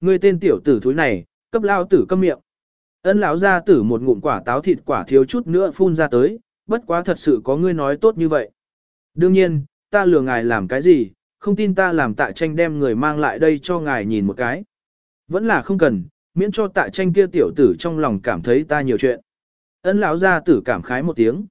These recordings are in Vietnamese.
ngươi tên tiểu tử thúi này, cấp lao tử câm miệng. Ân lão gia tử một ngụm quả táo thịt quả thiếu chút nữa phun ra tới, bất quá thật sự có ngươi nói tốt như vậy. Đương nhiên, ta lừa ngài làm cái gì, không tin ta làm tạ tranh đem người mang lại đây cho ngài nhìn một cái. Vẫn là không cần, miễn cho tạ tranh kia tiểu tử trong lòng cảm thấy ta nhiều chuyện. Ân lão gia tử cảm khái một tiếng.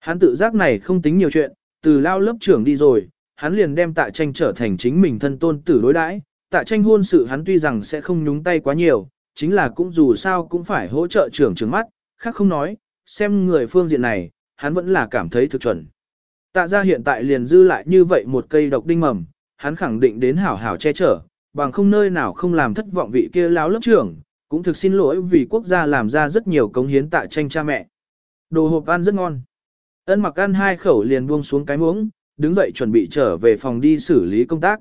Hắn tự giác này không tính nhiều chuyện, từ lao lớp trưởng đi rồi, hắn liền đem tạ tranh trở thành chính mình thân tôn tử đối đãi. Tạ tranh hôn sự hắn tuy rằng sẽ không nhúng tay quá nhiều, chính là cũng dù sao cũng phải hỗ trợ trưởng trưởng mắt, khác không nói, xem người phương diện này, hắn vẫn là cảm thấy thực chuẩn. Tạ ra hiện tại liền dư lại như vậy một cây độc đinh mầm, hắn khẳng định đến hảo hảo che chở, bằng không nơi nào không làm thất vọng vị kia láo lớp trưởng, cũng thực xin lỗi vì quốc gia làm ra rất nhiều cống hiến tạ tranh cha mẹ. Đồ hộp ăn rất ngon. Ân mặc ăn hai khẩu liền buông xuống cái muỗng, đứng dậy chuẩn bị trở về phòng đi xử lý công tác.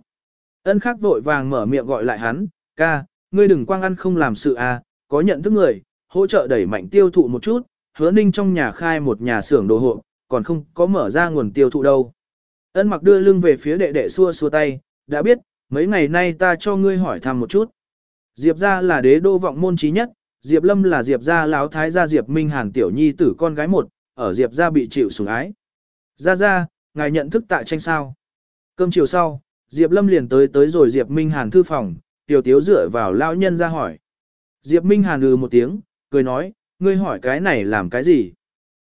Ân khắc vội vàng mở miệng gọi lại hắn, ca, ngươi đừng quang ăn không làm sự à, có nhận thức người, hỗ trợ đẩy mạnh tiêu thụ một chút, hứa ninh trong nhà khai một nhà xưởng đồ hộp, còn không có mở ra nguồn tiêu thụ đâu. Ân mặc đưa lưng về phía đệ đệ xua xua tay, đã biết, mấy ngày nay ta cho ngươi hỏi thăm một chút. Diệp gia là đế đô vọng môn trí nhất, Diệp Lâm là Diệp gia láo thái gia Diệp Minh Hàn tiểu nhi tử con gái một, ở Diệp gia bị chịu sủng ái. Gia gia, ngài nhận thức tại tranh sao? Cơm chiều sau, Diệp Lâm liền tới tới rồi Diệp Minh Hàn thư phòng, tiểu tiếu dựa vào lão nhân ra hỏi. Diệp Minh Hàn ừ một tiếng, cười nói, ngươi hỏi cái này làm cái gì?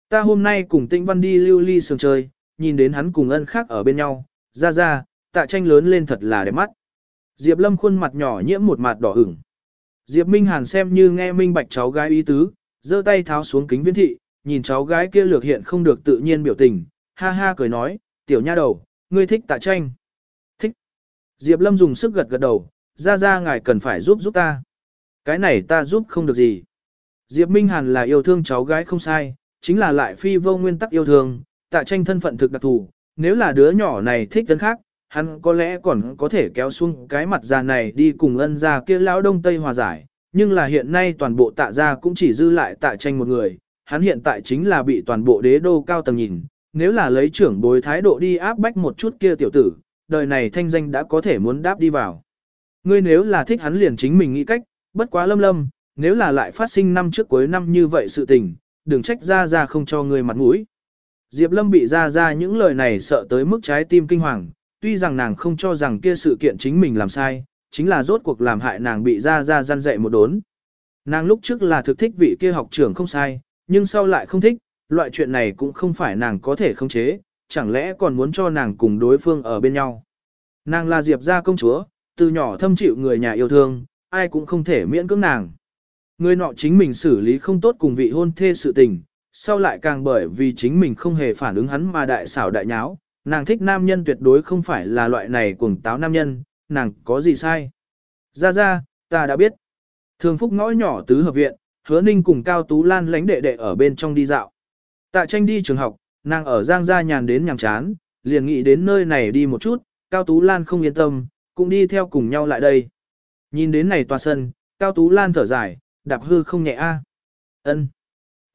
Ta hôm nay cùng Tĩnh Văn đi lưu ly sương chơi, nhìn đến hắn cùng ân khác ở bên nhau, ra ra, tạ tranh lớn lên thật là đẹp mắt. Diệp Lâm khuôn mặt nhỏ nhiễm một mặt đỏ ửng. Diệp Minh Hàn xem như nghe minh bạch cháu gái ý tứ, giơ tay tháo xuống kính viễn thị, nhìn cháu gái kia lược hiện không được tự nhiên biểu tình, ha ha cười nói, tiểu nha đầu, ngươi thích tạ tranh. Diệp Lâm dùng sức gật gật đầu, ra ra ngài cần phải giúp giúp ta. Cái này ta giúp không được gì. Diệp Minh Hàn là yêu thương cháu gái không sai, chính là lại phi vô nguyên tắc yêu thương, tạ tranh thân phận thực đặc thù, nếu là đứa nhỏ này thích tân khác, hắn có lẽ còn có thể kéo xuống cái mặt già này đi cùng ân gia kia lão đông tây hòa giải, nhưng là hiện nay toàn bộ tạ gia cũng chỉ dư lại tạ tranh một người, hắn hiện tại chính là bị toàn bộ đế đô cao tầng nhìn, nếu là lấy trưởng bối thái độ đi áp bách một chút kia tiểu tử, đời này thanh danh đã có thể muốn đáp đi vào. Ngươi nếu là thích hắn liền chính mình nghĩ cách, bất quá lâm lâm, nếu là lại phát sinh năm trước cuối năm như vậy sự tình, đừng trách ra ra không cho ngươi mặt mũi. Diệp Lâm bị ra ra những lời này sợ tới mức trái tim kinh hoàng, tuy rằng nàng không cho rằng kia sự kiện chính mình làm sai, chính là rốt cuộc làm hại nàng bị ra ra gian dạy một đốn. Nàng lúc trước là thực thích vị kia học trưởng không sai, nhưng sau lại không thích, loại chuyện này cũng không phải nàng có thể khống chế, chẳng lẽ còn muốn cho nàng cùng đối phương ở bên nhau. Nàng là Diệp gia công chúa, từ nhỏ thâm chịu người nhà yêu thương, ai cũng không thể miễn cưỡng nàng. Người nọ chính mình xử lý không tốt cùng vị hôn thê sự tình, sau lại càng bởi vì chính mình không hề phản ứng hắn mà đại xảo đại nháo, nàng thích nam nhân tuyệt đối không phải là loại này cuồng táo nam nhân, nàng có gì sai. Ra ra, ta đã biết. Thường phúc ngõ nhỏ tứ hợp viện, hứa ninh cùng Cao Tú Lan lánh đệ đệ ở bên trong đi dạo. Tạ tranh đi trường học, nàng ở Giang Gia nhàn đến nhàm chán, liền nghĩ đến nơi này đi một chút, Cao Tú Lan không yên tâm, cũng đi theo cùng nhau lại đây. Nhìn đến này tòa sân, Cao Tú Lan thở dài, đạp hư không nhẹ a. Ân.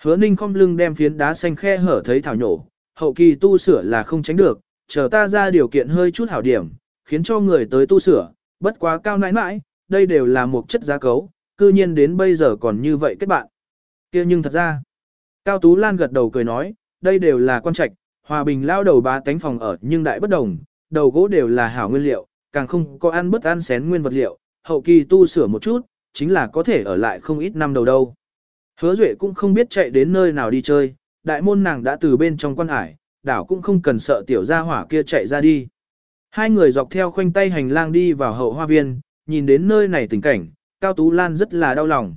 Hứa Ninh không lưng đem phiến đá xanh khe hở thấy thảo nhổ, hậu kỳ tu sửa là không tránh được, chờ ta ra điều kiện hơi chút hảo điểm, khiến cho người tới tu sửa, bất quá cao nãi nãi, đây đều là một chất giá cấu, cư nhiên đến bây giờ còn như vậy kết bạn. kia nhưng thật ra, Cao Tú Lan gật đầu cười nói, đây đều là quan trạch, hòa bình lao đầu ba tánh phòng ở nhưng đại bất đồng, đầu gỗ đều là hảo nguyên liệu, càng không có ăn bất ăn xén nguyên vật liệu, hậu kỳ tu sửa một chút, chính là có thể ở lại không ít năm đầu đâu. Hứa Duệ cũng không biết chạy đến nơi nào đi chơi, đại môn nàng đã từ bên trong quan hải, đảo cũng không cần sợ tiểu gia hỏa kia chạy ra đi. Hai người dọc theo khoanh tay hành lang đi vào hậu hoa viên, nhìn đến nơi này tình cảnh, Cao Tú Lan rất là đau lòng.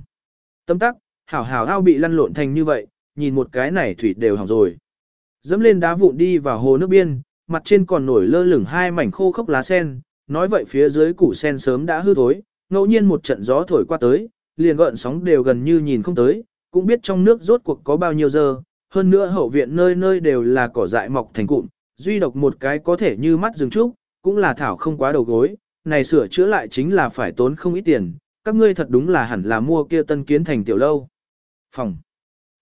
Tâm tắc, hảo hảo ao bị lăn lộn thành như vậy, nhìn một cái này thủy đều hỏng rồi. Dẫm lên đá vụn đi vào hồ nước biên, mặt trên còn nổi lơ lửng hai mảnh khô khốc lá sen, nói vậy phía dưới củ sen sớm đã hư thối, ngẫu nhiên một trận gió thổi qua tới, liền gợn sóng đều gần như nhìn không tới, cũng biết trong nước rốt cuộc có bao nhiêu giờ, hơn nữa hậu viện nơi nơi đều là cỏ dại mọc thành cụm, duy độc một cái có thể như mắt rừng trúc, cũng là thảo không quá đầu gối, này sửa chữa lại chính là phải tốn không ít tiền, các ngươi thật đúng là hẳn là mua kia tân kiến thành tiểu lâu. Phòng.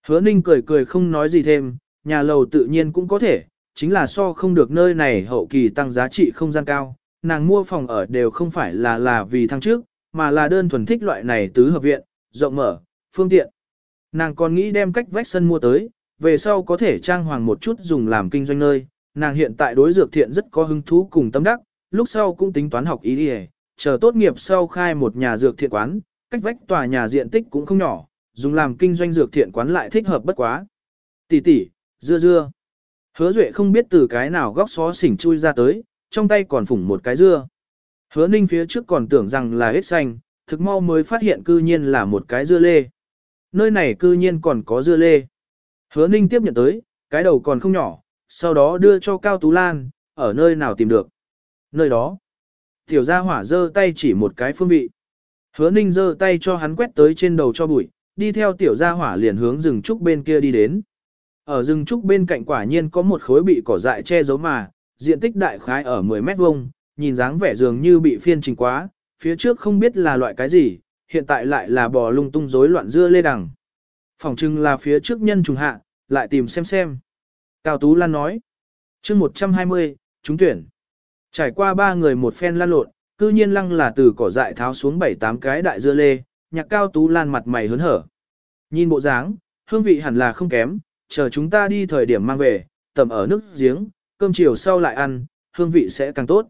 Hứa ninh cười cười không nói gì thêm, nhà lầu tự nhiên cũng có thể, chính là so không được nơi này hậu kỳ tăng giá trị không gian cao, nàng mua phòng ở đều không phải là là vì thăng trước, mà là đơn thuần thích loại này tứ hợp viện, rộng mở, phương tiện. Nàng còn nghĩ đem cách vách sân mua tới, về sau có thể trang hoàng một chút dùng làm kinh doanh nơi. Nàng hiện tại đối dược thiện rất có hứng thú cùng tâm đắc, lúc sau cũng tính toán học ý đi chờ tốt nghiệp sau khai một nhà dược thiện quán, cách vách tòa nhà diện tích cũng không nhỏ, dùng làm kinh doanh dược thiện quán lại thích hợp bất quá. Tỷ tỷ, dưa dưa. Hứa Duệ không biết từ cái nào góc xó xỉnh chui ra tới, trong tay còn phủng một cái dưa. Hứa Ninh phía trước còn tưởng rằng là hết xanh, thực mau mới phát hiện cư nhiên là một cái dưa lê. Nơi này cư nhiên còn có dưa lê. Hứa Ninh tiếp nhận tới, cái đầu còn không nhỏ, sau đó đưa cho Cao Tú Lan, ở nơi nào tìm được. Nơi đó. Tiểu gia hỏa giơ tay chỉ một cái phương vị. Hứa Ninh giơ tay cho hắn quét tới trên đầu cho bụi, đi theo tiểu gia hỏa liền hướng rừng trúc bên kia đi đến. Ở rừng trúc bên cạnh quả nhiên có một khối bị cỏ dại che giấu mà, diện tích đại khái ở 10 mét vuông, nhìn dáng vẻ dường như bị phiên trình quá, phía trước không biết là loại cái gì, hiện tại lại là bò lung tung rối loạn dưa lê đằng. Phòng trưng là phía trước nhân trùng hạ, lại tìm xem xem. Cao Tú Lan nói, chương 120, chúng tuyển. Trải qua ba người một phen lan lộn, cư nhiên lăng là từ cỏ dại tháo xuống bảy tám cái đại dưa lê, nhạc Cao Tú Lan mặt mày hớn hở. Nhìn bộ dáng, hương vị hẳn là không kém, chờ chúng ta đi thời điểm mang về, tầm ở nước giếng, cơm chiều sau lại ăn, hương vị sẽ càng tốt.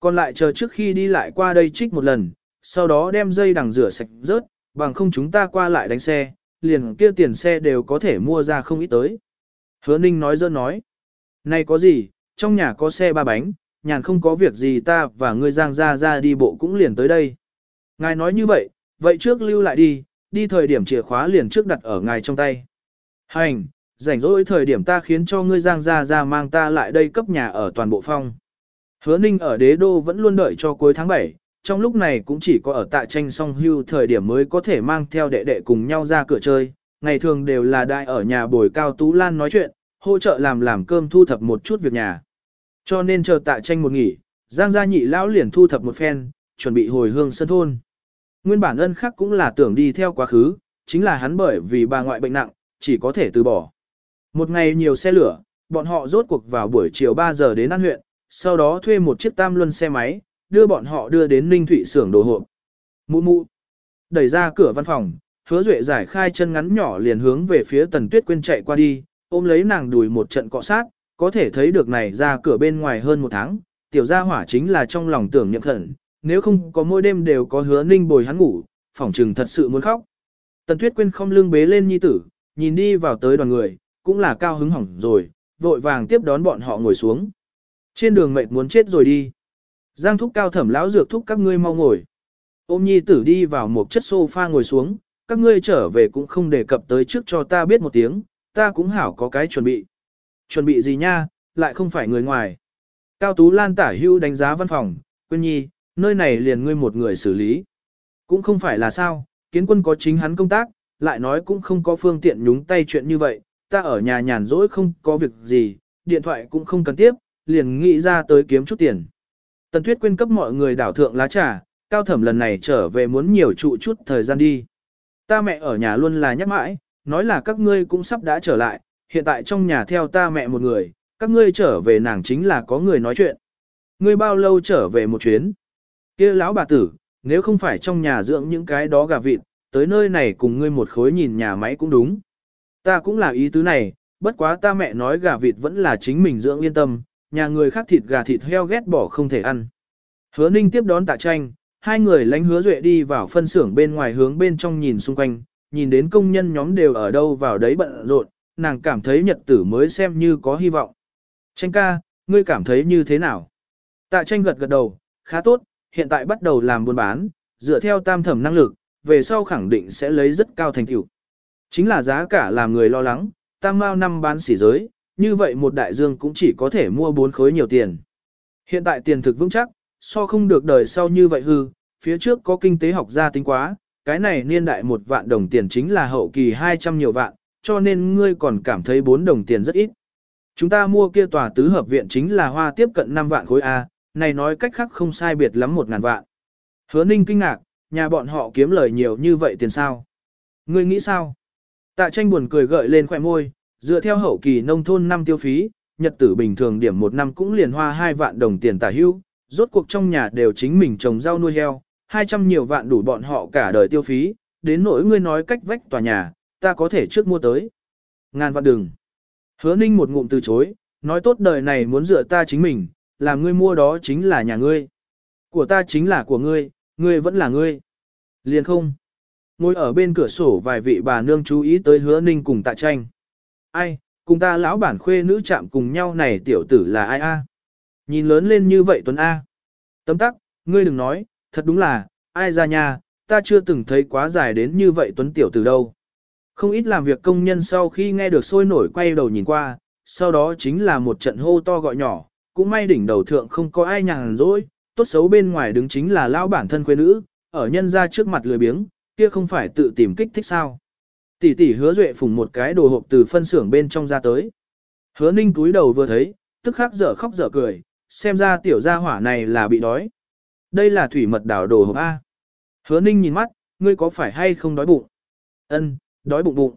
Còn lại chờ trước khi đi lại qua đây trích một lần, sau đó đem dây đằng rửa sạch rớt, bằng không chúng ta qua lại đánh xe, liền kia tiền xe đều có thể mua ra không ít tới. Hứa Ninh nói dơ nói, nay có gì, trong nhà có xe ba bánh, nhàn không có việc gì ta và ngươi giang ra ra đi bộ cũng liền tới đây. Ngài nói như vậy, vậy trước lưu lại đi, đi thời điểm chìa khóa liền trước đặt ở ngài trong tay. Hành, rảnh rỗi thời điểm ta khiến cho ngươi giang ra ra mang ta lại đây cấp nhà ở toàn bộ phong. Hứa Ninh ở đế đô vẫn luôn đợi cho cuối tháng 7, trong lúc này cũng chỉ có ở tại tranh song hưu thời điểm mới có thể mang theo đệ đệ cùng nhau ra cửa chơi, ngày thường đều là đại ở nhà bồi cao Tú Lan nói chuyện, hỗ trợ làm làm cơm thu thập một chút việc nhà. Cho nên chờ tại tranh một nghỉ, Giang gia nhị lão liền thu thập một phen, chuẩn bị hồi hương sân thôn. Nguyên bản ân Khắc cũng là tưởng đi theo quá khứ, chính là hắn bởi vì bà ngoại bệnh nặng, chỉ có thể từ bỏ. Một ngày nhiều xe lửa, bọn họ rốt cuộc vào buổi chiều 3 giờ đến An huyện, sau đó thuê một chiếc tam luân xe máy, đưa bọn họ đưa đến Ninh Thụy xưởng đồ hộp. Mụ mụ. Đẩy ra cửa văn phòng, hứa duệ giải khai chân ngắn nhỏ liền hướng về phía tần tuyết quên chạy qua đi, ôm lấy nàng đùi một trận cọ sát, có thể thấy được này ra cửa bên ngoài hơn một tháng, tiểu gia hỏa chính là trong lòng tưởng niệm khẩn, nếu không có mỗi đêm đều có hứa ninh bồi hắn ngủ, phỏng trừng thật sự muốn khóc. Tần tuyết quên không lưng bế lên nhi tử, nhìn đi vào tới đoàn người, cũng là cao hứng hỏng rồi, vội vàng tiếp đón bọn họ ngồi xuống. Trên đường mệt muốn chết rồi đi. Giang thúc cao thẩm lão dược thúc các ngươi mau ngồi. Ôm nhi tử đi vào một chất sofa ngồi xuống, các ngươi trở về cũng không đề cập tới trước cho ta biết một tiếng, ta cũng hảo có cái chuẩn bị. Chuẩn bị gì nha, lại không phải người ngoài. Cao Tú Lan tả hưu đánh giá văn phòng, quên nhi, nơi này liền ngươi một người xử lý. Cũng không phải là sao, kiến quân có chính hắn công tác, lại nói cũng không có phương tiện nhúng tay chuyện như vậy, ta ở nhà nhàn rỗi không có việc gì, điện thoại cũng không cần tiếp, liền nghĩ ra tới kiếm chút tiền. Tần Tuyết quên cấp mọi người đảo thượng lá trà, cao thẩm lần này trở về muốn nhiều trụ chút thời gian đi. Ta mẹ ở nhà luôn là nhắc mãi, nói là các ngươi cũng sắp đã trở lại, hiện tại trong nhà theo ta mẹ một người, các ngươi trở về nàng chính là có người nói chuyện. Ngươi bao lâu trở về một chuyến? kia lão bà tử, nếu không phải trong nhà dưỡng những cái đó gà vịt, tới nơi này cùng ngươi một khối nhìn nhà máy cũng đúng. Ta cũng là ý tứ này, bất quá ta mẹ nói gà vịt vẫn là chính mình dưỡng yên tâm, nhà người khác thịt gà thịt heo ghét bỏ không thể ăn. Hứa ninh tiếp đón tạ tranh, hai người lánh hứa duệ đi vào phân xưởng bên ngoài hướng bên trong nhìn xung quanh, nhìn đến công nhân nhóm đều ở đâu vào đấy bận rộn, nàng cảm thấy nhật tử mới xem như có hy vọng. Tranh ca, ngươi cảm thấy như thế nào? Tạ tranh gật gật đầu, khá tốt, hiện tại bắt đầu làm buôn bán, dựa theo tam thẩm năng lực, về sau khẳng định sẽ lấy rất cao thành tựu. Chính là giá cả làm người lo lắng, tam mao năm bán xỉ giới, như vậy một đại dương cũng chỉ có thể mua bốn khối nhiều tiền. Hiện tại tiền thực vững chắc, so không được đời sau như vậy hư, phía trước có kinh tế học gia tính quá, cái này niên đại một vạn đồng tiền chính là hậu kỳ 200 nhiều vạn, cho nên ngươi còn cảm thấy 4 đồng tiền rất ít. Chúng ta mua kia tòa tứ hợp viện chính là hoa tiếp cận 5 vạn khối A, này nói cách khác không sai biệt lắm 1 ngàn vạn. Hứa ninh kinh ngạc, nhà bọn họ kiếm lời nhiều như vậy tiền sao? Ngươi nghĩ sao? Tạ tranh buồn cười gợi lên khỏe môi, dựa theo hậu kỳ nông thôn năm tiêu phí, nhật tử bình thường điểm một năm cũng liền hoa 2 vạn đồng tiền tả hưu, rốt cuộc trong nhà đều chính mình trồng rau nuôi heo, 200 nhiều vạn đủ bọn họ cả đời tiêu phí, đến nỗi ngươi nói cách vách tòa nhà, ta có thể trước mua tới. Ngàn vạn đừng. Hứa ninh một ngụm từ chối, nói tốt đời này muốn dựa ta chính mình, làm ngươi mua đó chính là nhà ngươi. Của ta chính là của ngươi, ngươi vẫn là ngươi. Liền không. Ngồi ở bên cửa sổ vài vị bà nương chú ý tới hứa ninh cùng tạ tranh. Ai, cùng ta lão bản khuê nữ chạm cùng nhau này tiểu tử là ai a? Nhìn lớn lên như vậy Tuấn A. Tấm tắc, ngươi đừng nói, thật đúng là, ai ra nhà, ta chưa từng thấy quá dài đến như vậy Tuấn tiểu tử đâu. Không ít làm việc công nhân sau khi nghe được sôi nổi quay đầu nhìn qua, sau đó chính là một trận hô to gọi nhỏ, cũng may đỉnh đầu thượng không có ai nhàn rỗi, tốt xấu bên ngoài đứng chính là lão bản thân quê nữ, ở nhân ra trước mặt lười biếng, kia không phải tự tìm kích thích sao. Tỷ tỷ hứa duệ phùng một cái đồ hộp từ phân xưởng bên trong ra tới. Hứa ninh túi đầu vừa thấy, tức khắc dở khóc dở cười, xem ra tiểu gia hỏa này là bị đói. Đây là thủy mật đảo đồ hộp A. Hứa ninh nhìn mắt, ngươi có phải hay không đói bụng? Ân, đói bụng bụng.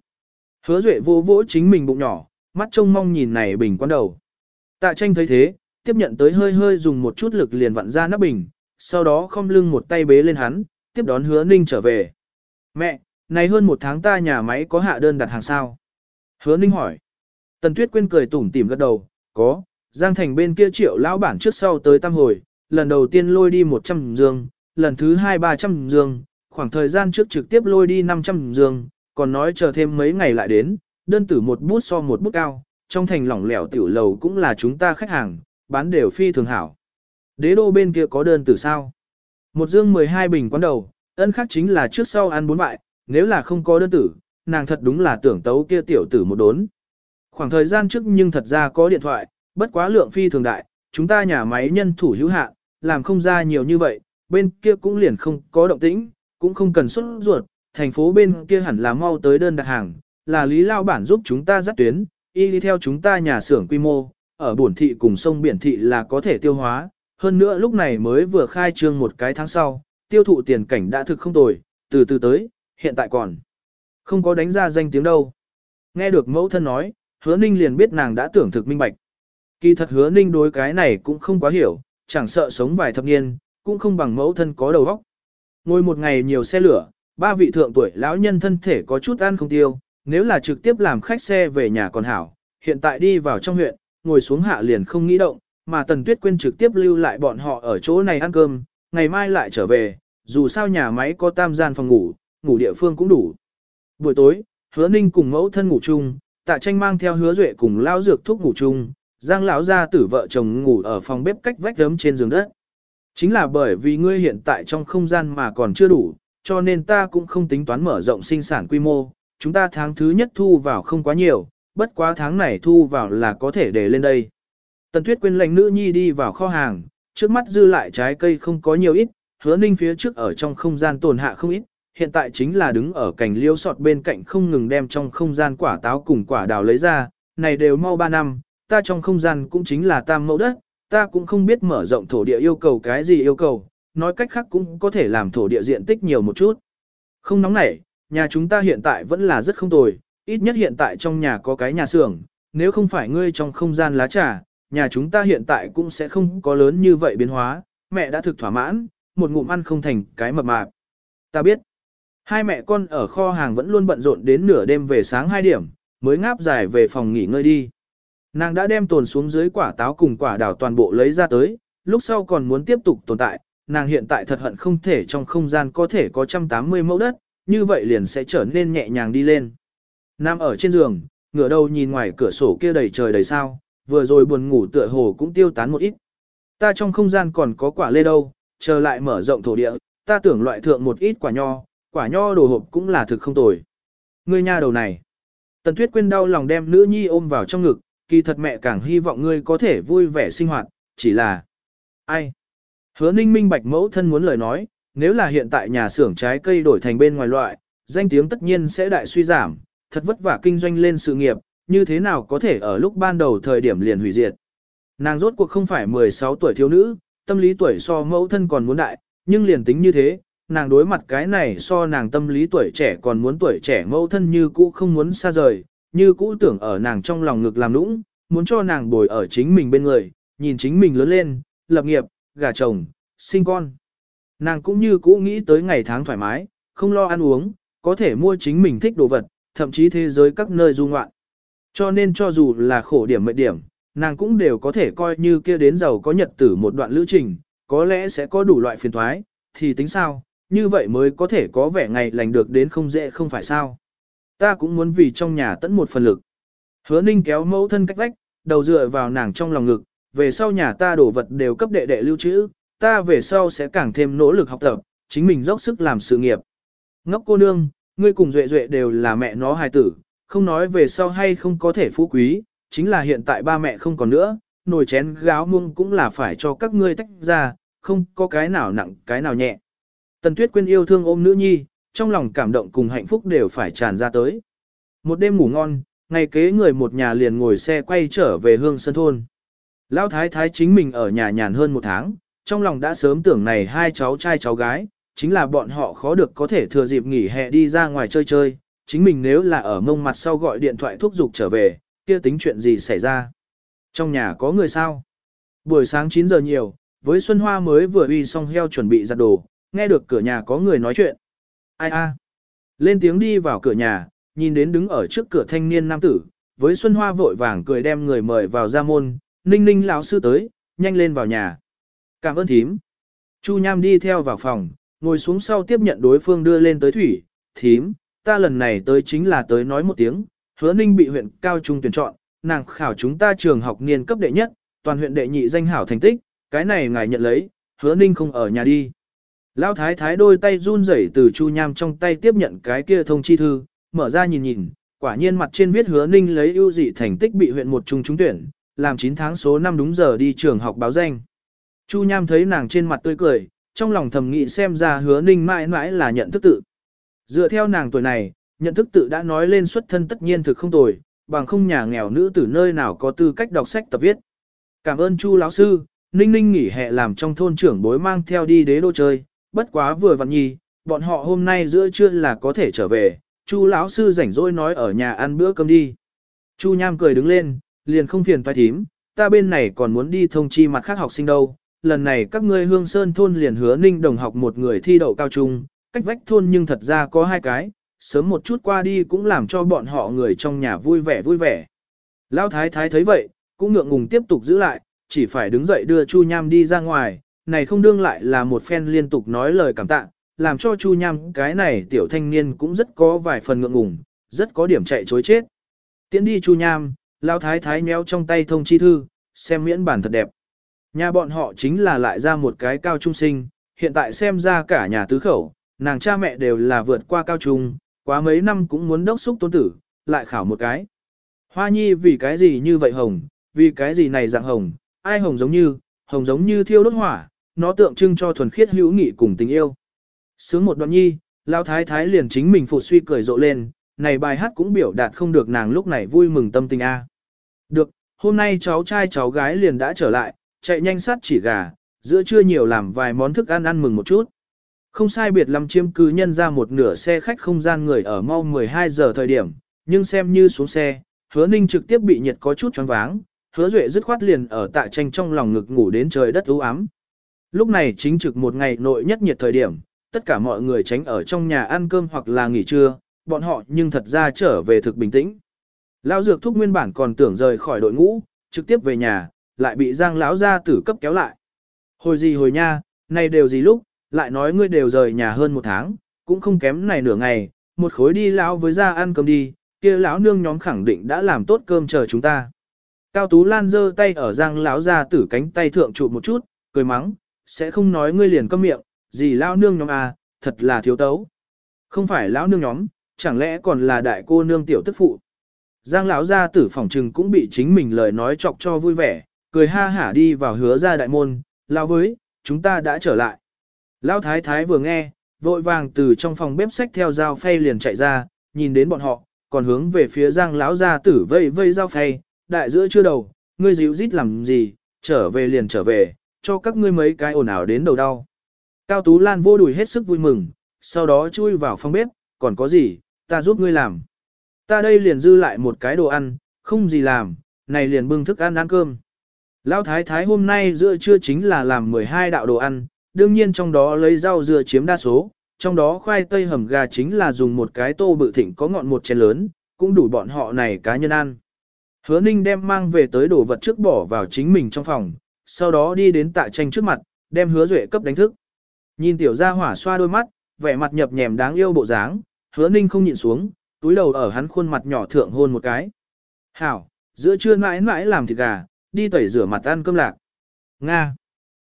Hứa duệ vô vỗ chính mình bụng nhỏ, mắt trông mong nhìn này bình quán đầu. Tạ tranh thấy thế, tiếp nhận tới hơi hơi dùng một chút lực liền vặn ra nắp bình, sau đó không lưng một tay bế lên hắn, tiếp đón hứa ninh trở về. Mẹ, này hơn một tháng ta nhà máy có hạ đơn đặt hàng sao? Hứa ninh hỏi. Tần Tuyết Quyên cười tủm tỉm gật đầu, có, Giang Thành bên kia triệu lão bản trước sau tới tam hồi, lần đầu tiên lôi đi 100 dương, lần thứ hai 300 dương, khoảng thời gian trước trực tiếp lôi đi 500 dương, còn nói chờ thêm mấy ngày lại đến, đơn tử một bút so một bút cao, trong thành lỏng lẻo tiểu lầu cũng là chúng ta khách hàng, bán đều phi thường hảo. Đế đô bên kia có đơn tử sao? Một dương 12 bình quán đầu, ân khác chính là trước sau ăn bốn bại, nếu là không có đơn tử, nàng thật đúng là tưởng tấu kia tiểu tử một đốn. Khoảng thời gian trước nhưng thật ra có điện thoại, bất quá lượng phi thường đại, chúng ta nhà máy nhân thủ hữu hạn, làm không ra nhiều như vậy, bên kia cũng liền không có động tĩnh, cũng không cần xuất ruột, thành phố bên kia hẳn là mau tới đơn đặt hàng, là Lý Lao Bản giúp chúng ta dắt tuyến, y đi theo chúng ta nhà xưởng quy mô, ở bổn thị cùng sông biển thị là có thể tiêu hóa, hơn nữa lúc này mới vừa khai trương một cái tháng sau, tiêu thụ tiền cảnh đã thực không tồi, từ từ tới, hiện tại còn không có đánh ra danh tiếng đâu. Nghe được mẫu thân nói, hứa ninh liền biết nàng đã tưởng thực minh bạch. Kỳ thật hứa ninh đối cái này cũng không quá hiểu, chẳng sợ sống vài thập niên, cũng không bằng mẫu thân có đầu óc. Ngồi một ngày nhiều xe lửa, ba vị thượng tuổi lão nhân thân thể có chút ăn không tiêu, nếu là trực tiếp làm khách xe về nhà còn hảo, hiện tại đi vào trong huyện, ngồi xuống hạ liền không nghĩ động, mà Tần Tuyết Quyên trực tiếp lưu lại bọn họ ở chỗ này ăn cơm, ngày mai lại trở về, dù sao nhà máy có tam gian phòng ngủ, ngủ địa phương cũng đủ. Buổi tối, hứa ninh cùng mẫu thân ngủ chung, tạ tranh mang theo hứa duệ cùng lao dược thuốc ngủ chung, giang lão gia tử vợ chồng ngủ ở phòng bếp cách vách gấm trên giường đất. Chính là bởi vì ngươi hiện tại trong không gian mà còn chưa đủ, cho nên ta cũng không tính toán mở rộng sinh sản quy mô, chúng ta tháng thứ nhất thu vào không quá nhiều, bất quá tháng này thu vào là có thể để lên đây. Tần Tuyết quên lệnh nữ nhi đi vào kho hàng, trước mắt dư lại trái cây không có nhiều ít, hứa ninh phía trước ở trong không gian tồn hạ không ít, hiện tại chính là đứng ở cành liêu sọt bên cạnh không ngừng đem trong không gian quả táo cùng quả đào lấy ra, này đều mau 3 năm, ta trong không gian cũng chính là tam mẫu đất, ta cũng không biết mở rộng thổ địa yêu cầu cái gì yêu cầu, nói cách khác cũng có thể làm thổ địa diện tích nhiều một chút. Không nóng nảy, nhà chúng ta hiện tại vẫn là rất không tồi, ít nhất hiện tại trong nhà có cái nhà xưởng, nếu không phải ngươi trong không gian lá trà, nhà chúng ta hiện tại cũng sẽ không có lớn như vậy biến hóa, mẹ đã thực thỏa mãn, một ngụm ăn không thành cái mập mạp. Ta biết, hai mẹ con ở kho hàng vẫn luôn bận rộn đến nửa đêm về sáng 2 điểm, mới ngáp dài về phòng nghỉ ngơi đi. Nàng đã đem tồn xuống dưới quả táo cùng quả đào toàn bộ lấy ra tới, lúc sau còn muốn tiếp tục tồn tại, nàng hiện tại thật hận không thể trong không gian có thể có 180 mẫu đất, như vậy liền sẽ trở nên nhẹ nhàng đi lên. Nam ở trên giường, ngửa đầu nhìn ngoài cửa sổ kia đầy trời đầy sao, vừa rồi buồn ngủ tựa hồ cũng tiêu tán một ít. Ta trong không gian còn có quả lê đâu, chờ lại mở rộng thổ địa, ta tưởng loại thượng một ít quả nho, quả nho đồ hộp cũng là thực không tồi. Ngươi nha đầu này. Tần Tuyết Quyên đau lòng đem nữ nhi ôm vào trong ngực, kỳ thật mẹ càng hy vọng ngươi có thể vui vẻ sinh hoạt, chỉ là... Ai? Hứa ninh minh bạch mẫu thân muốn lời nói, nếu là hiện tại nhà xưởng trái cây đổi thành bên ngoài loại, danh tiếng tất nhiên sẽ đại suy giảm, thật vất vả kinh doanh lên sự nghiệp, như thế nào có thể ở lúc ban đầu thời điểm liền hủy diệt. Nàng rốt cuộc không phải 16 tuổi thiếu nữ, tâm lý tuổi so mẫu thân còn muốn đại, nhưng liền tính như thế, nàng đối mặt cái này so nàng tâm lý tuổi trẻ còn muốn tuổi trẻ mẫu thân như cũ không muốn xa rời, như cũ tưởng ở nàng trong lòng ngực làm nũng, muốn cho nàng bồi ở chính mình bên người, nhìn chính mình lớn lên, lập nghiệp, gả chồng, sinh con. Nàng cũng như cũ nghĩ tới ngày tháng thoải mái, không lo ăn uống, có thể mua chính mình thích đồ vật, thậm chí thế giới các nơi du ngoạn. Cho nên cho dù là khổ điểm mệnh điểm, nàng cũng đều có thể coi như kia đến giàu có nhật tử một đoạn lữ trình, có lẽ sẽ có đủ loại phiền thoái, thì tính sao, như vậy mới có thể có vẻ ngày lành được đến không dễ không phải sao. Ta cũng muốn vì trong nhà tẫn một phần lực. Hứa ninh kéo mẫu thân cách vách, đầu dựa vào nàng trong lòng ngực, về sau nhà ta đổ vật đều cấp đệ đệ lưu trữ, ta về sau sẽ càng thêm nỗ lực học tập, chính mình dốc sức làm sự nghiệp. Ngốc cô nương, ngươi cùng duệ duệ đều là mẹ nó hài tử, không nói về sau hay không có thể phú quý, chính là hiện tại ba mẹ không còn nữa, nồi chén gáo muông cũng là phải cho các ngươi tách ra, không có cái nào nặng cái nào nhẹ. Tần Tuyết Quyên yêu thương ôm nữ nhi, trong lòng cảm động cùng hạnh phúc đều phải tràn ra tới. Một đêm ngủ ngon, ngày kế người một nhà liền ngồi xe quay trở về hương sân thôn. Lão thái thái chính mình ở nhà nhàn hơn một tháng, trong lòng đã sớm tưởng này hai cháu trai cháu gái, chính là bọn họ khó được có thể thừa dịp nghỉ hè đi ra ngoài chơi chơi, chính mình nếu là ở mông mặt sau gọi điện thoại thúc giục trở về, kia tính chuyện gì xảy ra. Trong nhà có người sao? Buổi sáng 9 giờ nhiều, với Xuân Hoa mới vừa uy xong heo chuẩn bị giặt đồ, nghe được cửa nhà có người nói chuyện. Ai a? Lên tiếng đi vào cửa nhà, nhìn đến đứng ở trước cửa thanh niên nam tử, với Xuân Hoa vội vàng cười đem người mời vào ra môn, ninh ninh lão sư tới, nhanh lên vào nhà. Cảm ơn thím. Chu Nham đi theo vào phòng, ngồi xuống sau tiếp nhận đối phương đưa lên tới thủy, thím, ta lần này tới chính là tới nói một tiếng, hứa ninh bị huyện cao trung tuyển chọn, nàng khảo chúng ta trường học niên cấp đệ nhất, toàn huyện đệ nhị danh hảo thành tích, cái này ngài nhận lấy, hứa ninh không ở nhà đi. Lão thái thái đôi tay run rẩy từ Chu Nham trong tay tiếp nhận cái kia thông chi thư, mở ra nhìn nhìn, quả nhiên mặt trên viết hứa ninh lấy ưu dị thành tích bị huyện một trung trúng tuyển, làm 9 tháng số năm đúng giờ đi trường học báo danh. Chu Nham thấy nàng trên mặt tươi cười, trong lòng thầm nghĩ xem ra hứa ninh mãi mãi là nhận thức tự. Dựa theo nàng tuổi này, nhận thức tự đã nói lên xuất thân tất nhiên thực không tồi, bằng không nhà nghèo nữ tử nơi nào có tư cách đọc sách tập viết. Cảm ơn Chu lão sư, Ninh Ninh nghỉ hè làm trong thôn trưởng bối mang theo đi đế đô chơi, bất quá vừa vặn nhi, bọn họ hôm nay giữa trưa là có thể trở về, Chu lão sư rảnh rỗi nói ở nhà ăn bữa cơm đi. Chu Nham cười đứng lên, liền không phiền toái thím, ta bên này còn muốn đi thông chi mặt khác học sinh đâu. Lần này các ngươi hương sơn thôn liền hứa ninh đồng học một người thi đậu cao trung, cách vách thôn nhưng thật ra có hai cái, sớm một chút qua đi cũng làm cho bọn họ người trong nhà vui vẻ vui vẻ. Lão thái thái thấy vậy, cũng ngượng ngùng tiếp tục giữ lại, chỉ phải đứng dậy đưa Chu Nham đi ra ngoài, này không đương lại là một phen liên tục nói lời cảm tạ, làm cho Chu Nham cái này tiểu thanh niên cũng rất có vài phần ngượng ngùng, rất có điểm chạy chối chết. Tiến đi Chu Nham, Lão thái thái méo trong tay thông chi thư, xem miễn bản thật đẹp. Nhà bọn họ chính là lại ra một cái cao trung sinh, hiện tại xem ra cả nhà tứ khẩu, nàng cha mẹ đều là vượt qua cao trung, quá mấy năm cũng muốn đốc xúc tôn tử, lại khảo một cái. Hoa nhi vì cái gì như vậy hồng, vì cái gì này dạng hồng, ai hồng giống như, hồng giống như thiêu đốt hỏa, nó tượng trưng cho thuần khiết hữu nghị cùng tình yêu. Sướng một đoạn nhi, lao thái thái liền chính mình phụ suy cười rộ lên, này bài hát cũng biểu đạt không được nàng lúc này vui mừng tâm tình a. Được, hôm nay cháu trai cháu gái liền đã trở lại, chạy nhanh sát chỉ gà, giữa trưa nhiều làm vài món thức ăn ăn mừng một chút. Không sai biệt lắm chiếm cư nhân ra một nửa xe khách không gian người ở mau 12 giờ thời điểm, nhưng xem như xuống xe, hứa ninh trực tiếp bị nhiệt có chút choáng váng, hứa duệ dứt khoát liền ở tại tranh trong lòng ngực ngủ đến trời đất u ám. Lúc này chính trực một ngày nội nhất nhiệt thời điểm, tất cả mọi người tránh ở trong nhà ăn cơm hoặc là nghỉ trưa, bọn họ nhưng thật ra trở về thực bình tĩnh. Lão dược thúc nguyên bản còn tưởng rời khỏi đội ngũ, trực tiếp về nhà, lại bị Giang lão gia tử cấp kéo lại. Hồi gì hồi nha, này đều gì lúc, lại nói ngươi đều rời nhà hơn một tháng, cũng không kém này nửa ngày, một khối đi lão với ra ăn cơm đi, kia lão nương nhóm khẳng định đã làm tốt cơm chờ chúng ta. Cao Tú Lan giơ tay ở Giang lão gia tử cánh tay thượng trụ một chút, cười mắng, sẽ không nói ngươi liền câm miệng, gì lão nương nhóm à, thật là thiếu tấu. Không phải lão nương nhóm, chẳng lẽ còn là đại cô nương tiểu tức phụ. Giang lão gia tử phòng trừng cũng bị chính mình lời nói chọc cho vui vẻ, cười ha hả đi vào hứa ra đại môn, lão với, chúng ta đã trở lại. Lão thái thái vừa nghe, vội vàng từ trong phòng bếp sách theo dao phay liền chạy ra, nhìn đến bọn họ, còn hướng về phía giang lão gia tử vây vây dao phay, đại giữa chưa đầu, ngươi dịu rít làm gì, trở về liền trở về, cho các ngươi mấy cái ồn ào đến đầu đau. Cao Tú Lan vô đùi hết sức vui mừng, sau đó chui vào phòng bếp, còn có gì, ta giúp ngươi làm. Ta đây liền dư lại một cái đồ ăn, không gì làm, này liền bưng thức ăn ăn cơm. Lão thái thái hôm nay giữa trưa chính là làm 12 đạo đồ ăn, đương nhiên trong đó lấy rau dưa chiếm đa số, trong đó khoai tây hầm gà chính là dùng một cái tô bự thịnh có ngọn một chén lớn, cũng đủ bọn họ này cá nhân ăn. Hứa Ninh đem mang về tới đồ vật trước bỏ vào chính mình trong phòng, sau đó đi đến tạ tranh trước mặt, đem hứa duệ cấp đánh thức. Nhìn tiểu gia hỏa xoa đôi mắt, vẻ mặt nhập nhèm đáng yêu bộ dáng, hứa Ninh không nhịn xuống, túi đầu ở hắn khuôn mặt nhỏ thượng hôn một cái. Hảo, giữa trưa mãi mãi làm thịt gà, đi tẩy rửa mặt ăn cơm lạc. Nga.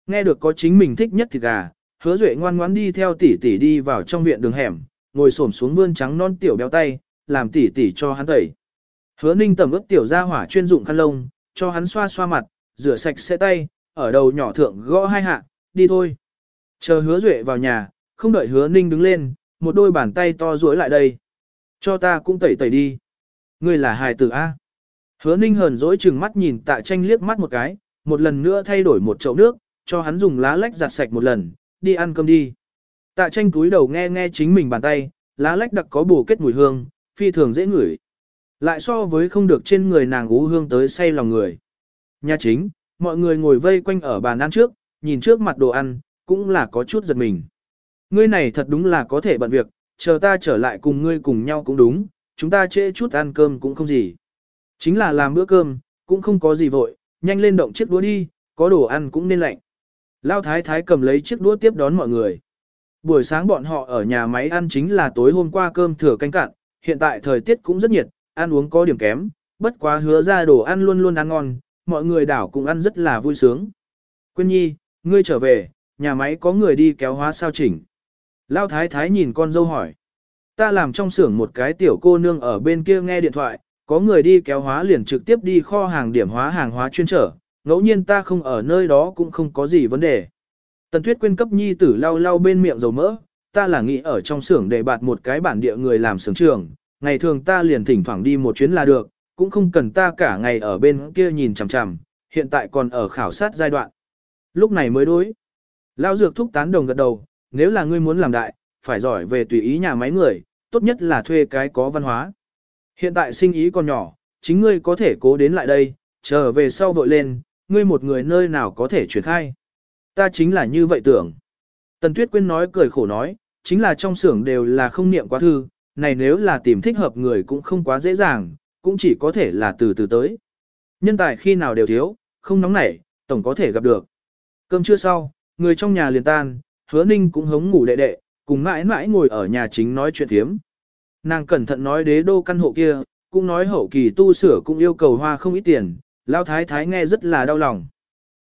Nghe được có chính mình thích nhất thịt gà, hứa duệ ngoan ngoãn đi theo tỷ tỷ đi vào trong viện đường hẻm, ngồi xổm xuống vươn trắng non tiểu béo tay, làm tỷ tỷ cho hắn tẩy. Hứa ninh tầm ướp tiểu ra hỏa chuyên dụng khăn lông, cho hắn xoa xoa mặt, rửa sạch sẽ tay, ở đầu nhỏ thượng gõ hai hạ, đi thôi. Chờ hứa duệ vào nhà, không đợi hứa ninh đứng lên, một đôi bàn tay to duỗi lại đây. Cho ta cũng tẩy tẩy đi. Ngươi là hài tử A. Hứa ninh hờn dỗi chừng mắt nhìn tạ tranh liếc mắt một cái, một lần nữa thay đổi một chậu nước, cho hắn dùng lá lách giặt sạch một lần, đi ăn cơm đi. Tạ tranh túi đầu nghe nghe chính mình bàn tay, lá lách đặc có bổ kết mùi hương, phi thường dễ ngửi. Lại so với không được trên người nàng ú hương tới say lòng người. Nhà chính, mọi người ngồi vây quanh ở bàn ăn trước, nhìn trước mặt đồ ăn, cũng là có chút giật mình. Ngươi này thật đúng là có thể bận việc, chờ ta trở lại cùng ngươi cùng nhau cũng đúng, chúng ta trễ chút ăn cơm cũng không gì. Chính là làm bữa cơm, cũng không có gì vội, nhanh lên động chiếc đũa đi, có đồ ăn cũng nên lạnh. Lao thái thái cầm lấy chiếc đũa tiếp đón mọi người. Buổi sáng bọn họ ở nhà máy ăn chính là tối hôm qua cơm thừa canh cạn, hiện tại thời tiết cũng rất nhiệt, ăn uống có điểm kém, bất quá hứa ra đồ ăn luôn luôn ăn ngon, mọi người đảo cũng ăn rất là vui sướng. Quyên nhi, ngươi trở về, nhà máy có người đi kéo hóa sao chỉnh. Lao thái thái nhìn con dâu hỏi. Ta làm trong xưởng một cái tiểu cô nương ở bên kia nghe điện thoại, có người đi kéo hóa liền trực tiếp đi kho hàng điểm hóa hàng hóa chuyên trở, ngẫu nhiên ta không ở nơi đó cũng không có gì vấn đề. Tần Tuyết quyên cấp nhi tử lau lau bên miệng dầu mỡ, ta là nghĩ ở trong xưởng để bạt một cái bản địa người làm xưởng trường, ngày thường ta liền thỉnh thoảng đi một chuyến là được, cũng không cần ta cả ngày ở bên kia nhìn chằm chằm, hiện tại còn ở khảo sát giai đoạn. Lúc này mới đối. Lao dược thúc tán đồng gật đầu, nếu là ngươi muốn làm đại, phải giỏi về tùy ý nhà máy người, tốt nhất là thuê cái có văn hóa. Hiện tại sinh ý còn nhỏ, chính ngươi có thể cố đến lại đây, trở về sau vội lên, ngươi một người nơi nào có thể chuyển khai. Ta chính là như vậy tưởng. Tần Tuyết Quyên nói cười khổ nói, chính là trong xưởng đều là không niệm quá thư, này nếu là tìm thích hợp người cũng không quá dễ dàng, cũng chỉ có thể là từ từ tới. Nhân tài khi nào đều thiếu, không nóng nảy, tổng có thể gặp được. Cơm trưa sau, người trong nhà liền tan, hứa ninh cũng hống ngủ đệ đệ, cùng mãi mãi ngồi ở nhà chính nói chuyện thiếm. Nàng cẩn thận nói đế đô căn hộ kia, cũng nói hậu kỳ tu sửa cũng yêu cầu hoa không ít tiền, Lao Thái Thái nghe rất là đau lòng.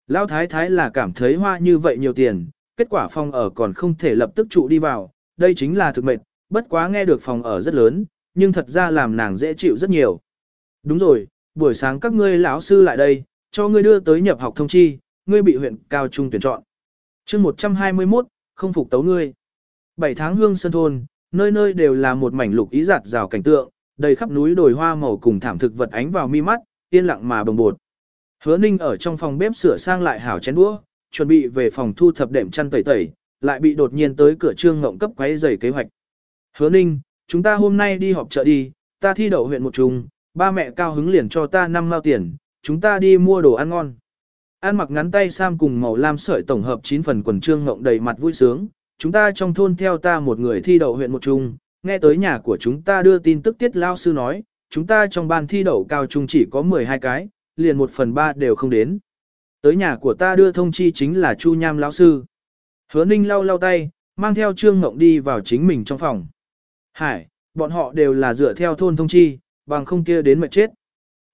Lao Thái Thái là cảm thấy hoa như vậy nhiều tiền, kết quả phòng ở còn không thể lập tức trụ đi vào, đây chính là thực mệnh, bất quá nghe được phòng ở rất lớn, nhưng thật ra làm nàng dễ chịu rất nhiều. Đúng rồi, buổi sáng các ngươi lão sư lại đây, cho ngươi đưa tới nhập học thông chi, ngươi bị huyện cao trung tuyển chọn. chương 121, không phục tấu ngươi. 7 tháng hương sân thôn, nơi nơi đều là một mảnh lục ý giạt rào cảnh tượng, đầy khắp núi đồi hoa màu cùng thảm thực vật ánh vào mi mắt, yên lặng mà bồng bột. Hứa Ninh ở trong phòng bếp sửa sang lại hảo chén đũa, chuẩn bị về phòng thu thập đệm chăn tẩy tẩy, lại bị đột nhiên tới cửa trương ngộng cấp quấy rầy kế hoạch. Hứa Ninh, chúng ta hôm nay đi họp chợ đi, ta thi đậu huyện một trùng, ba mẹ cao hứng liền cho ta năm mao tiền, chúng ta đi mua đồ ăn ngon. An mặc ngắn tay sam cùng màu lam sợi tổng hợp 9 phần quần trương ngộng đầy mặt vui sướng, chúng ta trong thôn theo ta một người thi đậu huyện một trung, nghe tới nhà của chúng ta đưa tin tức tiết lao sư nói, chúng ta trong ban thi đậu cao trung chỉ có 12 cái, liền một phần ba đều không đến. Tới nhà của ta đưa thông chi chính là Chu Nham lão sư. Hứa Ninh lau lau tay, mang theo Trương Ngộng đi vào chính mình trong phòng. Hải, bọn họ đều là dựa theo thôn thông chi, bằng không kia đến mệt chết.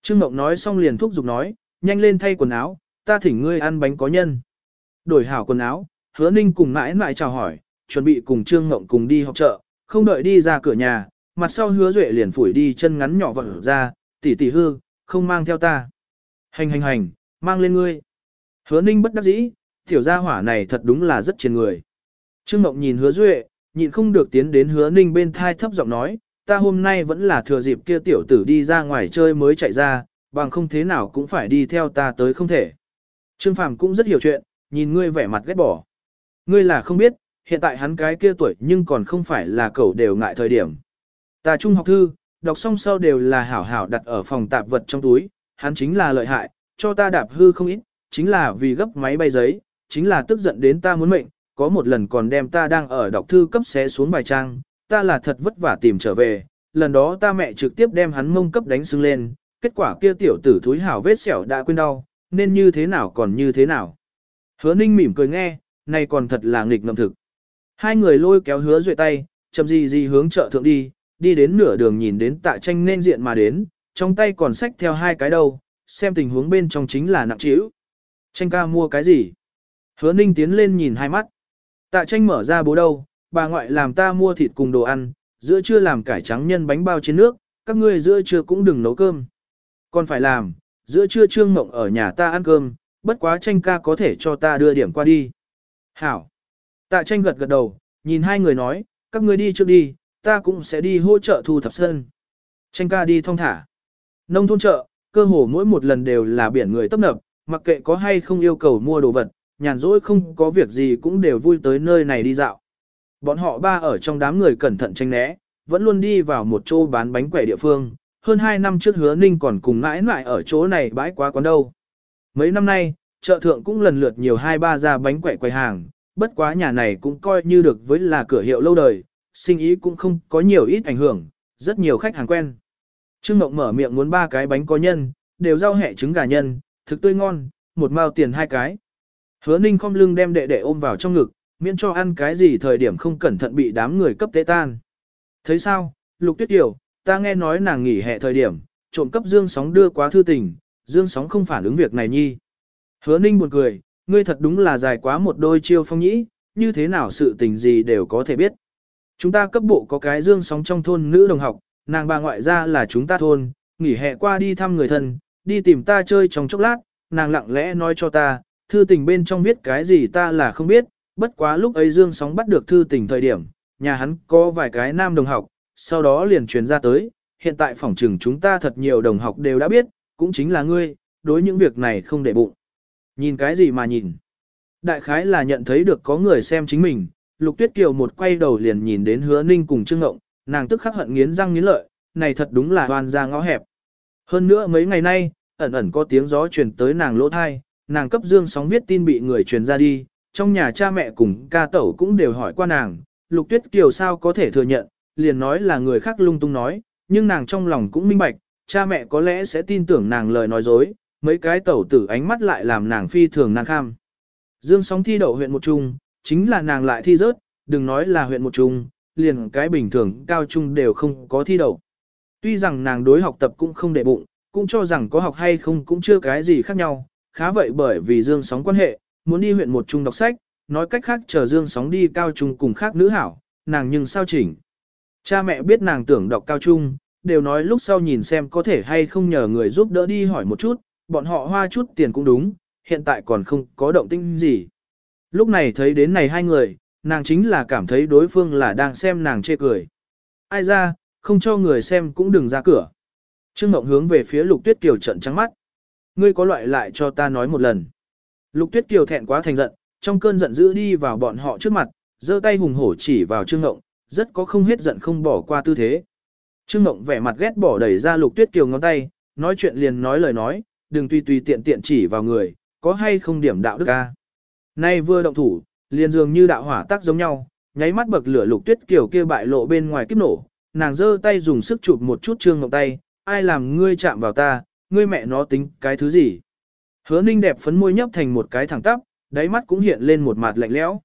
Trương Ngộng nói xong liền thúc giục nói, nhanh lên thay quần áo, ta thỉnh ngươi ăn bánh có nhân. Đổi hảo quần áo, hứa ninh cùng mãi mãi chào hỏi, chuẩn bị cùng Trương Ngộng cùng đi học chợ, không đợi đi ra cửa nhà, mặt sau hứa duệ liền phủi đi chân ngắn nhỏ vật ra, tỷ tỷ hư, không mang theo ta. Hành hành hành, mang lên ngươi. Hứa ninh bất đắc dĩ, tiểu gia hỏa này thật đúng là rất trên người. Trương ngọc nhìn hứa duệ, nhịn không được tiến đến hứa ninh bên thai thấp giọng nói, ta hôm nay vẫn là thừa dịp kia tiểu tử đi ra ngoài chơi mới chạy ra, bằng không thế nào cũng phải đi theo ta tới không thể. Trương Phàm cũng rất hiểu chuyện, nhìn ngươi vẻ mặt ghét bỏ. Ngươi là không biết, hiện tại hắn cái kia tuổi nhưng còn không phải là cậu đều ngại thời điểm. Ta trung học thư, đọc xong sau đều là hảo hảo đặt ở phòng tạp vật trong túi, hắn chính là lợi hại, cho ta đạp hư không ít, chính là vì gấp máy bay giấy, chính là tức giận đến ta muốn mệnh, có một lần còn đem ta đang ở đọc thư cấp xé xuống bài trang, ta là thật vất vả tìm trở về, lần đó ta mẹ trực tiếp đem hắn mông cấp đánh sưng lên, kết quả kia tiểu tử thúi hảo vết sẹo đã quên đau, nên như thế nào còn như thế nào. Hứa ninh mỉm cười nghe, này còn thật là nghịch ngầm thực. Hai người lôi kéo hứa duệ tay, chậm gì gì hướng chợ thượng đi, đi đến nửa đường nhìn đến tạ tranh nên diện mà đến, trong tay còn xách theo hai cái đầu, xem tình huống bên trong chính là nặng trĩu. Tranh ca mua cái gì? Hứa ninh tiến lên nhìn hai mắt. Tạ tranh mở ra bố đâu, bà ngoại làm ta mua thịt cùng đồ ăn, giữa trưa làm cải trắng nhân bánh bao trên nước, các ngươi giữa trưa cũng đừng nấu cơm. Còn phải làm, giữa trưa trương mộng ở nhà ta ăn cơm, bất quá tranh ca có thể cho ta đưa điểm qua đi. Hảo. Tạ tranh gật gật đầu, nhìn hai người nói, các ngươi đi trước đi, ta cũng sẽ đi hỗ trợ thu thập sân. Tranh ca đi thong thả. Nông thôn chợ, cơ hồ mỗi một lần đều là biển người tấp nập, mặc kệ có hay không yêu cầu mua đồ vật, nhàn rỗi không có việc gì cũng đều vui tới nơi này đi dạo. Bọn họ ba ở trong đám người cẩn thận tranh né, vẫn luôn đi vào một chỗ bán bánh quẩy địa phương. Hơn hai năm trước hứa ninh còn cùng mãi mãi ở chỗ này bãi quá quán đâu. Mấy năm nay, chợ thượng cũng lần lượt nhiều hai ba ra bánh quẩy quầy hàng, bất quá nhà này cũng coi như được với là cửa hiệu lâu đời, sinh ý cũng không có nhiều ít ảnh hưởng, rất nhiều khách hàng quen. Trương Ngọc mở miệng muốn ba cái bánh có nhân, đều rau hẹ trứng gà nhân, thực tươi ngon, một mao tiền hai cái. Hứa Ninh không lưng đem đệ đệ ôm vào trong ngực, miễn cho ăn cái gì thời điểm không cẩn thận bị đám người cấp tế tan. Thấy sao, Lục Tuyết Tiểu, ta nghe nói nàng nghỉ hè thời điểm, trộm cấp Dương Sóng đưa quá thư tình, Dương Sóng không phản ứng việc này nhi. Hứa Ninh buồn cười, ngươi thật đúng là dài quá một đôi chiêu phong nhĩ, như thế nào sự tình gì đều có thể biết. Chúng ta cấp bộ có cái Dương Sóng trong thôn nữ đồng học, nàng bà ngoại ra là chúng ta thôn, nghỉ hè qua đi thăm người thân, đi tìm ta chơi trong chốc lát, nàng lặng lẽ nói cho ta, thư tình bên trong viết cái gì ta là không biết, bất quá lúc ấy Dương Sóng bắt được thư tình thời điểm, nhà hắn có vài cái nam đồng học, sau đó liền truyền ra tới, hiện tại phòng trường chúng ta thật nhiều đồng học đều đã biết, cũng chính là ngươi, đối những việc này không để bụng. Nhìn cái gì mà nhìn? Đại khái là nhận thấy được có người xem chính mình, Lục Tuyết Kiều một quay đầu liền nhìn đến hứa ninh cùng Trương Ngộng, nàng tức khắc hận nghiến răng nghiến lợi, này thật đúng là oan ra ngõ hẹp. Hơn nữa mấy ngày nay, ẩn ẩn có tiếng gió truyền tới nàng lỗ thai, nàng cấp dương sóng viết tin bị người truyền ra đi, trong nhà cha mẹ cùng ca tẩu cũng đều hỏi qua nàng, Lục Tuyết Kiều sao có thể thừa nhận, liền nói là người khác lung tung nói, nhưng nàng trong lòng cũng minh bạch, cha mẹ có lẽ sẽ tin tưởng nàng lời nói dối, mấy cái tẩu tử ánh mắt lại làm nàng phi thường nàng kham. Dương sóng thi đậu huyện một trung, chính là nàng lại thi rớt, đừng nói là huyện một trung, liền cái bình thường cao trung đều không có thi đậu. Tuy rằng nàng đối học tập cũng không để bụng, cũng cho rằng có học hay không cũng chưa cái gì khác nhau, khá vậy bởi vì Dương sóng quan hệ, muốn đi huyện một trung đọc sách, nói cách khác chờ Dương sóng đi cao trung cùng khác nữ hảo, nàng nhưng sao chỉnh. Cha mẹ biết nàng tưởng đọc cao trung, đều nói lúc sau nhìn xem có thể hay không nhờ người giúp đỡ đi hỏi một chút, bọn họ hoa chút tiền cũng đúng, hiện tại còn không có động tĩnh gì. Lúc này thấy đến này hai người, nàng chính là cảm thấy đối phương là đang xem nàng chê cười. Ai ra, không cho người xem cũng đừng ra cửa. Trương Ngộng hướng về phía Lục Tuyết Kiều trận trắng mắt. Ngươi có loại lại cho ta nói một lần. Lục Tuyết Kiều thẹn quá thành giận, trong cơn giận dữ đi vào bọn họ trước mặt, giơ tay hùng hổ chỉ vào Trương Ngộng, rất có không hết giận không bỏ qua tư thế. Trương Ngộng vẻ mặt ghét bỏ đẩy ra Lục Tuyết Kiều ngón tay, nói chuyện liền nói lời nói, đừng tùy tùy tiện tiện chỉ vào người, có hay không điểm đạo đức a. Nay vừa động thủ, liền dường như đạo hỏa tác giống nhau, nháy mắt bậc lửa Lục Tuyết kiểu kia bại lộ bên ngoài kiếp nổ, nàng giơ tay dùng sức chụp một chút Trương ngọc tay, ai làm ngươi chạm vào ta, ngươi mẹ nó tính cái thứ gì. Hứa ninh đẹp phấn môi nhấp thành một cái thẳng tắp, đáy mắt cũng hiện lên một mặt lạnh lẽo.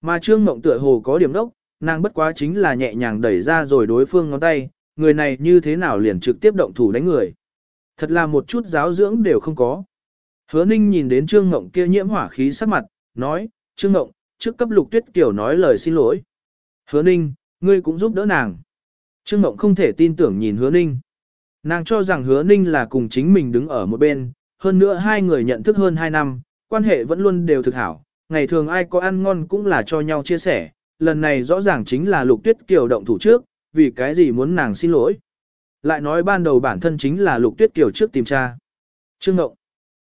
Mà Trương Mộng tựa hồ có điểm đốc, nàng bất quá chính là nhẹ nhàng đẩy ra rồi đối phương ngón tay, người này như thế nào liền trực tiếp động thủ đánh người. Thật là một chút giáo dưỡng đều không có. Hứa ninh nhìn đến Trương ngộng kia nhiễm hỏa khí sắc mặt, nói, Trương Ngộng, trước cấp lục tuyết kiều nói lời xin lỗi. Hứa ninh, ngươi cũng giúp đỡ nàng. Trương Ngộng không thể tin tưởng nhìn hứa ninh. Nàng cho rằng hứa ninh là cùng chính mình đứng ở một bên, hơn nữa hai người nhận thức hơn hai năm, quan hệ vẫn luôn đều thực hảo, ngày thường ai có ăn ngon cũng là cho nhau chia sẻ, lần này rõ ràng chính là lục tuyết kiều động thủ trước, vì cái gì muốn nàng xin lỗi. Lại nói ban đầu bản thân chính là lục tuyết kiều trước tìm cha, Trương Ngộng.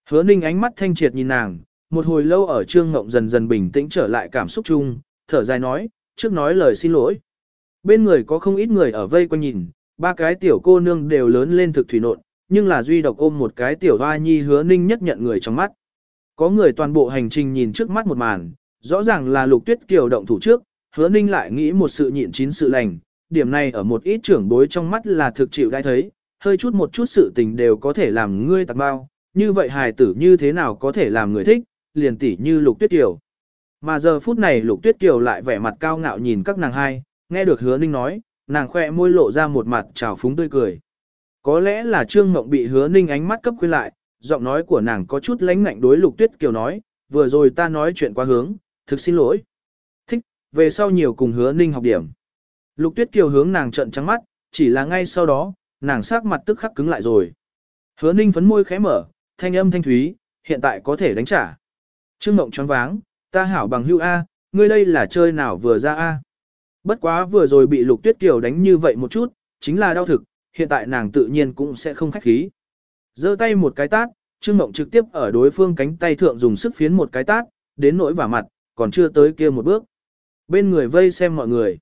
Hứa ninh ánh mắt thanh triệt nhìn nàng, một hồi lâu ở Trương Ngộng dần dần bình tĩnh trở lại cảm xúc chung, thở dài nói, trước nói lời xin lỗi. Bên người có không ít người ở vây quanh nhìn, ba cái tiểu cô nương đều lớn lên thực thủy nộn, nhưng là duy độc ôm một cái tiểu hoa nhi hứa ninh nhất nhận người trong mắt. Có người toàn bộ hành trình nhìn trước mắt một màn, rõ ràng là lục tuyết kiều động thủ trước, hứa ninh lại nghĩ một sự nhịn chín sự lành, điểm này ở một ít trưởng bối trong mắt là thực chịu đã thấy, hơi chút một chút sự tình đều có thể làm ngươi tạc bao, như vậy hài tử như thế nào có thể làm người thích, liền tỉ như lục tuyết kiều. Mà giờ phút này lục tuyết kiều lại vẻ mặt cao ngạo nhìn các nàng hai, nghe được hứa ninh nói, nàng khoe môi lộ ra một mặt trào phúng tươi cười. Có lẽ là trương mộng bị hứa ninh ánh mắt cấp khuyên lại, giọng nói của nàng có chút lánh ngạnh đối lục tuyết kiều nói, vừa rồi ta nói chuyện quá hướng, thực xin lỗi. Thích, về sau nhiều cùng hứa ninh học điểm. Lục tuyết kiều hướng nàng trận trắng mắt, chỉ là ngay sau đó, nàng sắc mặt tức khắc cứng lại rồi. Hứa ninh phấn môi khẽ mở, thanh âm thanh thúy, hiện tại có thể đánh trả. Trương mộng choáng váng, ta hảo bằng hưu A, ngươi đây là chơi nào vừa ra A. Bất quá vừa rồi bị lục tuyết kiều đánh như vậy một chút, chính là đau thực, hiện tại nàng tự nhiên cũng sẽ không khách khí. giơ tay một cái tát, Trương Mộng trực tiếp ở đối phương cánh tay thượng dùng sức phiến một cái tát, đến nỗi vả mặt, còn chưa tới kia một bước. Bên người vây xem mọi người.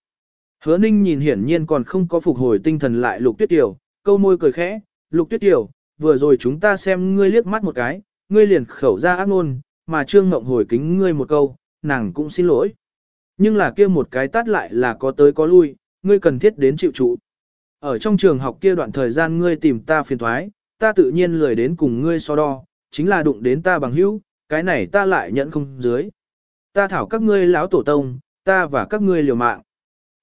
Hứa Ninh nhìn hiển nhiên còn không có phục hồi tinh thần lại Lục Tuyết Kiều, câu môi cười khẽ, Lục Tuyết Kiều, vừa rồi chúng ta xem ngươi liếc mắt một cái, ngươi liền khẩu ra ác ngôn, mà Trương Mộng hồi kính ngươi một câu, nàng cũng xin lỗi. Nhưng là kia một cái tát lại là có tới có lui, ngươi cần thiết đến chịu trụ. Ở trong trường học kia đoạn thời gian ngươi tìm ta phiền thoái, ta tự nhiên lười đến cùng ngươi so đo, chính là đụng đến ta bằng hữu, cái này ta lại nhận không dưới. Ta thảo các ngươi lão tổ tông, ta và các ngươi liều mạng.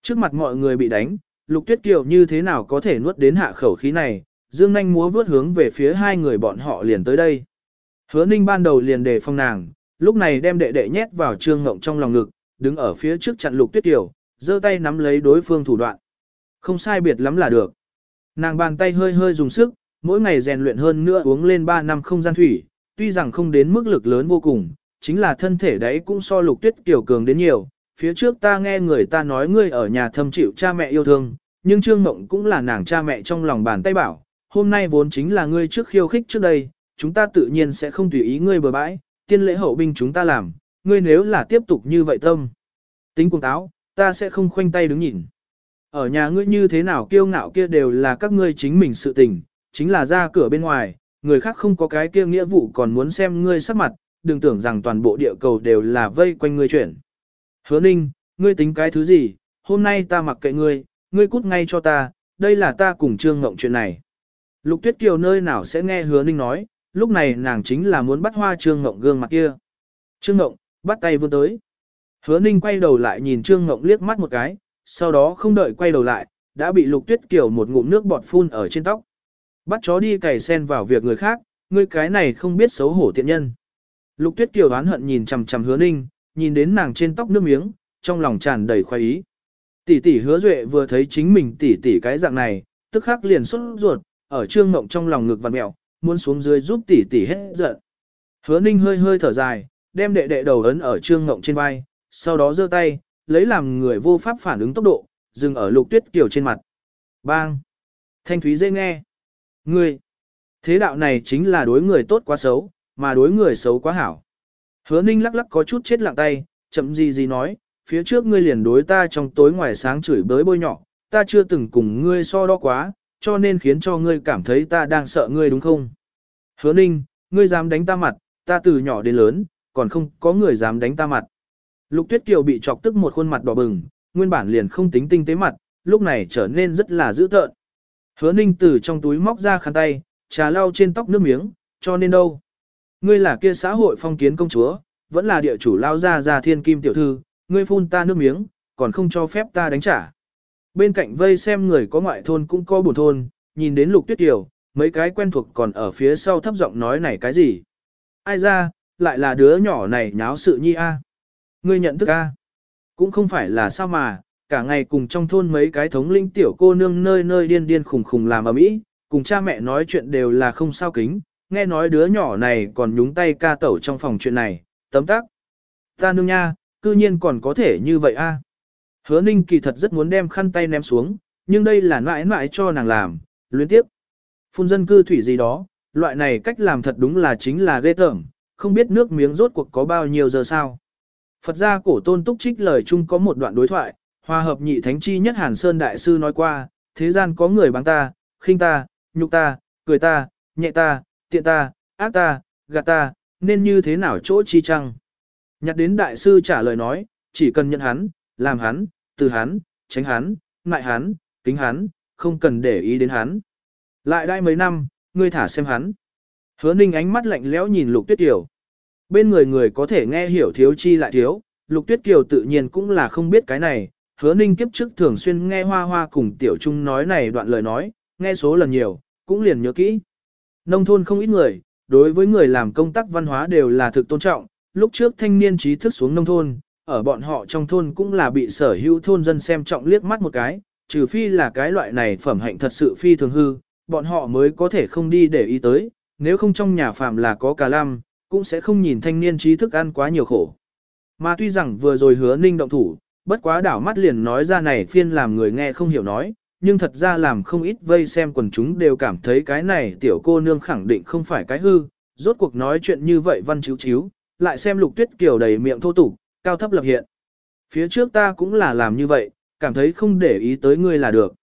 Trước mặt mọi người bị đánh, Lục Tuyết Kiều như thế nào có thể nuốt đến hạ khẩu khí này, Dương Nanh múa vướt hướng về phía hai người bọn họ liền tới đây. Hứa Ninh ban đầu liền đề phong nàng, lúc này đem đệ đệ nhét vào trương ngộng trong lòng ngực, đứng ở phía trước chặn Lục Tuyết tiểu, giơ tay nắm lấy đối phương thủ đoạn. Không sai biệt lắm là được. Nàng bàn tay hơi hơi dùng sức, mỗi ngày rèn luyện hơn nữa uống lên 3 năm không gian thủy, tuy rằng không đến mức lực lớn vô cùng, chính là thân thể đấy cũng so lục tuyết kiểu cường đến nhiều. Phía trước ta nghe người ta nói ngươi ở nhà thâm chịu cha mẹ yêu thương, nhưng Trương Mộng cũng là nàng cha mẹ trong lòng bàn tay bảo, hôm nay vốn chính là ngươi trước khiêu khích trước đây, chúng ta tự nhiên sẽ không tùy ý ngươi bừa bãi, tiên lễ hậu binh chúng ta làm, ngươi nếu là tiếp tục như vậy tâm. Tính cuồng táo, ta sẽ không khoanh tay đứng nhìn. Ở nhà ngươi như thế nào kiêu ngạo kia đều là các ngươi chính mình sự tình, chính là ra cửa bên ngoài, người khác không có cái kia nghĩa vụ còn muốn xem ngươi sắc mặt, đừng tưởng rằng toàn bộ địa cầu đều là vây quanh ngươi chuyển. Hứa ninh, ngươi tính cái thứ gì, hôm nay ta mặc kệ ngươi, ngươi cút ngay cho ta, đây là ta cùng trương ngộng chuyện này. Lục tuyết kiều nơi nào sẽ nghe hứa ninh nói, lúc này nàng chính là muốn bắt hoa trương ngộng gương mặt kia. Trương ngộng, bắt tay vươn tới. Hứa ninh quay đầu lại nhìn trương ngộng liếc mắt một cái, sau đó không đợi quay đầu lại, đã bị lục tuyết kiều một ngụm nước bọt phun ở trên tóc. Bắt chó đi cày sen vào việc người khác, ngươi cái này không biết xấu hổ tiện nhân. Lục tuyết kiều oán hận nhìn chằm chằm hứa ninh, nhìn đến nàng trên tóc nước miếng, trong lòng tràn đầy khoái ý. Tỷ tỷ hứa duệ vừa thấy chính mình tỷ tỷ cái dạng này, tức khắc liền xuất ruột, ở trương ngộng trong lòng ngực vặn mẹo, muốn xuống dưới giúp tỷ tỷ hết giận. Hứa ninh hơi hơi thở dài, đem đệ đệ đầu ấn ở trương ngộng trên vai, sau đó giơ tay, lấy làm người vô pháp phản ứng tốc độ, dừng ở lục tuyết kiều trên mặt. Bang! Thanh thúy dễ nghe. Ngươi! Thế đạo này chính là đối người tốt quá xấu, mà đối người xấu quá hảo. Hứa ninh lắc lắc có chút chết lặng tay, chậm gì gì nói, phía trước ngươi liền đối ta trong tối ngoài sáng chửi bới bôi nhỏ, ta chưa từng cùng ngươi so đo quá, cho nên khiến cho ngươi cảm thấy ta đang sợ ngươi đúng không? Hứa ninh, ngươi dám đánh ta mặt, ta từ nhỏ đến lớn, còn không có người dám đánh ta mặt. Lục Tuyết Kiều bị chọc tức một khuôn mặt đỏ bừng, nguyên bản liền không tính tinh tế mặt, lúc này trở nên rất là dữ tợn. Hứa Ninh từ trong túi móc ra khăn tay, trà lau trên tóc nước miếng, cho nên đâu. Ngươi là kia xã hội phong kiến công chúa, vẫn là địa chủ lao ra ra thiên kim tiểu thư, ngươi phun ta nước miếng, còn không cho phép ta đánh trả. Bên cạnh vây xem người có ngoại thôn cũng có buồn thôn, nhìn đến Lục Tuyết tiểu, mấy cái quen thuộc còn ở phía sau thấp giọng nói này cái gì. Ai ra, lại là đứa nhỏ này nháo sự nhi a. À? Ngươi nhận thức a? Cũng không phải là sao mà, cả ngày cùng trong thôn mấy cái thống linh tiểu cô nương nơi nơi điên điên khùng khùng làm ở mỹ, cùng cha mẹ nói chuyện đều là không sao kính, nghe nói đứa nhỏ này còn nhúng tay ca tẩu trong phòng chuyện này, tấm tắc. Ta nương nha, cư nhiên còn có thể như vậy a. À? Hứa ninh kỳ thật rất muốn đem khăn tay ném xuống, nhưng đây là mãi mãi cho nàng làm, luyến tiếp. Phun dân cư thủy gì đó, loại này cách làm thật đúng là chính là ghê tởm, không biết nước miếng rốt cuộc có bao nhiêu giờ sao. Phật gia cổ tôn túc trích lời chung có một đoạn đối thoại, hòa hợp nhị thánh chi nhất Hàn Sơn Đại Sư nói qua, thế gian có người bằng ta, khinh ta, nhục ta, cười ta, nhẹ ta, tiện ta, ác ta, gạt ta, nên như thế nào chỗ chi chăng? Nhặt đến đại sư trả lời nói, chỉ cần nhận hắn, làm hắn, từ hắn, tránh hắn, ngại hắn, kính hắn, không cần để ý đến hắn. Lại đai mấy năm, ngươi thả xem hắn. Hứa ninh ánh mắt lạnh lẽo nhìn lục tuyết kiều. Bên người người có thể nghe hiểu thiếu chi lại thiếu, lục tuyết kiều tự nhiên cũng là không biết cái này. Hứa ninh kiếp trước thường xuyên nghe hoa hoa cùng tiểu trung nói này đoạn lời nói, nghe số lần nhiều, cũng liền nhớ kỹ. Nông thôn không ít người, đối với người làm công tác văn hóa đều là thực tôn trọng, lúc trước thanh niên trí thức xuống nông thôn, ở bọn họ trong thôn cũng là bị sở hữu thôn dân xem trọng liếc mắt một cái, trừ phi là cái loại này phẩm hạnh thật sự phi thường hư, bọn họ mới có thể không đi để ý tới, nếu không trong nhà phạm là có cả lam, cũng sẽ không nhìn thanh niên trí thức ăn quá nhiều khổ. Mà tuy rằng vừa rồi hứa ninh động thủ, bất quá đảo mắt liền nói ra này phiên làm người nghe không hiểu nói, nhưng thật ra làm không ít vây xem quần chúng đều cảm thấy cái này tiểu cô nương khẳng định không phải cái hư, rốt cuộc nói chuyện như vậy văn chiếu chiếu, lại xem lục tuyết kiều đầy miệng thô tục, cao thấp lập hiện. Phía trước ta cũng là làm như vậy, cảm thấy không để ý tới ngươi là được.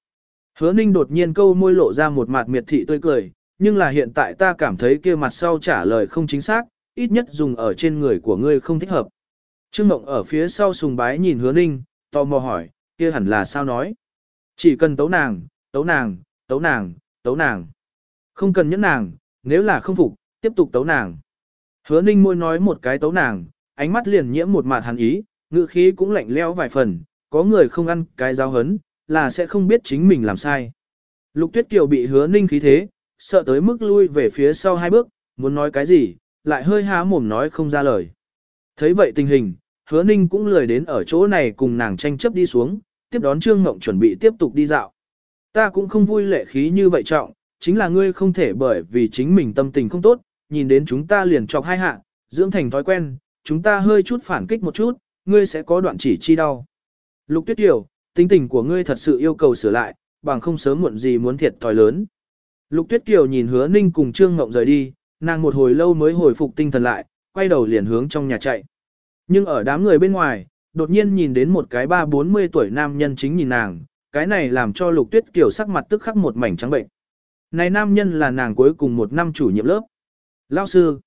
Hứa ninh đột nhiên câu môi lộ ra một mặt miệt thị tươi cười, nhưng là hiện tại ta cảm thấy kia mặt sau trả lời không chính xác, ít nhất dùng ở trên người của ngươi không thích hợp. Trương Mộng ở phía sau sùng bái nhìn hứa ninh, tò mò hỏi, kia hẳn là sao nói. Chỉ cần tấu nàng, tấu nàng, tấu nàng, tấu nàng. Không cần nhẫn nàng, nếu là không phục, tiếp tục tấu nàng. Hứa ninh môi nói một cái tấu nàng, ánh mắt liền nhiễm một mạt hàn ý, ngữ khí cũng lạnh lẽo vài phần, có người không ăn cái giáo hấn, là sẽ không biết chính mình làm sai. Lục tuyết kiều bị hứa ninh khí thế, sợ tới mức lui về phía sau hai bước, muốn nói cái gì, lại hơi há mồm nói không ra lời. Thấy vậy tình hình, hứa ninh cũng lười đến ở chỗ này cùng nàng tranh chấp đi xuống, tiếp đón Trương Mộng chuẩn bị tiếp tục đi dạo. Ta cũng không vui lệ khí như vậy trọng, chính là ngươi không thể bởi vì chính mình tâm tình không tốt, nhìn đến chúng ta liền chọc hai hạ, dưỡng thành thói quen, chúng ta hơi chút phản kích một chút, ngươi sẽ có đoạn chỉ chi đau. Lục Tuyết Kiều, tính tình của ngươi thật sự yêu cầu sửa lại, bằng không sớm muộn gì muốn thiệt thòi lớn. Lục Tuyết Kiều nhìn Hứa Ninh cùng Trương Ngộng rời đi, nàng một hồi lâu mới hồi phục tinh thần lại, quay đầu liền hướng trong nhà chạy. Nhưng ở đám người bên ngoài, đột nhiên nhìn đến một cái ba bốn mươi tuổi nam nhân chính nhìn nàng, cái này làm cho Lục Tuyết Kiều sắc mặt tức khắc một mảnh trắng bệnh. Này nam nhân là nàng cuối cùng một năm chủ nhiệm lớp. Lao sư.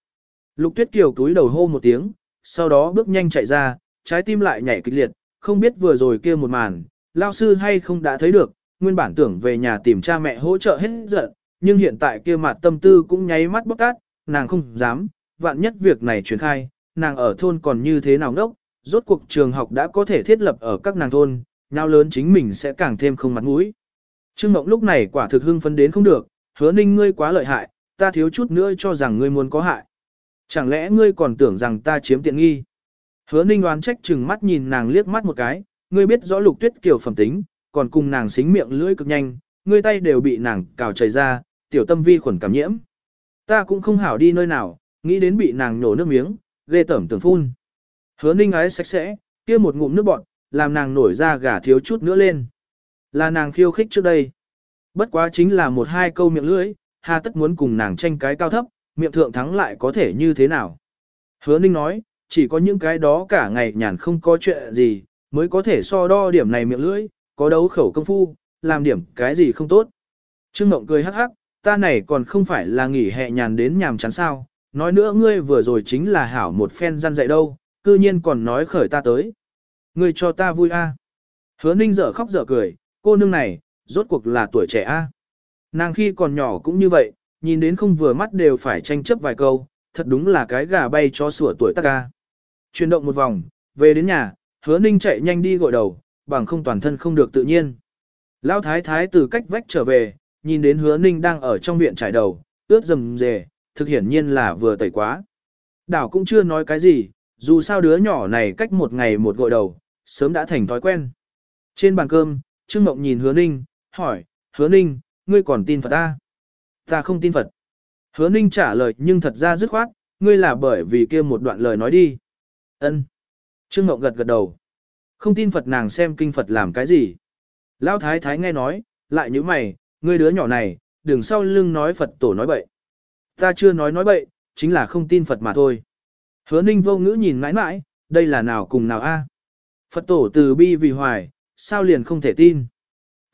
Lục Tuyết Kiều túi đầu hô một tiếng, sau đó bước nhanh chạy ra, trái tim lại nhảy kịch liệt, không biết vừa rồi kia một màn, Lao sư hay không đã thấy được, nguyên bản tưởng về nhà tìm cha mẹ hỗ trợ hết giận, nhưng hiện tại kia mặt tâm tư cũng nháy mắt bóc tát, nàng không dám, vạn nhất việc này truyền khai, nàng ở thôn còn như thế nào ngốc, rốt cuộc trường học đã có thể thiết lập ở các nàng thôn, nhau lớn chính mình sẽ càng thêm không mặt mũi. Trương Mộng lúc này quả thực hưng phấn đến không được, hứa ninh ngươi quá lợi hại, ta thiếu chút nữa cho rằng ngươi muốn có hại. Chẳng lẽ ngươi còn tưởng rằng ta chiếm tiện nghi? Hứa ninh đoán trách chừng mắt nhìn nàng liếc mắt một cái, ngươi biết rõ lục tuyết kiểu phẩm tính, còn cùng nàng xính miệng lưỡi cực nhanh, ngươi tay đều bị nàng cào chảy ra, tiểu tâm vi khuẩn cảm nhiễm. Ta cũng không hảo đi nơi nào, nghĩ đến bị nàng nhổ nước miếng, ghê tẩm tưởng phun. Hứa ninh ái sạch sẽ, kia một ngụm nước bọt làm nàng nổi ra gà thiếu chút nữa lên. Là nàng khiêu khích trước đây. Bất quá chính là một hai câu miệng lưỡi, hà tất muốn cùng nàng tranh cái cao thấp, miệng thượng thắng lại có thể như thế nào. Hứa ninh nói, chỉ có những cái đó cả ngày nhàn không có chuyện gì, mới có thể so đo điểm này miệng lưỡi, có đấu khẩu công phu, làm điểm cái gì không tốt. Trương Mộng cười hắc hắc, ta này còn không phải là nghỉ hè nhàn đến nhàm chán sao, nói nữa ngươi vừa rồi chính là hảo một phen răn dạy đâu, cư nhiên còn nói khởi ta tới. Ngươi cho ta vui a. Hứa ninh dở khóc dở cười, cô nương này, rốt cuộc là tuổi trẻ a. Nàng khi còn nhỏ cũng như vậy, nhìn đến không vừa mắt đều phải tranh chấp vài câu, thật đúng là cái gà bay cho sủa tuổi ta ca. Chuyển động một vòng, về đến nhà, hứa ninh chạy nhanh đi gội đầu, bằng không toàn thân không được tự nhiên. Lão thái thái từ cách vách trở về, nhìn đến hứa ninh đang ở trong viện trải đầu, ướt rầm rề, thực hiển nhiên là vừa tẩy quá. Đảo cũng chưa nói cái gì, dù sao đứa nhỏ này cách một ngày một gội đầu, sớm đã thành thói quen. Trên bàn cơm, Trương Mộng nhìn hứa ninh, hỏi, hứa ninh, ngươi còn tin Phật ta? Ta không tin Phật. Hứa ninh trả lời nhưng thật ra dứt khoát, ngươi là bởi vì kia một đoạn lời nói đi. Ân. Trương Ngọc gật gật đầu. Không tin Phật nàng xem kinh Phật làm cái gì. Lão thái thái nghe nói, lại như mày, ngươi đứa nhỏ này, đừng sau lưng nói Phật tổ nói bậy. Ta chưa nói nói bậy, chính là không tin Phật mà thôi. Hứa ninh vô ngữ nhìn mãi mãi, đây là nào cùng nào a? Phật tổ từ bi vì hoài, sao liền không thể tin?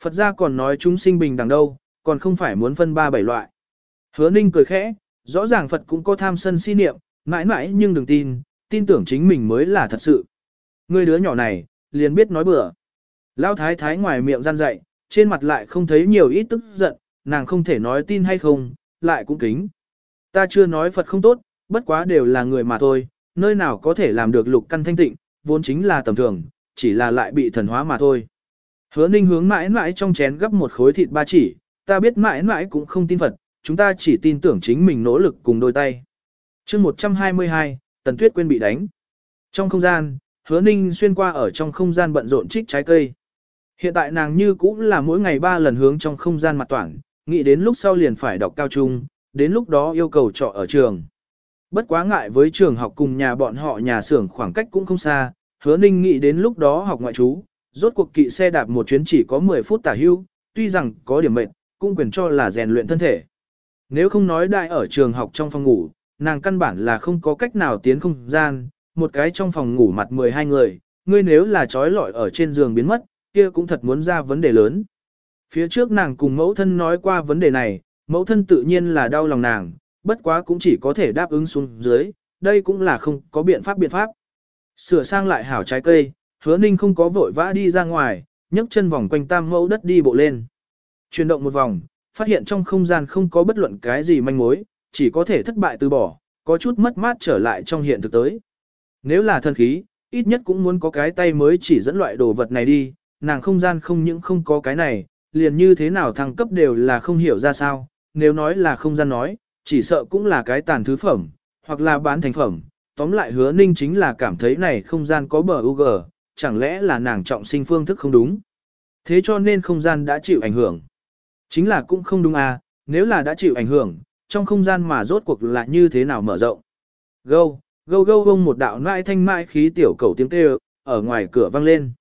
Phật gia còn nói chúng sinh bình đẳng đâu, còn không phải muốn phân ba bảy loại. Hứa ninh cười khẽ, rõ ràng Phật cũng có tham sân si niệm, mãi mãi nhưng đừng tin, tin tưởng chính mình mới là thật sự. Người đứa nhỏ này, liền biết nói bừa. lao thái thái ngoài miệng gian dậy, trên mặt lại không thấy nhiều ít tức giận, nàng không thể nói tin hay không, lại cũng kính. Ta chưa nói Phật không tốt, bất quá đều là người mà thôi, nơi nào có thể làm được lục căn thanh tịnh, vốn chính là tầm thường, chỉ là lại bị thần hóa mà thôi. Hứa ninh hướng mãi mãi trong chén gấp một khối thịt ba chỉ, ta biết mãi mãi cũng không tin Phật, chúng ta chỉ tin tưởng chính mình nỗ lực cùng đôi tay. chương 122, Tần Tuyết quên bị đánh. Trong không gian, hứa ninh xuyên qua ở trong không gian bận rộn trích trái cây. Hiện tại nàng như cũng là mỗi ngày ba lần hướng trong không gian mặt toảng, nghĩ đến lúc sau liền phải đọc cao trung, đến lúc đó yêu cầu trọ ở trường. Bất quá ngại với trường học cùng nhà bọn họ nhà xưởng khoảng cách cũng không xa, hứa ninh nghĩ đến lúc đó học ngoại trú, rốt cuộc kỵ xe đạp một chuyến chỉ có 10 phút tả hưu, tuy rằng có điểm mệt, cũng quyền cho là rèn luyện thân thể. Nếu không nói đại ở trường học trong phòng ngủ, nàng căn bản là không có cách nào tiến không gian, một cái trong phòng ngủ mặt 12 người, ngươi nếu là trói lọi ở trên giường biến mất, kia cũng thật muốn ra vấn đề lớn. Phía trước nàng cùng mẫu thân nói qua vấn đề này, mẫu thân tự nhiên là đau lòng nàng, bất quá cũng chỉ có thể đáp ứng xuống dưới, đây cũng là không có biện pháp biện pháp. Sửa sang lại hảo trái cây, hứa ninh không có vội vã đi ra ngoài, nhấc chân vòng quanh tam mẫu đất đi bộ lên. Chuyển động một vòng, phát hiện trong không gian không có bất luận cái gì manh mối, chỉ có thể thất bại từ bỏ, có chút mất mát trở lại trong hiện thực tới. Nếu là thân khí, ít nhất cũng muốn có cái tay mới chỉ dẫn loại đồ vật này đi, nàng không gian không những không có cái này, liền như thế nào thăng cấp đều là không hiểu ra sao, nếu nói là không gian nói, chỉ sợ cũng là cái tàn thứ phẩm, hoặc là bán thành phẩm. Tóm lại hứa ninh chính là cảm thấy này không gian có bờ UG, chẳng lẽ là nàng trọng sinh phương thức không đúng. Thế cho nên không gian đã chịu ảnh hưởng. Chính là cũng không đúng à, nếu là đã chịu ảnh hưởng, trong không gian mà rốt cuộc là như thế nào mở rộng. Gâu, gâu gâu gông một đạo nãi thanh mãi khí tiểu cầu tiếng kêu, ở ngoài cửa vang lên.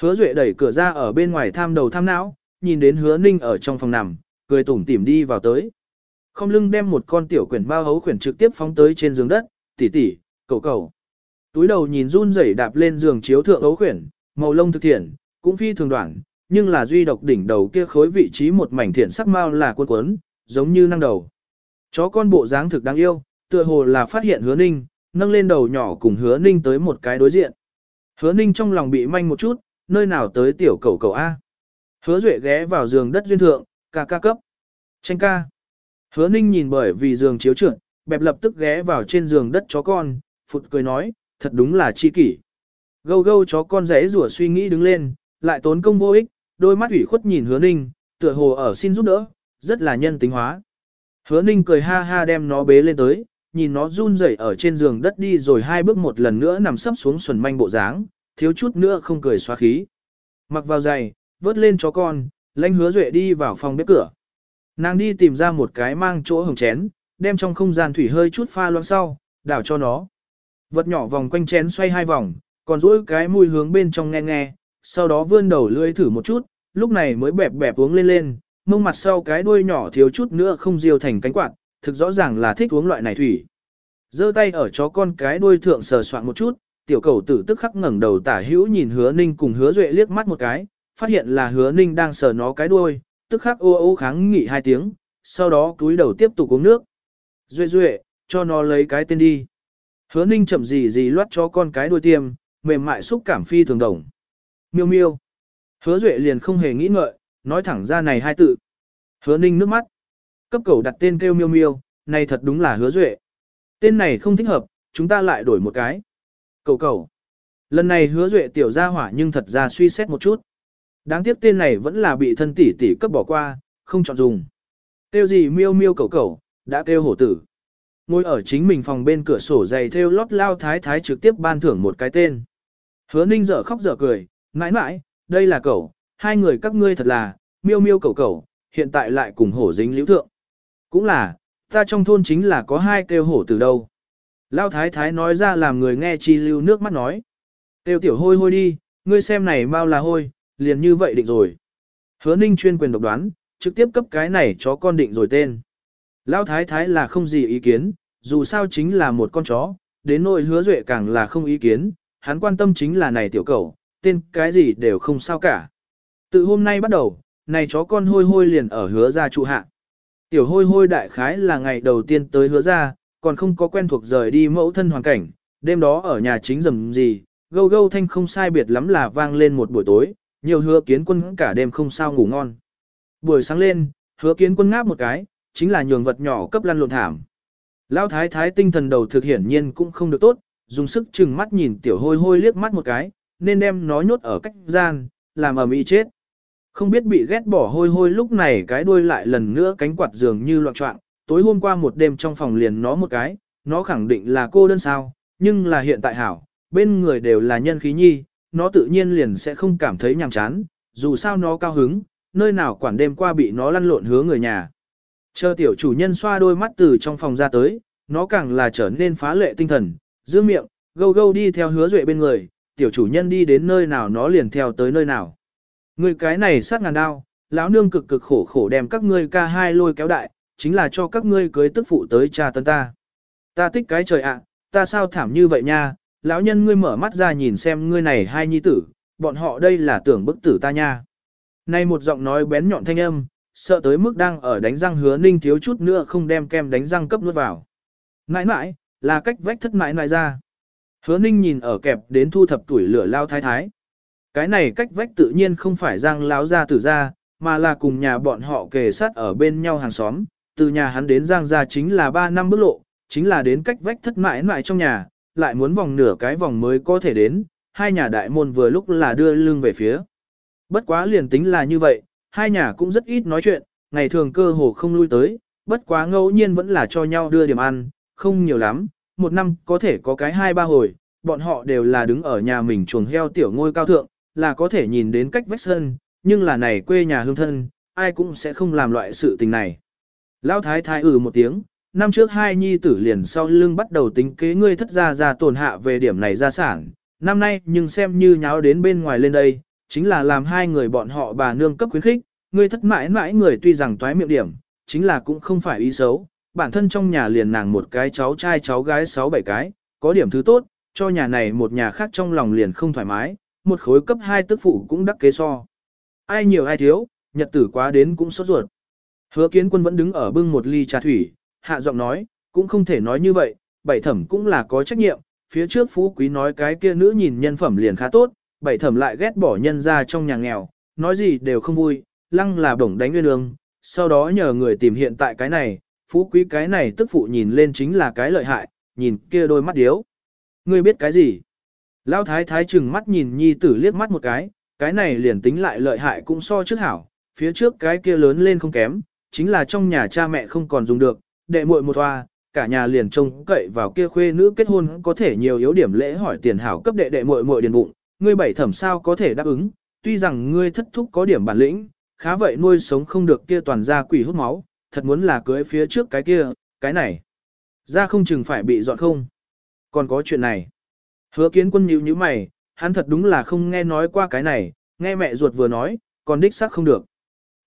Hứa Duệ đẩy cửa ra ở bên ngoài tham đầu tham não, nhìn đến hứa ninh ở trong phòng nằm, cười tủm tỉm đi vào tới. Không lưng đem một con tiểu quyển bao hấu quyển trực tiếp phóng tới trên giường đất, tỉ tỉ, cầu cầu. Túi đầu nhìn run rẩy đạp lên giường chiếu thượng ấu quyển, màu lông thực thiện, cũng phi thường đoạn, nhưng là duy độc đỉnh đầu kia khối vị trí một mảnh thiện sắc mau là cuốn cuốn, giống như năng đầu. Chó con bộ dáng thực đáng yêu, tựa hồ là phát hiện hứa ninh, nâng lên đầu nhỏ cùng hứa ninh tới một cái đối diện. Hứa ninh trong lòng bị manh một chút, nơi nào tới tiểu cầu cầu A. Hứa duệ ghé vào giường đất duyên thượng, ca ca cấp. Tranh ca. Hứa ninh nhìn bởi vì giường chiếu trượt, bẹp lập tức ghé vào trên giường đất chó con, phụt cười nói, thật đúng là chi kỷ. Gâu gâu chó con rẽ rủa suy nghĩ đứng lên, lại tốn công vô ích, đôi mắt ủy khuất nhìn hứa ninh, tựa hồ ở xin giúp đỡ, rất là nhân tính hóa. Hứa ninh cười ha ha đem nó bế lên tới, nhìn nó run rẩy ở trên giường đất đi rồi hai bước một lần nữa nằm sấp xuống xuẩn manh bộ dáng, thiếu chút nữa không cười xóa khí. Mặc vào giày, vớt lên chó con, lãnh hứa duệ đi vào phòng bếp cửa. Nàng đi tìm ra một cái mang chỗ hồng chén, đem trong không gian thủy hơi chút pha loãng sau, đảo cho nó. Vật nhỏ vòng quanh chén xoay hai vòng, còn duỗi cái mùi hướng bên trong nghe nghe, sau đó vươn đầu lưỡi thử một chút, lúc này mới bẹp bẹp uống lên lên, mông mặt sau cái đuôi nhỏ thiếu chút nữa không diêu thành cánh quạt, thực rõ ràng là thích uống loại này thủy. giơ tay ở chó con cái đuôi thượng sờ soạn một chút, tiểu cầu tử tức khắc ngẩng đầu tả hữu nhìn hứa ninh cùng hứa duệ liếc mắt một cái, phát hiện là hứa ninh đang sờ nó cái đuôi, tức khắc ô ô kháng nghị hai tiếng, sau đó cúi đầu tiếp tục uống nước. Duệ duệ, cho nó lấy cái tên đi. Hứa ninh chậm gì gì loát cho con cái đuôi tiêm, mềm mại xúc cảm phi thường đồng. Miêu miêu. Hứa duệ liền không hề nghĩ ngợi, nói thẳng ra này hai tự. Hứa ninh nước mắt. Cấp cầu đặt tên kêu miêu miêu, này thật đúng là hứa duệ. Tên này không thích hợp, chúng ta lại đổi một cái. Cầu cầu. Lần này hứa duệ tiểu ra hỏa nhưng thật ra suy xét một chút. Đáng tiếc tên này vẫn là bị thân tỷ tỷ cấp bỏ qua, không chọn dùng. Tiêu gì miêu miêu cầu cầu, đã kêu hổ tử. Ngồi ở chính mình phòng bên cửa sổ dày theo lót lao thái thái trực tiếp ban thưởng một cái tên. Hứa ninh dở khóc dở cười, mãi mãi, đây là cậu, hai người các ngươi thật là, miêu miêu cậu cậu, hiện tại lại cùng hổ dính liễu thượng. Cũng là, ta trong thôn chính là có hai kêu hổ từ đâu. Lao thái thái nói ra làm người nghe chi lưu nước mắt nói. Tiêu tiểu hôi hôi đi, ngươi xem này bao là hôi, liền như vậy định rồi. Hứa ninh chuyên quyền độc đoán, trực tiếp cấp cái này chó con định rồi tên. Lao thái thái là không gì ý kiến, dù sao chính là một con chó, đến nỗi hứa duệ càng là không ý kiến, hắn quan tâm chính là này tiểu cầu, tên cái gì đều không sao cả. Từ hôm nay bắt đầu, này chó con hôi hôi liền ở hứa ra trụ hạ. Tiểu hôi hôi đại khái là ngày đầu tiên tới hứa ra, còn không có quen thuộc rời đi mẫu thân hoàn cảnh, đêm đó ở nhà chính rầm gì, gâu gâu thanh không sai biệt lắm là vang lên một buổi tối, nhiều hứa kiến quân cả đêm không sao ngủ ngon. Buổi sáng lên, hứa kiến quân ngáp một cái, chính là nhường vật nhỏ cấp lăn lộn thảm. Lão thái thái tinh thần đầu thực hiển nhiên cũng không được tốt, dùng sức chừng mắt nhìn tiểu hôi hôi liếc mắt một cái, nên đem nó nhốt ở cách gian, làm ầm ĩ chết. Không biết bị ghét bỏ hôi hôi lúc này cái đuôi lại lần nữa cánh quạt dường như loạn trọng, tối hôm qua một đêm trong phòng liền nó một cái, nó khẳng định là cô đơn sao, nhưng là hiện tại hảo, bên người đều là nhân khí nhi, nó tự nhiên liền sẽ không cảm thấy nhàm chán, dù sao nó cao hứng, nơi nào quản đêm qua bị nó lăn lộn hứa người nhà. Chờ tiểu chủ nhân xoa đôi mắt từ trong phòng ra tới, nó càng là trở nên phá lệ tinh thần, giữ miệng, gâu gâu đi theo hứa duệ bên người, tiểu chủ nhân đi đến nơi nào nó liền theo tới nơi nào. Người cái này sát ngàn đao, lão nương cực cực khổ khổ đem các ngươi ca hai lôi kéo đại, chính là cho các ngươi cưới tức phụ tới cha tân ta. Ta thích cái trời ạ, ta sao thảm như vậy nha, lão nhân ngươi mở mắt ra nhìn xem ngươi này hai nhi tử, bọn họ đây là tưởng bức tử ta nha. Nay một giọng nói bén nhọn thanh âm, sợ tới mức đang ở đánh răng hứa ninh thiếu chút nữa không đem kem đánh răng cấp nuốt vào. Nãi nãi, là cách vách thất nãi nãi ra. Hứa ninh nhìn ở kẹp đến thu thập tuổi lửa lao thái thái. Cái này cách vách tự nhiên không phải giang láo ra tử ra, mà là cùng nhà bọn họ kề sát ở bên nhau hàng xóm. Từ nhà hắn đến giang ra chính là 3 năm bước lộ, chính là đến cách vách thất mãi mãi trong nhà, lại muốn vòng nửa cái vòng mới có thể đến, hai nhà đại môn vừa lúc là đưa lưng về phía. Bất quá liền tính là như vậy, hai nhà cũng rất ít nói chuyện, ngày thường cơ hồ không lui tới, bất quá ngẫu nhiên vẫn là cho nhau đưa điểm ăn, không nhiều lắm, một năm có thể có cái hai ba hồi, bọn họ đều là đứng ở nhà mình chuồng heo tiểu ngôi cao thượng, là có thể nhìn đến cách vách sân, nhưng là này quê nhà hương thân, ai cũng sẽ không làm loại sự tình này. Lão thái thái ừ một tiếng, năm trước hai nhi tử liền sau lưng bắt đầu tính kế ngươi thất gia ra tổn hạ về điểm này gia sản, năm nay nhưng xem như nháo đến bên ngoài lên đây, chính là làm hai người bọn họ bà nương cấp khuyến khích, ngươi thất mãi mãi người tuy rằng toái miệng điểm, chính là cũng không phải ý xấu, bản thân trong nhà liền nàng một cái cháu trai cháu gái sáu bảy cái, có điểm thứ tốt, cho nhà này một nhà khác trong lòng liền không thoải mái, một khối cấp hai tức phụ cũng đắc kế so. Ai nhiều ai thiếu, nhật tử quá đến cũng sốt ruột. Hứa kiến quân vẫn đứng ở bưng một ly trà thủy, hạ giọng nói, cũng không thể nói như vậy, bảy thẩm cũng là có trách nhiệm, phía trước phú quý nói cái kia nữ nhìn nhân phẩm liền khá tốt, bảy thẩm lại ghét bỏ nhân ra trong nhà nghèo, nói gì đều không vui, lăng là bổng đánh nguyên đường, sau đó nhờ người tìm hiện tại cái này, phú quý cái này tức phụ nhìn lên chính là cái lợi hại, nhìn kia đôi mắt điếu. Ngươi biết cái gì? Lão thái thái chừng mắt nhìn nhi tử liếc mắt một cái, cái này liền tính lại lợi hại cũng so trước hảo, phía trước cái kia lớn lên không kém, chính là trong nhà cha mẹ không còn dùng được, đệ muội một hoa, cả nhà liền trông cậy vào kia khuê nữ kết hôn có thể nhiều yếu điểm lễ hỏi tiền hảo cấp đệ đệ muội muội điền bụng, ngươi bảy thẩm sao có thể đáp ứng, tuy rằng ngươi thất thúc có điểm bản lĩnh, khá vậy nuôi sống không được kia toàn gia quỷ hút máu, thật muốn là cưới phía trước cái kia, cái này. Ra không chừng phải bị dọn không. Còn có chuyện này. Hứa kiến quân nhíu như mày, hắn thật đúng là không nghe nói qua cái này, nghe mẹ ruột vừa nói, còn đích xác không được.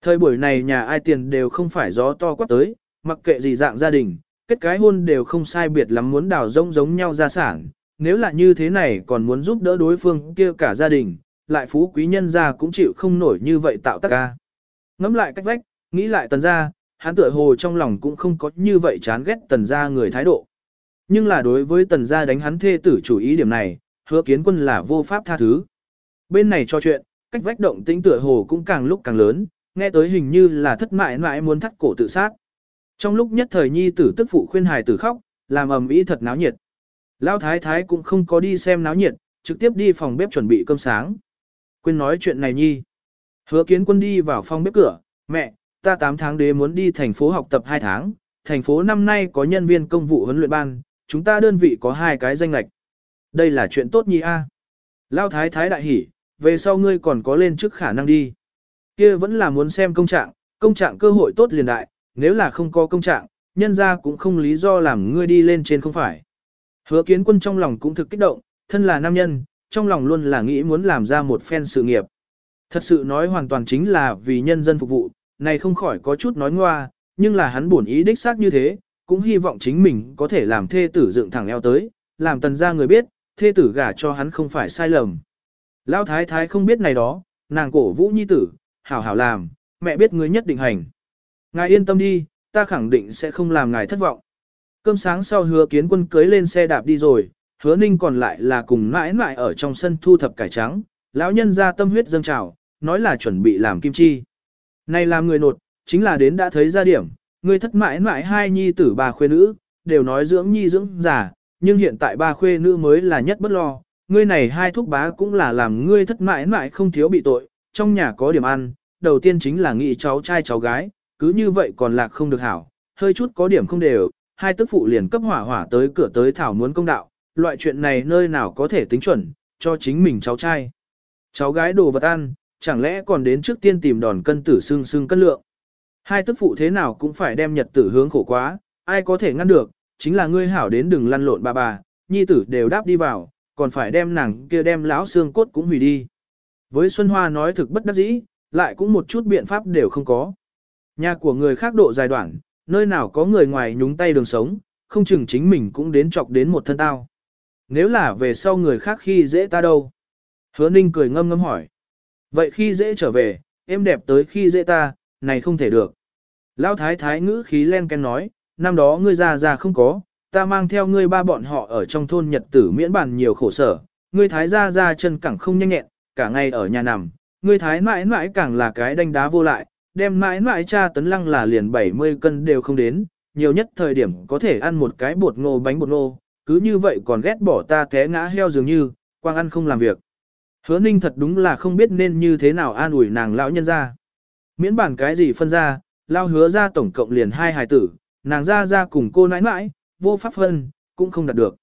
Thời buổi này nhà ai tiền đều không phải gió to quát tới, mặc kệ gì dạng gia đình, kết cái hôn đều không sai biệt lắm muốn đào rông giống nhau gia sản, nếu là như thế này còn muốn giúp đỡ đối phương kia cả gia đình, lại phú quý nhân gia cũng chịu không nổi như vậy tạo tác ca. Ngắm lại cách vách, nghĩ lại tần gia, hắn tựa hồ trong lòng cũng không có như vậy chán ghét tần gia người thái độ. Nhưng là đối với tần gia đánh hắn thê tử chủ ý điểm này, hứa kiến quân là vô pháp tha thứ. Bên này cho chuyện, cách vách động tĩnh tựa hồ cũng càng lúc càng lớn, nghe tới hình như là thất mại mãi muốn thắt cổ tự sát. Trong lúc nhất thời nhi tử tức phụ khuyên hài tử khóc, làm ầm ĩ thật náo nhiệt. Lão thái thái cũng không có đi xem náo nhiệt, trực tiếp đi phòng bếp chuẩn bị cơm sáng. Quên nói chuyện này nhi. Hứa kiến quân đi vào phòng bếp cửa, mẹ, ta 8 tháng đế muốn đi thành phố học tập 2 tháng, thành phố năm nay có nhân viên công vụ huấn luyện ban, chúng ta đơn vị có hai cái danh lạch. Đây là chuyện tốt nhi a. Lão thái thái đại hỉ, về sau ngươi còn có lên chức khả năng đi. Kia vẫn là muốn xem công trạng, công trạng cơ hội tốt liền đại, nếu là không có công trạng, nhân ra cũng không lý do làm ngươi đi lên trên không phải. Hứa kiến quân trong lòng cũng thực kích động, thân là nam nhân, trong lòng luôn là nghĩ muốn làm ra một phen sự nghiệp. Thật sự nói hoàn toàn chính là vì nhân dân phục vụ, này không khỏi có chút nói ngoa, nhưng là hắn buồn ý đích xác như thế, cũng hy vọng chính mình có thể làm thê tử dựng thẳng eo tới, làm tần gia người biết, thê tử gả cho hắn không phải sai lầm. Lão thái thái không biết này đó, nàng cổ vũ nhi tử, hảo hảo làm, mẹ biết ngươi nhất định hành. Ngài yên tâm đi, ta khẳng định sẽ không làm ngài thất vọng. Cơm sáng sau hứa kiến quân cưới lên xe đạp đi rồi, hứa ninh còn lại là cùng mãi mãi ở trong sân thu thập cải trắng, lão nhân ra tâm huyết dâng trào, nói là chuẩn bị làm kim chi. Này làm người nột, chính là đến đã thấy ra điểm, người thất mãi mãi hai nhi tử bà khuê nữ, đều nói dưỡng nhi dưỡng giả, nhưng hiện tại ba khuê nữ mới là nhất bất lo, ngươi này hai thúc bá cũng là làm ngươi thất mãi mãi không thiếu bị tội, trong nhà có điểm ăn, đầu tiên chính là nghĩ cháu trai cháu gái, cứ như vậy còn lạc không được hảo, hơi chút có điểm không đều, hai tức phụ liền cấp hỏa hỏa tới cửa tới thảo muốn công đạo, loại chuyện này nơi nào có thể tính chuẩn, cho chính mình cháu trai. Cháu gái đồ vật ăn, chẳng lẽ còn đến trước tiên tìm đòn cân tử xương xương cân lượng. Hai tức phụ thế nào cũng phải đem nhật tử hướng khổ quá, ai có thể ngăn được, chính là ngươi hảo đến đừng lăn lộn bà bà, nhi tử đều đáp đi vào, còn phải đem nàng kia đem lão xương cốt cũng hủy đi. Với Xuân Hoa nói thực bất đắc dĩ, lại cũng một chút biện pháp đều không có. Nhà của người khác độ dài đoạn, nơi nào có người ngoài nhúng tay đường sống, không chừng chính mình cũng đến chọc đến một thân tao. Nếu là về sau người khác khi dễ ta đâu? Hứa Ninh cười ngâm ngâm hỏi. Vậy khi dễ trở về, em đẹp tới khi dễ ta, này không thể được. Lão thái thái ngữ khí len ken nói, năm đó ngươi già già không có, ta mang theo ngươi ba bọn họ ở trong thôn nhật tử miễn bàn nhiều khổ sở, ngươi thái gia ra chân cẳng không nhanh nhẹn, cả ngày ở nhà nằm, ngươi thái mãi mãi càng là cái đánh đá vô lại, đem mãi mãi cha tấn lăng là liền 70 cân đều không đến, nhiều nhất thời điểm có thể ăn một cái bột ngô bánh bột ngô, cứ như vậy còn ghét bỏ ta té ngã heo dường như, quang ăn không làm việc. Hứa ninh thật đúng là không biết nên như thế nào an ủi nàng lão nhân ra. Miễn bản cái gì phân ra, lao hứa ra tổng cộng liền hai hài tử, nàng ra ra cùng cô nãi nãi, vô pháp phân, cũng không đạt được.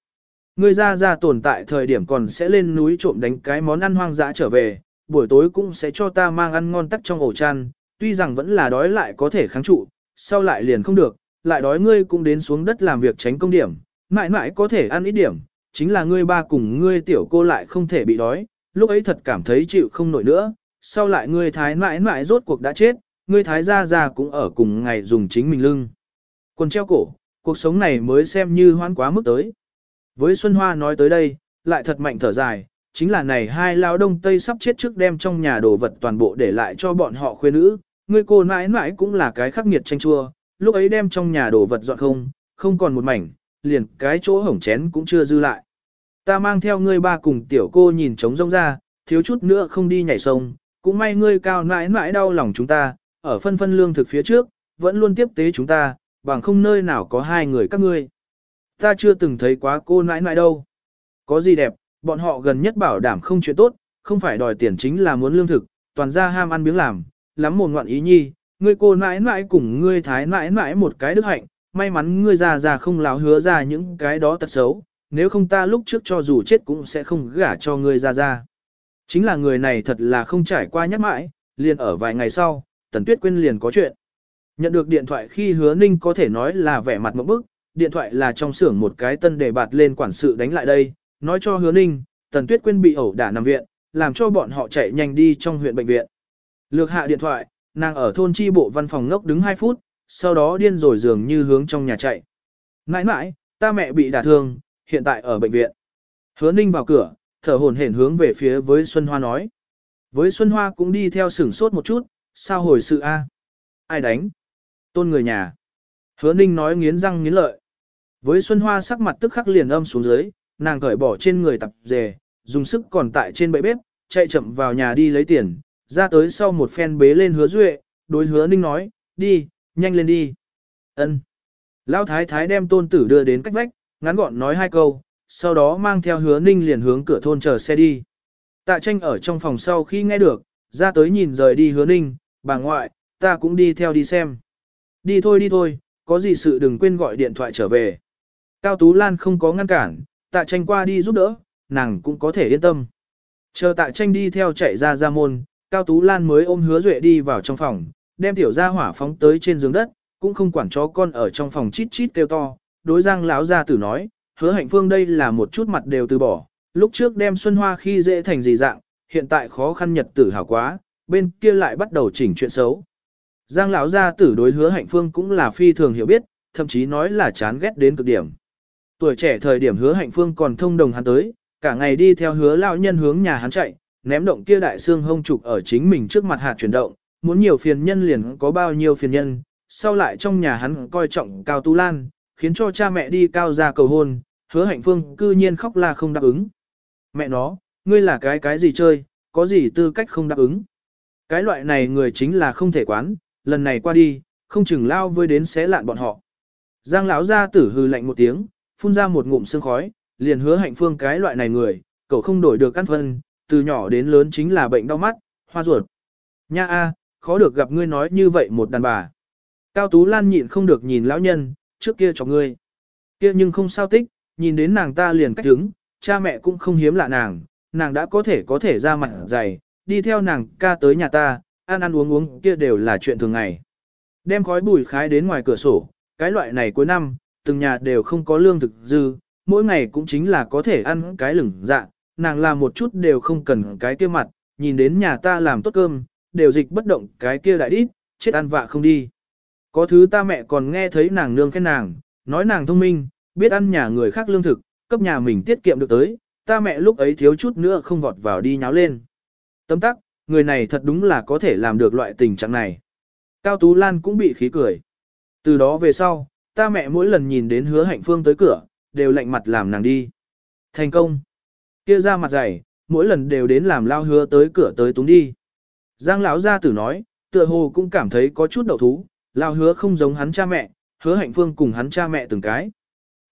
Người ra ra tồn tại thời điểm còn sẽ lên núi trộm đánh cái món ăn hoang dã trở về, buổi tối cũng sẽ cho ta mang ăn ngon tắc trong ổ chăn, tuy rằng vẫn là đói lại có thể kháng trụ, sau lại liền không được, lại đói ngươi cũng đến xuống đất làm việc tránh công điểm, mãi mãi có thể ăn ít điểm, chính là ngươi ba cùng ngươi tiểu cô lại không thể bị đói, lúc ấy thật cảm thấy chịu không nổi nữa, sau lại ngươi thái mãi mãi rốt cuộc đã chết, ngươi thái gia gia cũng ở cùng ngày dùng chính mình lưng. Quần treo cổ, cuộc sống này mới xem như hoan quá mức tới. Với Xuân Hoa nói tới đây, lại thật mạnh thở dài, chính là này hai lao đông tây sắp chết trước đem trong nhà đồ vật toàn bộ để lại cho bọn họ khuê nữ, ngươi cô mãi mãi cũng là cái khắc nghiệt tranh chua, lúc ấy đem trong nhà đồ vật dọn không, không còn một mảnh, liền cái chỗ hổng chén cũng chưa dư lại. Ta mang theo ngươi ba cùng tiểu cô nhìn trống rông ra, thiếu chút nữa không đi nhảy sông, cũng may ngươi cao mãi mãi đau lòng chúng ta, ở phân phân lương thực phía trước, vẫn luôn tiếp tế chúng ta, bằng không nơi nào có hai người các ngươi. Ta chưa từng thấy quá cô nãi nãi đâu. Có gì đẹp, bọn họ gần nhất bảo đảm không chuyện tốt, không phải đòi tiền chính là muốn lương thực, toàn ra ham ăn biếng làm, lắm mồm ngoạn ý nhi, ngươi cô nãi nãi cùng ngươi thái nãi nãi một cái đức hạnh, may mắn ngươi già già không láo hứa ra những cái đó tật xấu, nếu không ta lúc trước cho dù chết cũng sẽ không gả cho ngươi ra ra. Chính là người này thật là không trải qua nhắc mãi, liền ở vài ngày sau, Tần Tuyết Quyên liền có chuyện. Nhận được điện thoại khi hứa ninh có thể nói là vẻ mặt một bức, điện thoại là trong xưởng một cái tân đề bạt lên quản sự đánh lại đây, nói cho hứa ninh, Tần Tuyết Quyên bị ẩu đả nằm viện, làm cho bọn họ chạy nhanh đi trong huyện bệnh viện. Lược hạ điện thoại, nàng ở thôn chi bộ văn phòng ngốc đứng 2 phút, sau đó điên rồi dường như hướng trong nhà chạy. Nãi nãi, ta mẹ bị đả thương, hiện tại ở bệnh viện. Hứa ninh vào cửa, thở hồn hển hướng về phía với Xuân Hoa nói. Với Xuân Hoa cũng đi theo sửng sốt một chút, sao hồi sự a? Ai đánh? Tôn người nhà. Hứa ninh nói nghiến răng nghiến lợi. Với Xuân Hoa sắc mặt tức khắc liền âm xuống dưới, nàng cởi bỏ trên người tập dề, dùng sức còn tại trên bệ bếp, chạy chậm vào nhà đi lấy tiền, ra tới sau một phen bế lên hứa duệ, đối hứa ninh nói, đi, nhanh lên đi. ân Lão thái thái đem tôn tử đưa đến cách vách, ngắn gọn nói hai câu, sau đó mang theo hứa ninh liền hướng cửa thôn chờ xe đi. Tạ tranh ở trong phòng sau khi nghe được, ra tới nhìn rời đi hứa ninh, bà ngoại, ta cũng đi theo đi xem. Đi thôi đi thôi, có gì sự đừng quên gọi điện thoại trở về. Cao Tú Lan không có ngăn cản, tạ tranh qua đi giúp đỡ, nàng cũng có thể yên tâm. Chờ tạ tranh đi theo chạy ra ra môn, Cao Tú Lan mới ôm hứa duệ đi vào trong phòng, đem tiểu gia hỏa phóng tới trên giường đất, cũng không quản chó con ở trong phòng chít chít kêu to. Đối giang lão gia tử nói, hứa hạnh phương đây là một chút mặt đều từ bỏ, lúc trước đem xuân hoa khi dễ thành gì dạng, hiện tại khó khăn nhật tử hảo quá, bên kia lại bắt đầu chỉnh chuyện xấu. Giang lão gia tử đối hứa hạnh phương cũng là phi thường hiểu biết, thậm chí nói là chán ghét đến cực điểm. Tuổi trẻ thời điểm hứa hạnh phương còn thông đồng hắn tới, cả ngày đi theo hứa lão nhân hướng nhà hắn chạy, ném động kia đại xương hông trục ở chính mình trước mặt hạt chuyển động, muốn nhiều phiền nhân liền có bao nhiêu phiền nhân, sau lại trong nhà hắn coi trọng Cao Tu Lan, khiến cho cha mẹ đi cao gia cầu hôn, hứa hạnh phương cư nhiên khóc la không đáp ứng. Mẹ nó, ngươi là cái cái gì chơi, có gì tư cách không đáp ứng. Cái loại này người chính là không thể quán, lần này qua đi, không chừng lao với đến xé lạn bọn họ. Giang lão ra tử hư lạnh một tiếng, phun ra một ngụm sương khói, liền hứa hạnh phương cái loại này người, cậu không đổi được căn phân, từ nhỏ đến lớn chính là bệnh đau mắt, hoa ruột. Nha a, khó được gặp ngươi nói như vậy một đàn bà. Cao Tú Lan nhịn không được nhìn lão nhân, trước kia cho ngươi. Kia nhưng không sao tích, nhìn đến nàng ta liền cách đứng, cha mẹ cũng không hiếm lạ nàng, nàng đã có thể có thể ra mặt dày, đi theo nàng ca tới nhà ta, ăn ăn uống uống kia đều là chuyện thường ngày. Đem khói bùi khái đến ngoài cửa sổ, cái loại này cuối năm, từng nhà đều không có lương thực dư, mỗi ngày cũng chính là có thể ăn cái lửng dạ, nàng làm một chút đều không cần cái kia mặt, nhìn đến nhà ta làm tốt cơm, đều dịch bất động cái kia đại đít, chết ăn vạ không đi. Có thứ ta mẹ còn nghe thấy nàng nương khen nàng, nói nàng thông minh, biết ăn nhà người khác lương thực, cấp nhà mình tiết kiệm được tới, ta mẹ lúc ấy thiếu chút nữa không vọt vào đi nháo lên. Tấm tắc, người này thật đúng là có thể làm được loại tình trạng này. Cao Tú Lan cũng bị khí cười. Từ đó về sau, ta mẹ mỗi lần nhìn đến hứa hạnh phương tới cửa, đều lạnh mặt làm nàng đi. Thành công. Kia ra mặt dày, mỗi lần đều đến làm lao hứa tới cửa tới túng đi. Giang lão gia tử nói, tựa hồ cũng cảm thấy có chút đậu thú, lao hứa không giống hắn cha mẹ, hứa hạnh phương cùng hắn cha mẹ từng cái.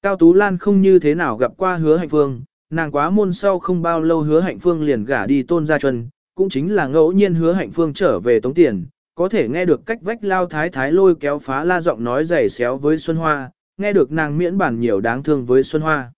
Cao Tú Lan không như thế nào gặp qua hứa hạnh phương, nàng quá môn sau không bao lâu hứa hạnh phương liền gả đi tôn gia chuân, cũng chính là ngẫu nhiên hứa hạnh phương trở về tống tiền, có thể nghe được cách vách lao thái thái lôi kéo phá la giọng nói giày xéo với Xuân Hoa, nghe được nàng miễn bản nhiều đáng thương với Xuân Hoa.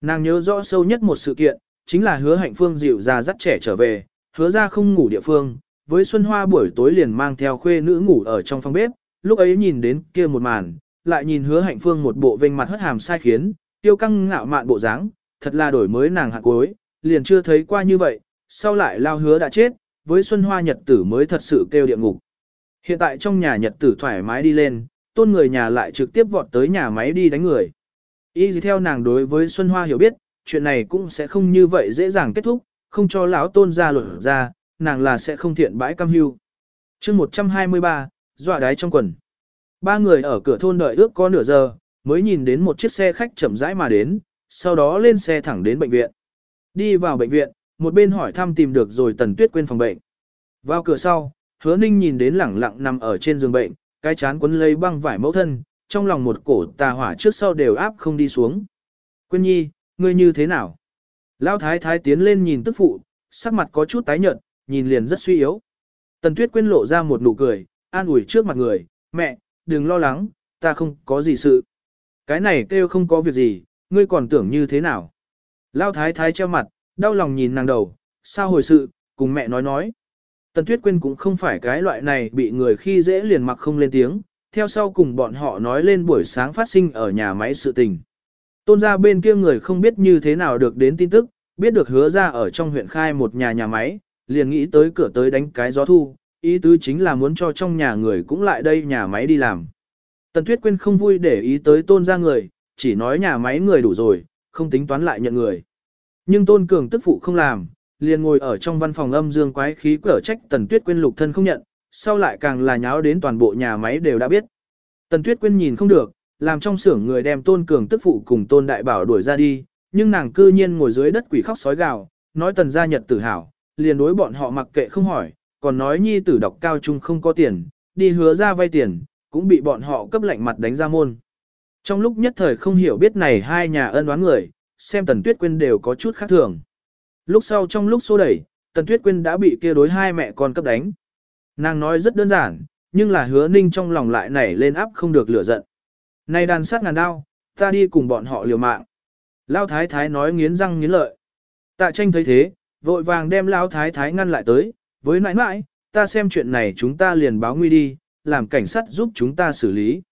Nàng nhớ rõ sâu nhất một sự kiện, chính là hứa hạnh phương dịu ra dắt trẻ trở về, hứa ra không ngủ địa phương, với Xuân Hoa buổi tối liền mang theo khuê nữ ngủ ở trong phòng bếp, lúc ấy nhìn đến kia một màn, lại nhìn hứa hạnh phương một bộ vênh mặt hất hàm sai khiến, tiêu căng ngạo mạn bộ dáng, thật là đổi mới nàng hạt cuối, liền chưa thấy qua như vậy, sau lại lao hứa đã chết, với Xuân Hoa nhật tử mới thật sự kêu địa ngục. Hiện tại trong nhà nhật tử thoải mái đi lên, tôn người nhà lại trực tiếp vọt tới nhà máy đi đánh người. Y gì theo nàng đối với Xuân Hoa hiểu biết, chuyện này cũng sẽ không như vậy dễ dàng kết thúc, không cho lão tôn ra luật ra, nàng là sẽ không thiện bãi cam hưu. chương 123, dọa đáy trong quần. Ba người ở cửa thôn đợi ước có nửa giờ, mới nhìn đến một chiếc xe khách chậm rãi mà đến, sau đó lên xe thẳng đến bệnh viện. Đi vào bệnh viện, một bên hỏi thăm tìm được rồi Tần Tuyết quên phòng bệnh. Vào cửa sau, hứa ninh nhìn đến lẳng lặng nằm ở trên giường bệnh, cái chán quấn lấy băng vải mẫu thân, trong lòng một cổ tà hỏa trước sau đều áp không đi xuống. Quyên nhi, ngươi như thế nào? Lão thái thái tiến lên nhìn tức phụ, sắc mặt có chút tái nhợt, nhìn liền rất suy yếu. Tần Tuyết quên lộ ra một nụ cười, an ủi trước mặt người, mẹ, đừng lo lắng, ta không có gì sự. Cái này kêu không có việc gì, ngươi còn tưởng như thế nào? Lão thái thái treo mặt, đau lòng nhìn nàng đầu, sao hồi sự, cùng mẹ nói nói. Tần Tuyết Quyên cũng không phải cái loại này bị người khi dễ liền mặc không lên tiếng, theo sau cùng bọn họ nói lên buổi sáng phát sinh ở nhà máy sự tình. Tôn gia bên kia người không biết như thế nào được đến tin tức, biết được hứa ra ở trong huyện khai một nhà nhà máy, liền nghĩ tới cửa tới đánh cái gió thu, ý tứ chính là muốn cho trong nhà người cũng lại đây nhà máy đi làm. Tần Tuyết Quyên không vui để ý tới tôn gia người, chỉ nói nhà máy người đủ rồi, không tính toán lại nhận người. Nhưng tôn cường tức phụ không làm, liền ngồi ở trong văn phòng âm dương quái khí cở trách Tần Tuyết Quyên lục thân không nhận, sau lại càng là nháo đến toàn bộ nhà máy đều đã biết. Tần Tuyết Quyên nhìn không được, làm trong xưởng người đem tôn cường tức phụ cùng tôn đại bảo đuổi ra đi, nhưng nàng cư nhiên ngồi dưới đất quỷ khóc sói gào, nói tần gia nhật tử hảo, liền đối bọn họ mặc kệ không hỏi, còn nói nhi tử đọc cao trung không có tiền, đi hứa ra vay tiền, cũng bị bọn họ cấp lạnh mặt đánh ra môn. Trong lúc nhất thời không hiểu biết này hai nhà ân oán người, xem tần tuyết quyên đều có chút khác thường. Lúc sau trong lúc xô đẩy, tần tuyết quyên đã bị kia đối hai mẹ con cấp đánh. Nàng nói rất đơn giản, nhưng là hứa ninh trong lòng lại nảy lên áp không được lửa giận. Này đàn sát ngàn đao, ta đi cùng bọn họ liều mạng. Lao thái thái nói nghiến răng nghiến lợi. Tạ tranh thấy thế, vội vàng đem Lao thái thái ngăn lại tới, với nãi nãi, ta xem chuyện này chúng ta liền báo nguy đi, làm cảnh sát giúp chúng ta xử lý.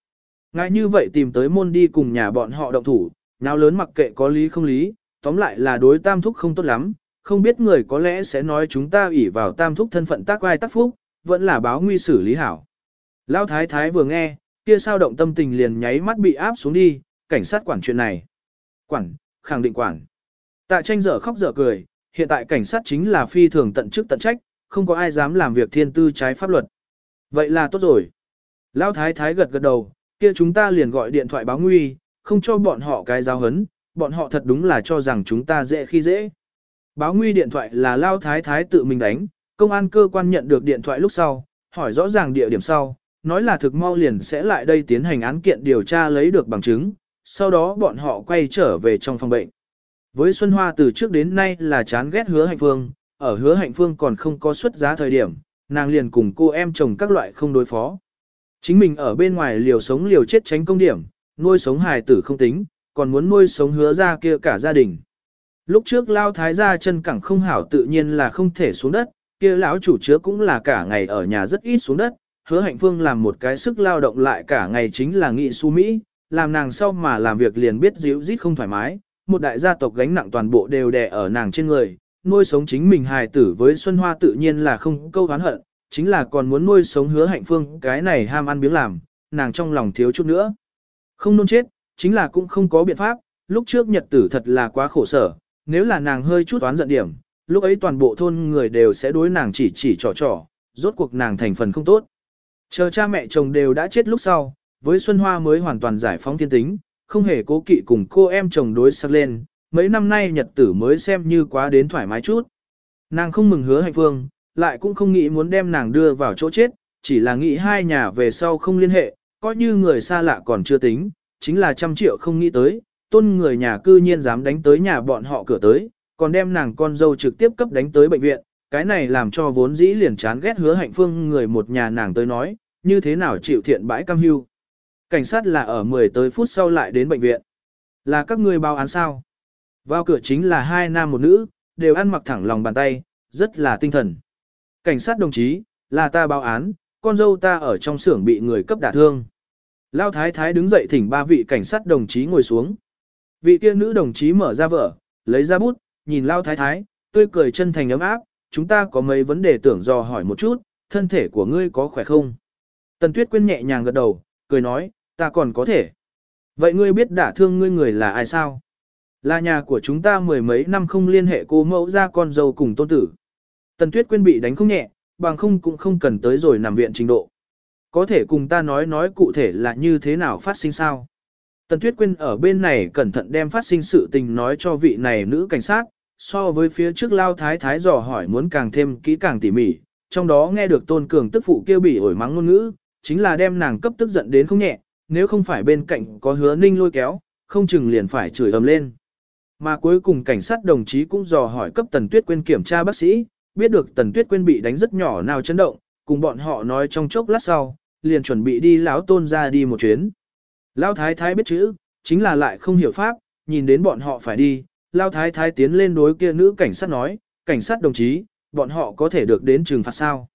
Ngại như vậy tìm tới môn đi cùng nhà bọn họ động thủ, nháo lớn mặc kệ có lý không lý, tóm lại là đối tam thúc không tốt lắm, không biết người có lẽ sẽ nói chúng ta ủy vào tam thúc thân phận tác vai tác phúc, vẫn là báo nguy xử lý hảo. Lão thái thái vừa nghe, kia sao động tâm tình liền nháy mắt bị áp xuống đi, cảnh sát quản chuyện này. Quản, khẳng định quản. Tạ tranh dở khóc dở cười, hiện tại cảnh sát chính là phi thường tận chức tận trách, không có ai dám làm việc thiên tư trái pháp luật. Vậy là tốt rồi. Lão thái thái gật gật đầu, kia chúng ta liền gọi điện thoại báo nguy, không cho bọn họ cái giáo hấn, bọn họ thật đúng là cho rằng chúng ta dễ khi dễ. Báo nguy điện thoại là Lão Thái Thái tự mình đánh, công an cơ quan nhận được điện thoại lúc sau, hỏi rõ ràng địa điểm sau, nói là thực mau liền sẽ lại đây tiến hành án kiện điều tra lấy được bằng chứng, sau đó bọn họ quay trở về trong phòng bệnh. Với Xuân Hoa từ trước đến nay là chán ghét hứa hạnh phương, ở hứa hạnh phương còn không có xuất giá thời điểm, nàng liền cùng cô em chồng các loại không đối phó. Chính mình ở bên ngoài liều sống liều chết tránh công điểm, nuôi sống hài tử không tính, còn muốn nuôi sống hứa ra kia cả gia đình. Lúc trước lao thái gia chân cẳng không hảo tự nhiên là không thể xuống đất, kia lão chủ chứa cũng là cả ngày ở nhà rất ít xuống đất, hứa hạnh phương làm một cái sức lao động lại cả ngày chính là nghị su Mỹ, làm nàng sau mà làm việc liền biết díu dít không thoải mái, một đại gia tộc gánh nặng toàn bộ đều đè ở nàng trên người, nuôi sống chính mình hài tử với Xuân Hoa tự nhiên là không câu hán hận, chính là còn muốn nuôi sống hứa hạnh phương cái này ham ăn biếng làm, nàng trong lòng thiếu chút nữa. Không nôn chết, chính là cũng không có biện pháp, lúc trước nhật tử thật là quá khổ sở, nếu là nàng hơi chút toán giận điểm, lúc ấy toàn bộ thôn người đều sẽ đối nàng chỉ chỉ trò trò, rốt cuộc nàng thành phần không tốt. Chờ cha mẹ chồng đều đã chết lúc sau, với Xuân Hoa mới hoàn toàn giải phóng thiên tính, không hề cố kỵ cùng cô em chồng đối sắc lên, mấy năm nay nhật tử mới xem như quá đến thoải mái chút. Nàng không mừng hứa hạnh phương, lại cũng không nghĩ muốn đem nàng đưa vào chỗ chết, chỉ là nghĩ hai nhà về sau không liên hệ, coi như người xa lạ còn chưa tính, chính là trăm triệu không nghĩ tới, tôn người nhà cư nhiên dám đánh tới nhà bọn họ cửa tới, còn đem nàng con dâu trực tiếp cấp đánh tới bệnh viện, cái này làm cho vốn dĩ liền chán ghét hứa hạnh phương người một nhà nàng tới nói, như thế nào chịu thiện bãi cam hưu. Cảnh sát là ở 10 tới phút sau lại đến bệnh viện. Là các ngươi báo án sao? Vào cửa chính là hai nam một nữ, đều ăn mặc thẳng lòng bàn tay, rất là tinh thần. Cảnh sát đồng chí, là ta báo án, con dâu ta ở trong xưởng bị người cấp đả thương. Lao thái thái đứng dậy thỉnh ba vị cảnh sát đồng chí ngồi xuống. Vị kia nữ đồng chí mở ra vở, lấy ra bút, nhìn Lao thái thái, tươi cười chân thành ấm áp, chúng ta có mấy vấn đề tưởng dò hỏi một chút, thân thể của ngươi có khỏe không? Tần Tuyết Quyên nhẹ nhàng gật đầu, cười nói, ta còn có thể. Vậy ngươi biết đả thương ngươi người là ai sao? Là nhà của chúng ta mười mấy năm không liên hệ cô mẫu ra con dâu cùng tôn tử. Tần Tuyết Quyên bị đánh không nhẹ, bằng không cũng không cần tới rồi nằm viện trình độ. Có thể cùng ta nói nói cụ thể là như thế nào phát sinh sao? Tần Tuyết Quyên ở bên này cẩn thận đem phát sinh sự tình nói cho vị này nữ cảnh sát, so với phía trước lao thái thái dò hỏi muốn càng thêm kỹ càng tỉ mỉ, trong đó nghe được tôn cường tức phụ kêu bỉ ổi mắng ngôn ngữ, chính là đem nàng cấp tức giận đến không nhẹ, nếu không phải bên cạnh có hứa ninh lôi kéo, không chừng liền phải chửi ầm lên. Mà cuối cùng cảnh sát đồng chí cũng dò hỏi cấp Tần Tuyết Quyên kiểm tra bác sĩ, biết được Tần Tuyết Quyên bị đánh rất nhỏ nào chấn động, cùng bọn họ nói trong chốc lát sau, liền chuẩn bị đi lão tôn ra đi một chuyến. Lão thái thái biết chữ, chính là lại không hiểu pháp, nhìn đến bọn họ phải đi, Lão thái thái tiến lên đối kia nữ cảnh sát nói, cảnh sát đồng chí, bọn họ có thể được đến trừng phạt sao.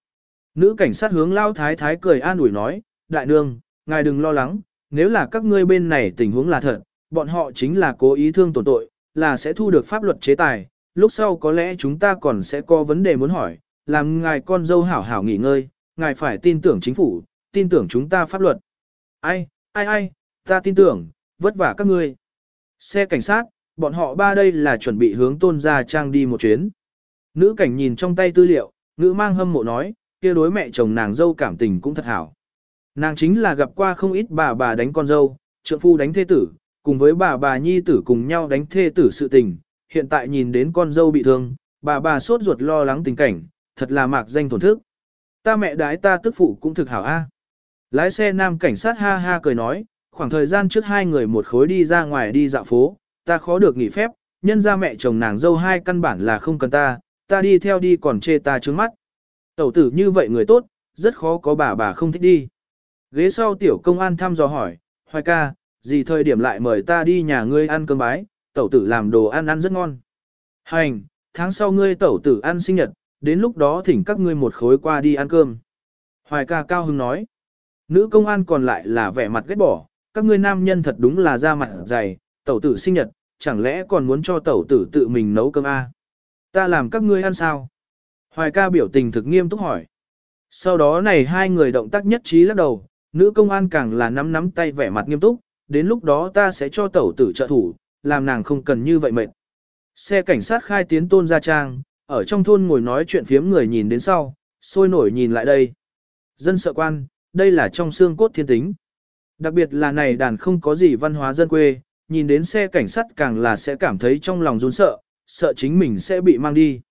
Nữ cảnh sát hướng Lão thái thái cười an ủi nói, đại nương, ngài đừng lo lắng, nếu là các ngươi bên này tình huống là thật, bọn họ chính là cố ý thương tổn tội, là sẽ thu được pháp luật chế tài, lúc sau có lẽ chúng ta còn sẽ có vấn đề muốn hỏi, làm ngài con dâu hảo hảo nghỉ ngơi, ngài phải tin tưởng chính phủ, tin tưởng chúng ta pháp luật. Ai, ai ai, ta tin tưởng, vất vả các ngươi. Xe cảnh sát, bọn họ ba đây là chuẩn bị hướng tôn gia trang đi một chuyến. Nữ cảnh nhìn trong tay tư liệu, nữ mang hâm mộ nói, kia đối mẹ chồng nàng dâu cảm tình cũng thật hảo. Nàng chính là gặp qua không ít bà bà đánh con dâu, trượng phu đánh thê tử, cùng với bà bà nhi tử cùng nhau đánh thê tử sự tình, hiện tại nhìn đến con dâu bị thương, bà bà sốt ruột lo lắng tình cảnh, thật là mạc danh thổn thức. Ta mẹ đái ta tức phụ cũng thực hảo a. Lái xe nam cảnh sát ha ha cười nói, khoảng thời gian trước hai người một khối đi ra ngoài đi dạo phố, ta khó được nghỉ phép, nhân ra mẹ chồng nàng dâu hai căn bản là không cần ta, ta đi theo đi còn chê ta trướng mắt. Tẩu tử như vậy người tốt, rất khó có bà bà không thích đi. Ghế sau tiểu công an thăm dò hỏi, hoài ca, gì thời điểm lại mời ta đi nhà ngươi ăn cơm bái, tẩu tử làm đồ ăn ăn rất ngon. Hành, tháng sau ngươi tẩu tử ăn sinh nhật, đến lúc đó thỉnh các ngươi một khối qua đi ăn cơm. Hoài ca cao hưng nói. Nữ công an còn lại là vẻ mặt ghét bỏ, các ngươi nam nhân thật đúng là da mặt dày, tẩu tử sinh nhật, chẳng lẽ còn muốn cho tẩu tử tự mình nấu cơm a? À? Ta làm các ngươi ăn sao? Hoài ca biểu tình thực nghiêm túc hỏi. Sau đó này hai người động tác nhất trí lắc đầu, nữ công an càng là nắm nắm tay vẻ mặt nghiêm túc, đến lúc đó ta sẽ cho tẩu tử trợ thủ, làm nàng không cần như vậy mệt. Xe cảnh sát khai tiến tôn gia trang, ở trong thôn ngồi nói chuyện phiếm người nhìn đến sau, sôi nổi nhìn lại đây. Dân sợ quan, đây là trong xương cốt thiên tính. Đặc biệt là này đàn không có gì văn hóa dân quê, nhìn đến xe cảnh sát càng là sẽ cảm thấy trong lòng run sợ, sợ chính mình sẽ bị mang đi.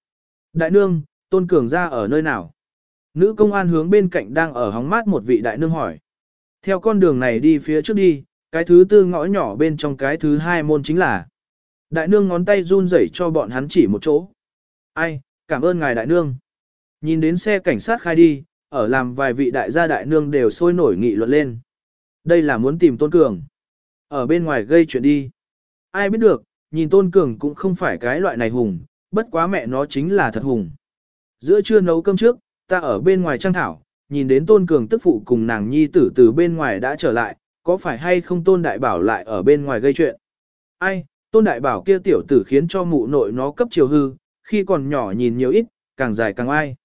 Đại nương, tôn cường ra ở nơi nào? Nữ công an hướng bên cạnh đang ở hóng mát một vị đại nương hỏi. Theo con đường này đi phía trước đi, cái thứ tư ngõ nhỏ bên trong cái thứ hai môn chính là. Đại nương ngón tay run rẩy cho bọn hắn chỉ một chỗ. Ai, cảm ơn ngài đại nương. Nhìn đến xe cảnh sát khai đi, ở làm vài vị đại gia đại nương đều sôi nổi nghị luận lên. Đây là muốn tìm Tôn Cường. Ở bên ngoài gây chuyện đi. Ai biết được, nhìn Tôn Cường cũng không phải cái loại này hùng, bất quá mẹ nó chính là thật hùng. Giữa trưa nấu cơm trước, ta ở bên ngoài trang thảo, nhìn đến Tôn Cường tức phụ cùng nàng nhi tử từ bên ngoài đã trở lại, có phải hay không Tôn Đại Bảo lại ở bên ngoài gây chuyện? Ai, Tôn Đại Bảo kia tiểu tử khiến cho mụ nội nó cấp chiều hư, khi còn nhỏ nhìn nhiều ít, càng dài càng ai.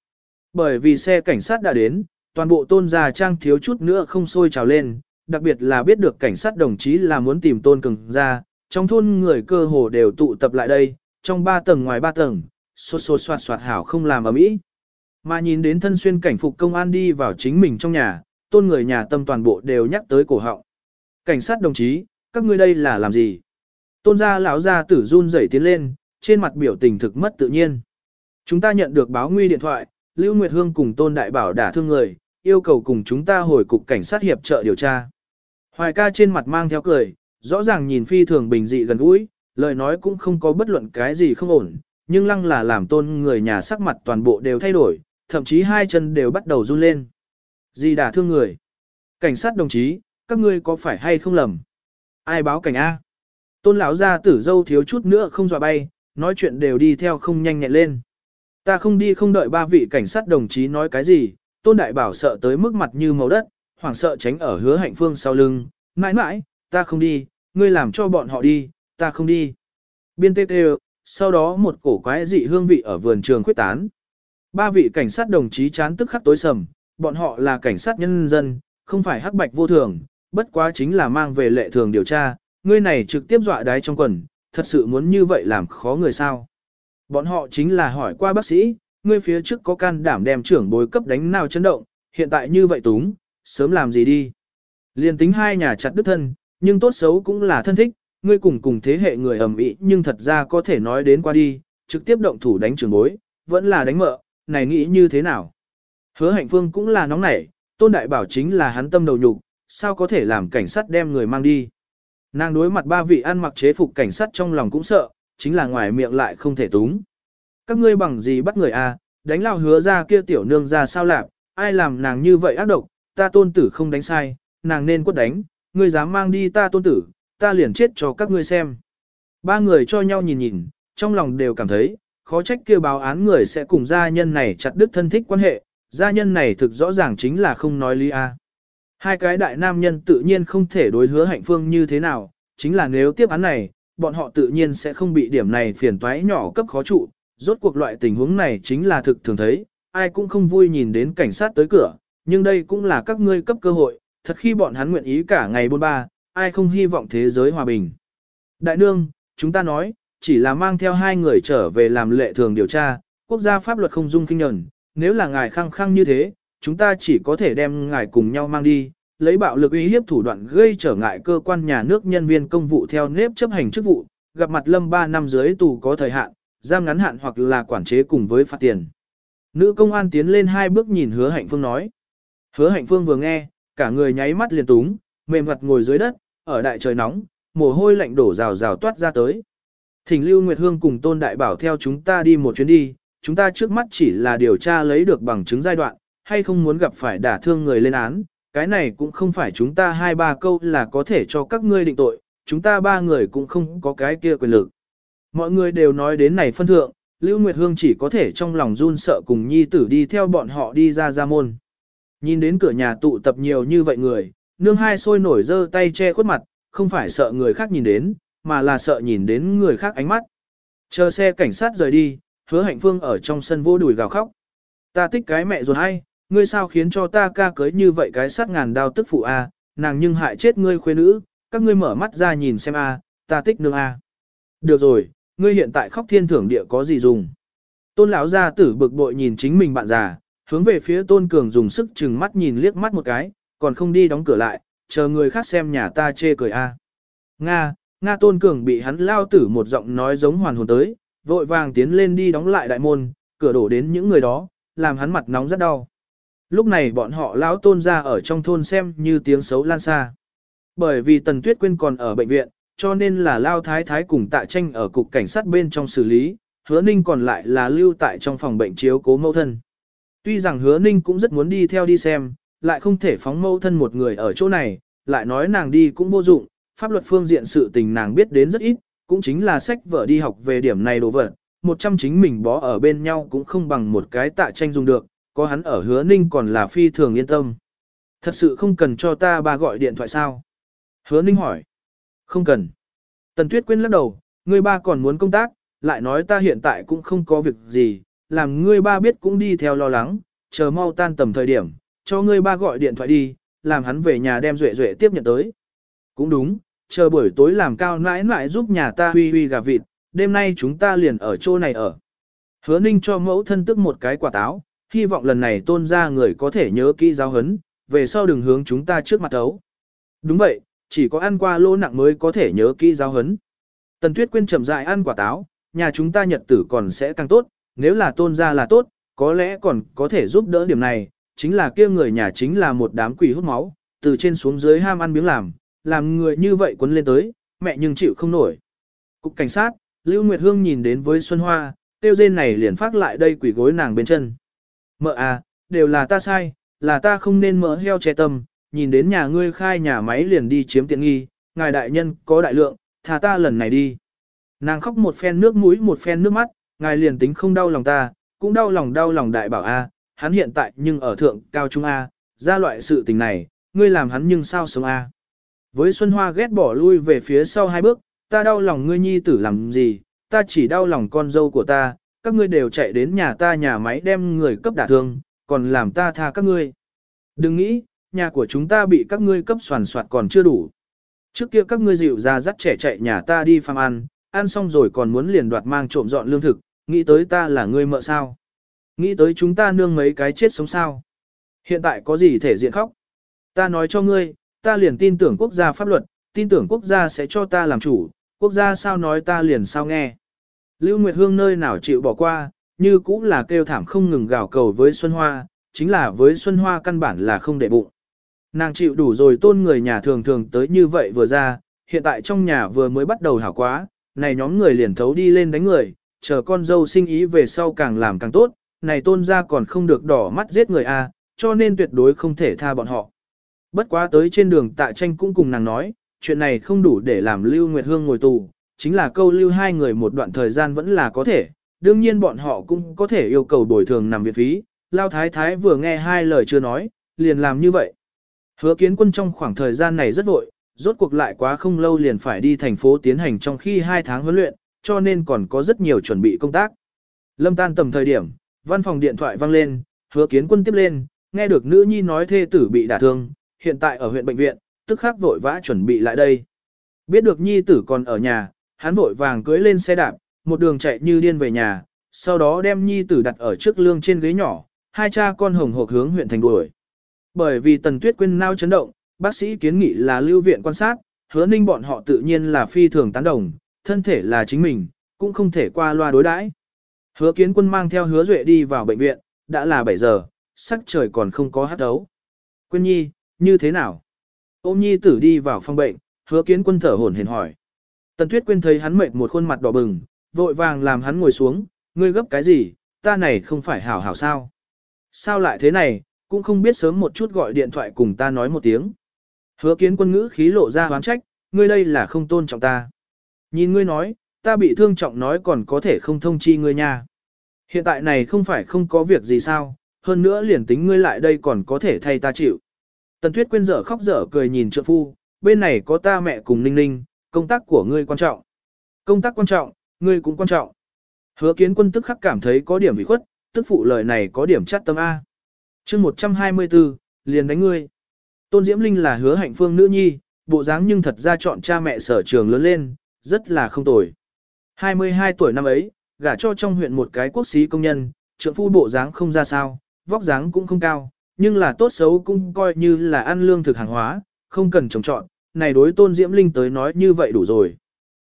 Bởi vì xe cảnh sát đã đến, toàn bộ tôn gia trang thiếu chút nữa không sôi trào lên, đặc biệt là biết được cảnh sát đồng chí là muốn tìm tôn cường ra, trong thôn người cơ hồ đều tụ tập lại đây, trong ba tầng ngoài ba tầng, sốt sốt soạt soạt hảo không làm ở mỹ. Mà nhìn đến thân xuyên cảnh phục công an đi vào chính mình trong nhà, tôn người nhà tâm toàn bộ đều nhắc tới cổ họng. Cảnh sát đồng chí, các ngươi đây là làm gì? Tôn gia lão gia tử run rẩy tiến lên, trên mặt biểu tình thực mất tự nhiên. Chúng ta nhận được báo nguy điện thoại, Lưu Nguyệt Hương cùng Tôn Đại Bảo đả thương người, yêu cầu cùng chúng ta hồi cục cảnh sát hiệp trợ điều tra. Hoài ca trên mặt mang theo cười, rõ ràng nhìn phi thường bình dị gần gũi, lời nói cũng không có bất luận cái gì không ổn, nhưng lăng là làm tôn người nhà sắc mặt toàn bộ đều thay đổi, thậm chí hai chân đều bắt đầu run lên. Gì đả thương người? Cảnh sát đồng chí, các ngươi có phải hay không lầm? Ai báo cảnh A? Tôn lão gia tử dâu thiếu chút nữa không dọa bay, nói chuyện đều đi theo không nhanh nhẹn lên. Ta không đi không đợi ba vị cảnh sát đồng chí nói cái gì, tôn đại bảo sợ tới mức mặt như màu đất, hoảng sợ tránh ở hứa hạnh phương sau lưng, mãi mãi, ta không đi, ngươi làm cho bọn họ đi, ta không đi. Biên tê tê, sau đó một cổ quái dị hương vị ở vườn trường khuyết tán. Ba vị cảnh sát đồng chí chán tức khắc tối sầm, bọn họ là cảnh sát nhân dân, không phải hắc bạch vô thường, bất quá chính là mang về lệ thường điều tra, ngươi này trực tiếp dọa đái trong quần, thật sự muốn như vậy làm khó người sao. Bọn họ chính là hỏi qua bác sĩ, ngươi phía trước có can đảm đem trưởng bối cấp đánh nào chấn động, hiện tại như vậy túng, sớm làm gì đi. Liên tính hai nhà chặt đứt thân, nhưng tốt xấu cũng là thân thích, ngươi cùng cùng thế hệ người ầm ĩ nhưng thật ra có thể nói đến qua đi, trực tiếp động thủ đánh trưởng bối, vẫn là đánh mợ, này nghĩ như thế nào. Hứa hạnh phương cũng là nóng nảy, tôn đại bảo chính là hắn tâm đầu nhục, sao có thể làm cảnh sát đem người mang đi. Nàng đối mặt ba vị ăn mặc chế phục cảnh sát trong lòng cũng sợ, chính là ngoài miệng lại không thể túng. Các ngươi bằng gì bắt người? À, đánh lao hứa ra kia tiểu nương ra sao lạp, ai làm nàng như vậy ác độc, ta tôn tử không đánh sai, nàng nên quất đánh, ngươi dám mang đi ta tôn tử, ta liền chết cho các ngươi xem. Ba người cho nhau nhìn nhìn, trong lòng đều cảm thấy, khó trách kia báo án người sẽ cùng gia nhân này chặt đứt thân thích quan hệ, gia nhân này thực rõ ràng chính là không nói lý a. Hai cái đại nam nhân tự nhiên không thể đối hứa hạnh phương như thế nào, chính là nếu tiếp án này, bọn họ tự nhiên sẽ không bị điểm này phiền toái nhỏ cấp khó trụ, rốt cuộc loại tình huống này chính là thực thường thấy, ai cũng không vui nhìn đến cảnh sát tới cửa, nhưng đây cũng là các ngươi cấp cơ hội, thật khi bọn hắn nguyện ý cả ngày bôn ba, ai không hy vọng thế giới hòa bình. Đại nương, chúng ta nói, chỉ là mang theo hai người trở về làm lệ thường điều tra, quốc gia pháp luật không dung kinh nhẫn, nếu là ngài khăng khăng như thế, chúng ta chỉ có thể đem ngài cùng nhau mang đi, lấy bạo lực uy hiếp thủ đoạn gây trở ngại cơ quan nhà nước nhân viên công vụ theo nếp chấp hành chức vụ, gặp mặt lâm 3 năm dưới tù có thời hạn, giam ngắn hạn hoặc là quản chế cùng với phạt tiền. Nữ công an tiến lên hai bước nhìn hứa hạnh phương nói. Hứa hạnh phương vừa nghe, cả người nháy mắt liền túng, mềm mặt ngồi dưới đất, ở đại trời nóng, mồ hôi lạnh đổ rào rào toát ra tới. Thỉnh Lưu Nguyệt Hương cùng Tôn Đại Bảo theo chúng ta đi một chuyến đi, chúng ta trước mắt chỉ là điều tra lấy được bằng chứng giai đoạn, hay không muốn gặp phải đả thương người lên án, cái này cũng không phải chúng ta hai ba câu là có thể cho các ngươi định tội, chúng ta ba người cũng không có cái kia quyền lực. Mọi người đều nói đến này phân thượng, Lưu Nguyệt Hương chỉ có thể trong lòng run sợ cùng nhi tử đi theo bọn họ đi ra ra môn. Nhìn đến cửa nhà tụ tập nhiều như vậy người, nương hai sôi nổi dơ tay che khuất mặt, không phải sợ người khác nhìn đến, mà là sợ nhìn đến người khác ánh mắt. Chờ xe cảnh sát rời đi, hứa hạnh phương ở trong sân vô đùi gào khóc. Ta thích cái mẹ ruột hay, ngươi sao khiến cho ta ca cưới như vậy cái sát ngàn đao tức phụ a, nàng nhưng hại chết ngươi khuê nữ, các ngươi mở mắt ra nhìn xem a, ta thích nương a. Được rồi, ngươi hiện tại khóc thiên thưởng địa có gì dùng? Tôn lão gia tử bực bội nhìn chính mình bạn già, hướng về phía Tôn Cường dùng sức chừng mắt nhìn liếc mắt một cái, còn không đi đóng cửa lại, chờ người khác xem nhà ta chê cười a. Nga, Nga Tôn Cường bị hắn lao tử một giọng nói giống hoàn hồn tới, vội vàng tiến lên đi đóng lại đại môn, cửa đổ đến những người đó, làm hắn mặt nóng rất đau. Lúc này bọn họ lão tôn ra ở trong thôn xem như tiếng xấu lan xa. Bởi vì Tần Tuyết Quyên còn ở bệnh viện, cho nên là Lao Thái Thái cùng tạ tranh ở cục cảnh sát bên trong xử lý, hứa ninh còn lại là lưu tại trong phòng bệnh chiếu cố mẫu thân. Tuy rằng hứa ninh cũng rất muốn đi theo đi xem, lại không thể phóng mẫu thân một người ở chỗ này, lại nói nàng đi cũng vô dụng, pháp luật phương diện sự tình nàng biết đến rất ít, cũng chính là sách vợ đi học về điểm này đồ vật, một trăm chính mình bó ở bên nhau cũng không bằng một cái tạ tranh dùng được, có hắn ở hứa ninh còn là phi thường yên tâm. Thật sự không cần cho ta ba gọi điện thoại sao? Hứa ninh hỏi. Không cần. Tần Tuyết Quyên lắc đầu, ngươi ba còn muốn công tác, lại nói ta hiện tại cũng không có việc gì, làm ngươi ba biết cũng đi theo lo lắng, chờ mau tan tầm thời điểm, cho ngươi ba gọi điện thoại đi, làm hắn về nhà đem duệ duệ tiếp nhận tới. Cũng đúng, chờ buổi tối làm cao nãi nãi giúp nhà ta huy huy gà vịt, đêm nay chúng ta liền ở chỗ này ở. Hứa ninh cho mẫu thân tức một cái quả táo, hy vọng lần này tôn ra người có thể nhớ kỹ giáo hấn, về sau đừng hướng chúng ta trước mặt ấu. Đúng vậy, chỉ có ăn qua lô nặng mới có thể nhớ kỹ giáo hấn. Tần Tuyết Quyên chậm rãi ăn quả táo, nhà chúng ta nhật tử còn sẽ càng tốt, nếu là tôn ra là tốt, có lẽ còn có thể giúp đỡ điểm này, chính là kia người nhà chính là một đám quỷ hút máu, từ trên xuống dưới ham ăn miếng làm, làm người như vậy quấn lên tới, mẹ nhưng chịu không nổi. Cục cảnh sát, Lưu Nguyệt Hương nhìn đến với Xuân Hoa, tiêu dên này liền phát lại đây quỷ gối nàng bên chân. Mợ à, đều là ta sai, là ta không nên mỡ heo che tâm, nhìn đến nhà ngươi khai nhà máy liền đi chiếm tiện nghi, ngài đại nhân có đại lượng, thả ta lần này đi. Nàng khóc một phen nước mũi một phen nước mắt, ngài liền tính không đau lòng ta, cũng đau lòng đau lòng đại bảo A, hắn hiện tại nhưng ở thượng cao trung A, ra loại sự tình này, ngươi làm hắn nhưng sao sống A. Với Xuân Hoa ghét bỏ lui về phía sau hai bước, ta đau lòng ngươi nhi tử làm gì, ta chỉ đau lòng con dâu của ta, các ngươi đều chạy đến nhà ta nhà máy đem người cấp đả thương, còn làm ta tha các ngươi. Đừng nghĩ, nhà của chúng ta bị các ngươi cấp soàn soạt còn chưa đủ. Trước kia các ngươi dịu ra dắt trẻ chạy nhà ta đi phàm ăn, ăn xong rồi còn muốn liền đoạt mang trộm dọn lương thực, nghĩ tới ta là ngươi mợ sao. Nghĩ tới chúng ta nương mấy cái chết sống sao. Hiện tại có gì thể diện khóc. Ta nói cho ngươi, ta liền tin tưởng quốc gia pháp luật, tin tưởng quốc gia sẽ cho ta làm chủ, quốc gia sao nói ta liền sao nghe. Lưu Nguyệt Hương nơi nào chịu bỏ qua, như cũng là kêu thảm không ngừng gào cầu với Xuân Hoa, chính là với Xuân Hoa căn bản là không để bụng. Nàng chịu đủ rồi tôn người nhà thường thường tới như vậy vừa ra, hiện tại trong nhà vừa mới bắt đầu hảo quá, này nhóm người liền thấu đi lên đánh người, chờ con dâu sinh ý về sau càng làm càng tốt, này tôn ra còn không được đỏ mắt giết người a, cho nên tuyệt đối không thể tha bọn họ. Bất quá tới trên đường tạ tranh cũng cùng nàng nói, chuyện này không đủ để làm Lưu Nguyệt Hương ngồi tù, chính là câu lưu hai người một đoạn thời gian vẫn là có thể, đương nhiên bọn họ cũng có thể yêu cầu bồi thường nằm viện phí, Lao Thái Thái vừa nghe hai lời chưa nói, liền làm như vậy. Hứa kiến quân trong khoảng thời gian này rất vội, rốt cuộc lại quá không lâu liền phải đi thành phố tiến hành trong khi hai tháng huấn luyện, cho nên còn có rất nhiều chuẩn bị công tác. Lâm tan tầm thời điểm, văn phòng điện thoại vang lên, hứa kiến quân tiếp lên, nghe được nữ nhi nói thê tử bị đả thương, hiện tại ở huyện bệnh viện, tức khắc vội vã chuẩn bị lại đây. Biết được nhi tử còn ở nhà, hắn vội vàng cưới lên xe đạp, một đường chạy như điên về nhà, sau đó đem nhi tử đặt ở trước lương trên ghế nhỏ, hai cha con hồng hộc hướng huyện thành đuổi. Bởi vì Tần Tuyết Quyên nao chấn động, bác sĩ kiến nghị là lưu viện quan sát, hứa ninh bọn họ tự nhiên là phi thường tán đồng, thân thể là chính mình, cũng không thể qua loa đối đãi. Hứa kiến quân mang theo hứa duệ đi vào bệnh viện, đã là 7 giờ, sắc trời còn không có hát đấu. Quyên nhi, như thế nào? Ôm nhi tử đi vào phòng bệnh, hứa kiến quân thở hổn hển hỏi. Tần Tuyết Quyên thấy hắn mệt một khuôn mặt đỏ bừng, vội vàng làm hắn ngồi xuống, ngươi gấp cái gì, ta này không phải hảo hảo sao? Sao lại thế này, cũng không biết sớm một chút gọi điện thoại cùng ta nói một tiếng. Hứa kiến quân ngữ khí lộ ra hoán trách, ngươi đây là không tôn trọng ta. Nhìn ngươi nói, ta bị thương trọng nói còn có thể không thông chi ngươi nha. Hiện tại này không phải không có việc gì sao, hơn nữa liền tính ngươi lại đây còn có thể thay ta chịu. Tần Tuyết quên dở khóc dở cười nhìn trượng phu, bên này có ta mẹ cùng ninh ninh, công tác của ngươi quan trọng. Công tác quan trọng, ngươi cũng quan trọng. Hứa kiến quân tức khắc cảm thấy có điểm bị khuất, tức phụ lời này có điểm chát tâm A chương 124, liền đánh ngươi. Tôn Diễm Linh là hứa hạnh phương nữ nhi, bộ dáng nhưng thật ra chọn cha mẹ sở trường lớn lên, rất là không tồi. 22 tuổi năm ấy, gả cho trong huyện một cái quốc sĩ công nhân, trượng phu bộ dáng không ra sao, vóc dáng cũng không cao, nhưng là tốt xấu cũng coi như là ăn lương thực hàng hóa, không cần trồng trọn, này đối tôn Diễm Linh tới nói như vậy đủ rồi.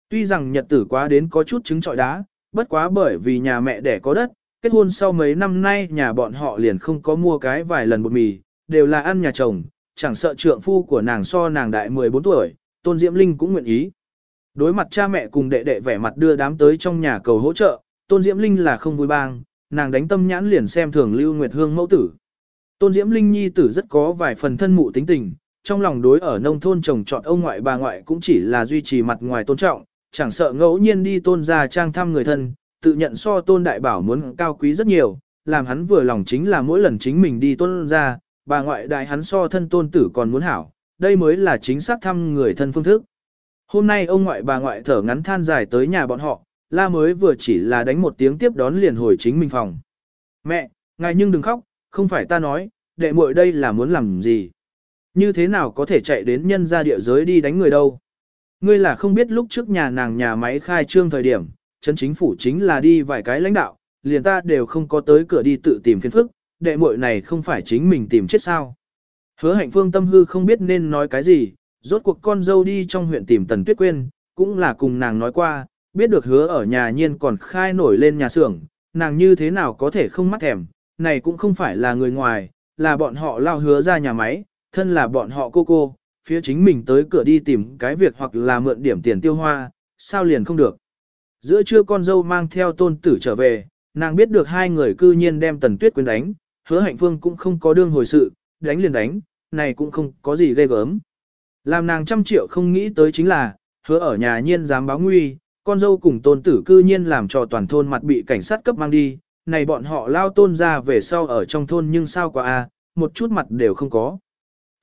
Tuy rằng nhật tử quá đến có chút trứng trọi đá, bất quá bởi vì nhà mẹ đẻ có đất, kết hôn sau mấy năm nay nhà bọn họ liền không có mua cái vài lần bột mì, đều là ăn nhà chồng, chẳng sợ trượng phu của nàng so nàng đại 14 tuổi, Tôn Diễm Linh cũng nguyện ý. Đối mặt cha mẹ cùng đệ đệ vẻ mặt đưa đám tới trong nhà cầu hỗ trợ, Tôn Diễm Linh là không vui bang, nàng đánh tâm nhãn liền xem thường Lưu Nguyệt Hương mẫu tử. Tôn Diễm Linh nhi tử rất có vài phần thân mụ tính tình, trong lòng đối ở nông thôn chồng chọn ông ngoại bà ngoại cũng chỉ là duy trì mặt ngoài tôn trọng, chẳng sợ ngẫu nhiên đi tôn ra trang thăm người thân, tự nhận so tôn đại bảo muốn cao quý rất nhiều, làm hắn vừa lòng chính là mỗi lần chính mình đi tôn ra, bà ngoại đại hắn so thân tôn tử còn muốn hảo, đây mới là chính xác thăm người thân phương thức. Hôm nay ông ngoại bà ngoại thở ngắn than dài tới nhà bọn họ, la mới vừa chỉ là đánh một tiếng tiếp đón liền hồi chính mình phòng. Mẹ, ngài nhưng đừng khóc, không phải ta nói, đệ muội đây là muốn làm gì. Như thế nào có thể chạy đến nhân gia địa giới đi đánh người đâu. Ngươi là không biết lúc trước nhà nàng nhà máy khai trương thời điểm, chấn chính phủ chính là đi vài cái lãnh đạo, liền ta đều không có tới cửa đi tự tìm phiền phức, đệ muội này không phải chính mình tìm chết sao. Hứa hạnh phương tâm hư không biết nên nói cái gì, rốt cuộc con dâu đi trong huyện tìm Tần Tuyết Quyên, cũng là cùng nàng nói qua, biết được hứa ở nhà nhiên còn khai nổi lên nhà xưởng, nàng như thế nào có thể không mắt thèm, này cũng không phải là người ngoài, là bọn họ lao hứa ra nhà máy, thân là bọn họ cô cô, phía chính mình tới cửa đi tìm cái việc hoặc là mượn điểm tiền tiêu hoa, sao liền không được. Giữa trưa con dâu mang theo tôn tử trở về, nàng biết được hai người cư nhiên đem tần tuyết quyến đánh, hứa hạnh phương cũng không có đương hồi sự, đánh liền đánh, này cũng không có gì ghê gớm. Làm nàng trăm triệu không nghĩ tới chính là, hứa ở nhà nhiên dám báo nguy, con dâu cùng tôn tử cư nhiên làm cho toàn thôn mặt bị cảnh sát cấp mang đi, này bọn họ lao tôn ra về sau ở trong thôn nhưng sao quá a một chút mặt đều không có.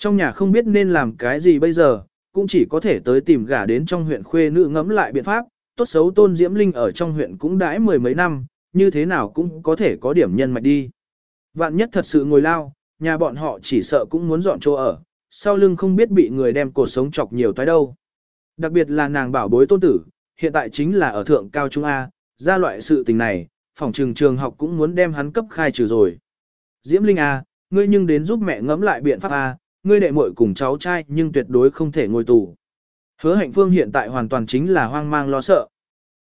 Trong nhà không biết nên làm cái gì bây giờ, cũng chỉ có thể tới tìm gả đến trong huyện khuê nữ ngẫm lại biện pháp, tốt xấu tôn diễm linh ở trong huyện cũng đãi mười mấy năm, như thế nào cũng có thể có điểm nhân mạch đi. Vạn nhất thật sự ngồi lao, nhà bọn họ chỉ sợ cũng muốn dọn chỗ ở, sau lưng không biết bị người đem cuộc sống chọc nhiều toái đâu. Đặc biệt là nàng bảo bối tôn tử, hiện tại chính là ở thượng cao trung A, ra loại sự tình này, phòng trường trường học cũng muốn đem hắn cấp khai trừ rồi. Diễm Linh A, ngươi nhưng đến giúp mẹ ngẫm lại biện pháp A, ngươi đệ muội cùng cháu trai nhưng tuyệt đối không thể ngồi tù. Hứa hạnh phương hiện tại hoàn toàn chính là hoang mang lo sợ.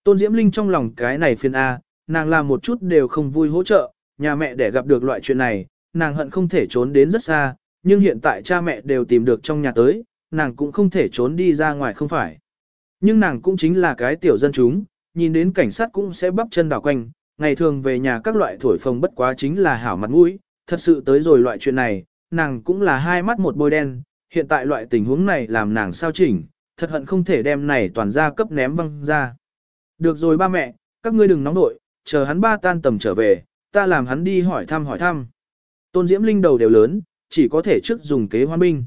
Tôn Diễm Linh trong lòng cái này phiền A, nàng làm một chút đều không vui hỗ trợ, nhà mẹ để gặp được loại chuyện này, nàng hận không thể trốn đến rất xa, nhưng hiện tại cha mẹ đều tìm được trong nhà tới, nàng cũng không thể trốn đi ra ngoài không phải. Nhưng nàng cũng chính là cái tiểu dân chúng, nhìn đến cảnh sát cũng sẽ bắp chân đảo quanh, ngày thường về nhà các loại thổi phồng bất quá chính là hảo mặt mũi, thật sự tới rồi loại chuyện này, nàng cũng là hai mắt một bôi đen, hiện tại loại tình huống này làm nàng sao chỉnh, thật hận không thể đem này toàn ra cấp ném văng ra. Được rồi ba mẹ, các ngươi đừng nóng nội, chờ hắn ba tan tầm trở về, ta làm hắn đi hỏi thăm hỏi thăm. Tôn Diễm Linh đầu đều lớn, chỉ có thể trước dùng kế hoan binh.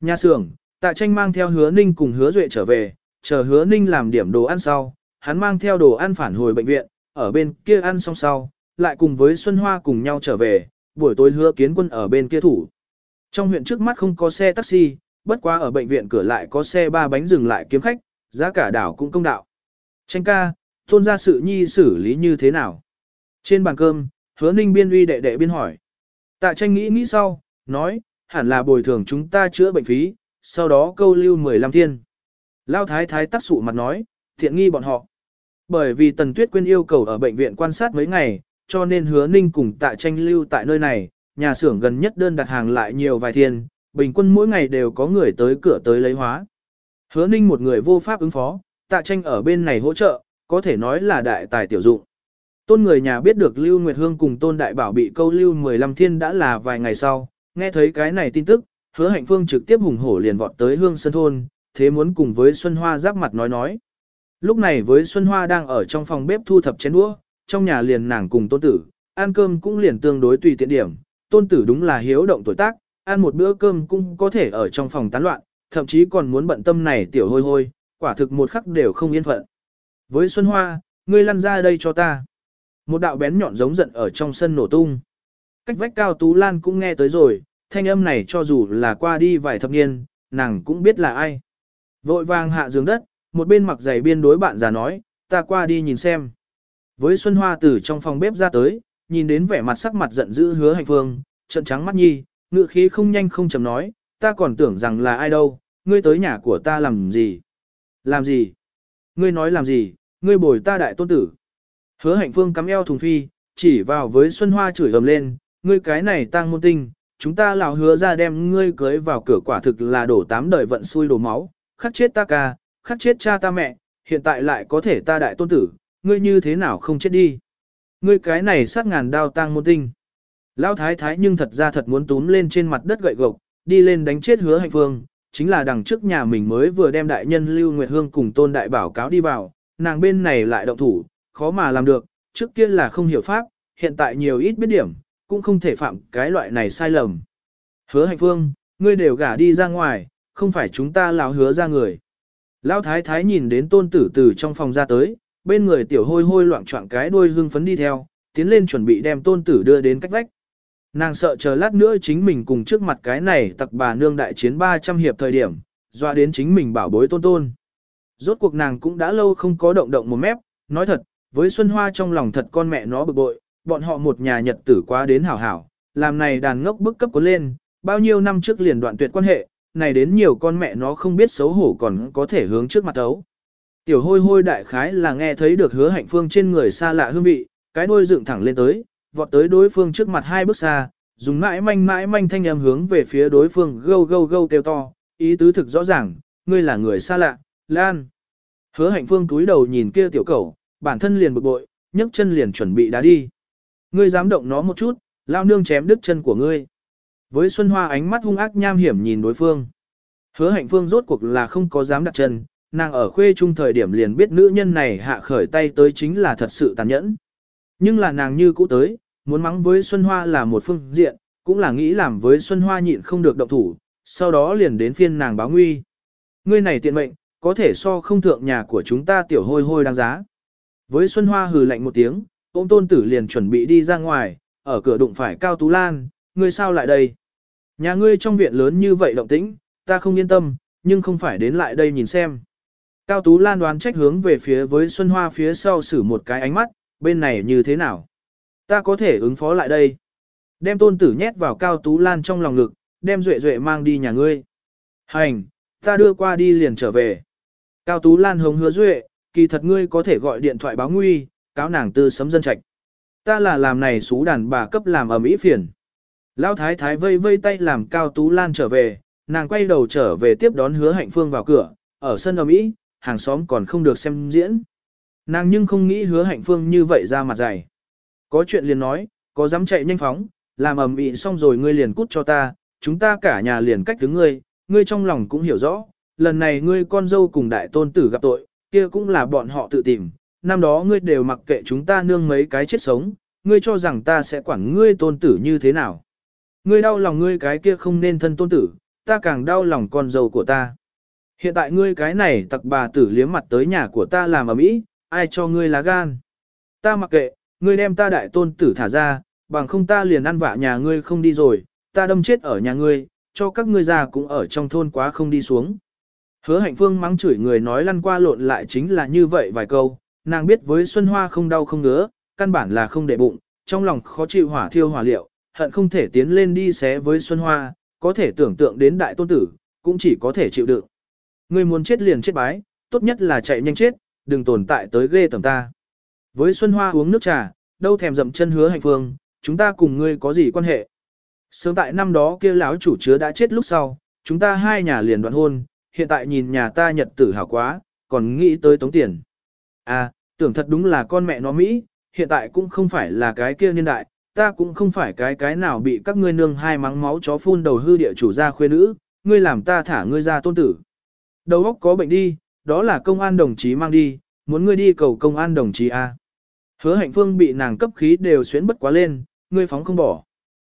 Nhà xưởng, tạ tranh mang theo hứa ninh cùng hứa duệ trở về, chờ hứa ninh làm điểm đồ ăn sau, hắn mang theo đồ ăn phản hồi bệnh viện, ở bên kia ăn xong sau, lại cùng với Xuân Hoa cùng nhau trở về, buổi tối hứa kiến quân ở bên kia thủ. Trong huyện trước mắt không có xe taxi, bất quá ở bệnh viện cửa lại có xe ba bánh dừng lại kiếm khách, giá cả đảo cũng công đạo. Tranh ca, tôn gia sự nhi xử lý như thế nào? Trên bàn cơm, hứa ninh biên uy đệ đệ biên hỏi. Tạ tranh nghĩ nghĩ sau, nói, hẳn là bồi thường chúng ta chữa bệnh phí, sau đó câu lưu 15 thiên. Lao thái thái tác sụ mặt nói, thiện nghi bọn họ. Bởi vì Tần Tuyết Quyên yêu cầu ở bệnh viện quan sát mấy ngày, cho nên hứa ninh cùng tạ tranh lưu tại nơi này, nhà xưởng gần nhất đơn đặt hàng lại nhiều vài thiên, bình quân mỗi ngày đều có người tới cửa tới lấy hóa. Hứa ninh một người vô pháp ứng phó, tạ tranh ở bên này hỗ trợ, có thể nói là đại tài tiểu dụng. Tôn người nhà biết được Lưu Nguyệt Hương cùng Tôn Đại Bảo bị câu lưu 15 thiên đã là vài ngày sau, nghe thấy cái này tin tức, hứa hạnh phương trực tiếp hùng hổ liền vọt tới Hương Sơn Thôn, thế muốn cùng với Xuân Hoa giáp mặt nói nói. Lúc này với Xuân Hoa đang ở trong phòng bếp thu thập chén đũa, trong nhà liền nàng cùng tôn tử, ăn cơm cũng liền tương đối tùy tiện điểm, tôn tử đúng là hiếu động tuổi tác, ăn một bữa cơm cũng có thể ở trong phòng tán loạn, thậm chí còn muốn bận tâm này tiểu hôi hôi, quả thực một khắc đều không yên phận. Với Xuân Hoa, ngươi lăn ra đây cho ta. Một đạo bén nhọn giống giận ở trong sân nổ tung. Cách vách cao Tú Lan cũng nghe tới rồi, thanh âm này cho dù là qua đi vài thập niên, nàng cũng biết là ai. Vội vàng hạ giường đất, một bên mặc giày biên đối bạn già nói, ta qua đi nhìn xem. Với Xuân Hoa từ trong phòng bếp ra tới, nhìn đến vẻ mặt sắc mặt giận dữ hứa hành phương, trận trắng mắt nhi, ngự khí không nhanh không chậm nói, ta còn tưởng rằng là ai đâu, ngươi tới nhà của ta làm gì? Làm gì? Ngươi nói làm gì, ngươi bồi ta đại tôn tử. Hứa hạnh phương cắm eo thùng phi, chỉ vào với Xuân Hoa chửi ầm lên, ngươi cái này tang môn tinh, chúng ta lão hứa ra đem ngươi cưới vào cửa quả thực là đổ tám đời vận xui đổ máu, khắc chết ta ca, khắc chết cha ta mẹ, hiện tại lại có thể ta đại tôn tử, ngươi như thế nào không chết đi. Ngươi cái này sát ngàn đao tang môn tinh. Lão thái thái nhưng thật ra thật muốn túm lên trên mặt đất gậy gộc, đi lên đánh chết hứa hạnh phương, chính là đằng trước nhà mình mới vừa đem đại nhân Lưu Nguyệt Hương cùng tôn đại bảo cáo đi vào, nàng bên này lại động thủ, khó mà làm được, trước kia là không hiểu pháp, hiện tại nhiều ít biết điểm, cũng không thể phạm cái loại này sai lầm. Hứa hạnh phương, ngươi đều gả đi ra ngoài, không phải chúng ta lão hứa ra người. Lão thái thái nhìn đến tôn tử từ trong phòng ra tới, bên người tiểu hôi hôi loạn trọn cái đuôi hưng phấn đi theo, tiến lên chuẩn bị đem tôn tử đưa đến cách vách. Nàng sợ chờ lát nữa chính mình cùng trước mặt cái này tặc bà nương đại chiến 300 hiệp thời điểm, dọa đến chính mình bảo bối tôn tôn. Rốt cuộc nàng cũng đã lâu không có động động một mép, nói thật, với Xuân Hoa trong lòng thật con mẹ nó bực bội, bọn họ một nhà nhật tử quá đến hảo hảo, làm này đàn ngốc bức cấp cuốn lên, bao nhiêu năm trước liền đoạn tuyệt quan hệ, này đến nhiều con mẹ nó không biết xấu hổ còn có thể hướng trước mặt ấu. Tiểu hôi hôi đại khái là nghe thấy được hứa hạnh phương trên người xa lạ hương vị, cái đuôi dựng thẳng lên tới, vọt tới đối phương trước mặt hai bước xa, dùng mãi manh mãi manh thanh âm hướng về phía đối phương gâu gâu gâu kêu to, ý tứ thực rõ ràng, ngươi là người xa lạ, Lan. Hứa hạnh phương túi đầu nhìn kia tiểu cẩu, bản thân liền bực bội, nhấc chân liền chuẩn bị đá đi. Ngươi dám động nó một chút, lao nương chém đứt chân của ngươi. Với Xuân Hoa ánh mắt hung ác nham hiểm nhìn đối phương. Hứa hạnh phương rốt cuộc là không có dám đặt chân, nàng ở khuê trung thời điểm liền biết nữ nhân này hạ khởi tay tới chính là thật sự tàn nhẫn. Nhưng là nàng như cũ tới, muốn mắng với Xuân Hoa là một phương diện, cũng là nghĩ làm với Xuân Hoa nhịn không được động thủ, sau đó liền đến phiên nàng báo nguy. Ngươi này tiện mệnh, có thể so không thượng nhà của chúng ta tiểu hôi hôi đáng giá. Với Xuân Hoa hừ lạnh một tiếng, ôm tôn tử liền chuẩn bị đi ra ngoài, ở cửa đụng phải Cao Tú Lan, ngươi sao lại đây? Nhà ngươi trong viện lớn như vậy động tĩnh, ta không yên tâm, nhưng không phải đến lại đây nhìn xem. Cao Tú Lan đoán trách hướng về phía với Xuân Hoa phía sau xử một cái ánh mắt, bên này như thế nào? Ta có thể ứng phó lại đây. Đem tôn tử nhét vào Cao Tú Lan trong lòng ngực, đem Duệ Duệ mang đi nhà ngươi. Hành, ta đưa qua đi liền trở về. Cao Tú Lan hống hứa Duệ, kỳ thật ngươi có thể gọi điện thoại báo nguy, cáo nàng tư sấm dân trạch. Ta là làm này xú đàn bà cấp làm ở Mỹ phiền. Lão thái thái vây vây tay làm Cao Tú Lan trở về, nàng quay đầu trở về tiếp đón hứa hạnh phương vào cửa, ở sân ở Mỹ, hàng xóm còn không được xem diễn. Nàng nhưng không nghĩ hứa hạnh phương như vậy ra mặt dày. Có chuyện liền nói, có dám chạy nhanh phóng, làm ầm ĩ xong rồi ngươi liền cút cho ta, chúng ta cả nhà liền cách đứng ngươi, ngươi trong lòng cũng hiểu rõ, lần này ngươi con dâu cùng đại tôn tử gặp tội, kia cũng là bọn họ tự tìm, năm đó ngươi đều mặc kệ chúng ta nương mấy cái chết sống, ngươi cho rằng ta sẽ quản ngươi tôn tử như thế nào. Ngươi đau lòng ngươi cái kia không nên thân tôn tử, ta càng đau lòng con dâu của ta. Hiện tại ngươi cái này tặc bà tử liếm mặt tới nhà của ta làm ở mỹ, ai cho ngươi lá gan. Ta mặc kệ, ngươi đem ta đại tôn tử thả ra, bằng không ta liền ăn vạ nhà ngươi không đi rồi, ta đâm chết ở nhà ngươi, cho các ngươi già cũng ở trong thôn quá không đi xuống. Hứa hạnh phương mắng chửi người nói lăn qua lộn lại chính là như vậy vài câu, nàng biết với Xuân Hoa không đau không ngứa, căn bản là không để bụng, trong lòng khó chịu hỏa thiêu hỏa liệu, hận không thể tiến lên đi xé với Xuân Hoa, có thể tưởng tượng đến đại tôn tử, cũng chỉ có thể chịu đựng. Ngươi muốn chết liền chết bái, tốt nhất là chạy nhanh chết, đừng tồn tại tới ghê tầm ta. Với Xuân Hoa uống nước trà, đâu thèm dậm chân hứa hạnh phương, chúng ta cùng ngươi có gì quan hệ. Sớm tại năm đó kia lão chủ chứa đã chết lúc sau, chúng ta hai nhà liền đoạn hôn, hiện tại nhìn nhà ta nhật tử hảo quá, còn nghĩ tới tống tiền. À, tưởng thật đúng là con mẹ nó Mỹ, hiện tại cũng không phải là cái kia niên đại, ta cũng không phải cái cái nào bị các ngươi nương hai mắng máu chó phun đầu hư địa chủ gia khuê nữ, ngươi làm ta thả ngươi ra tôn tử. Đầu óc có bệnh đi, đó là công an đồng chí mang đi, muốn ngươi đi cầu công an đồng chí A. Hứa hạnh phương bị nàng cấp khí đều xuyến bất quá lên, ngươi phóng không bỏ.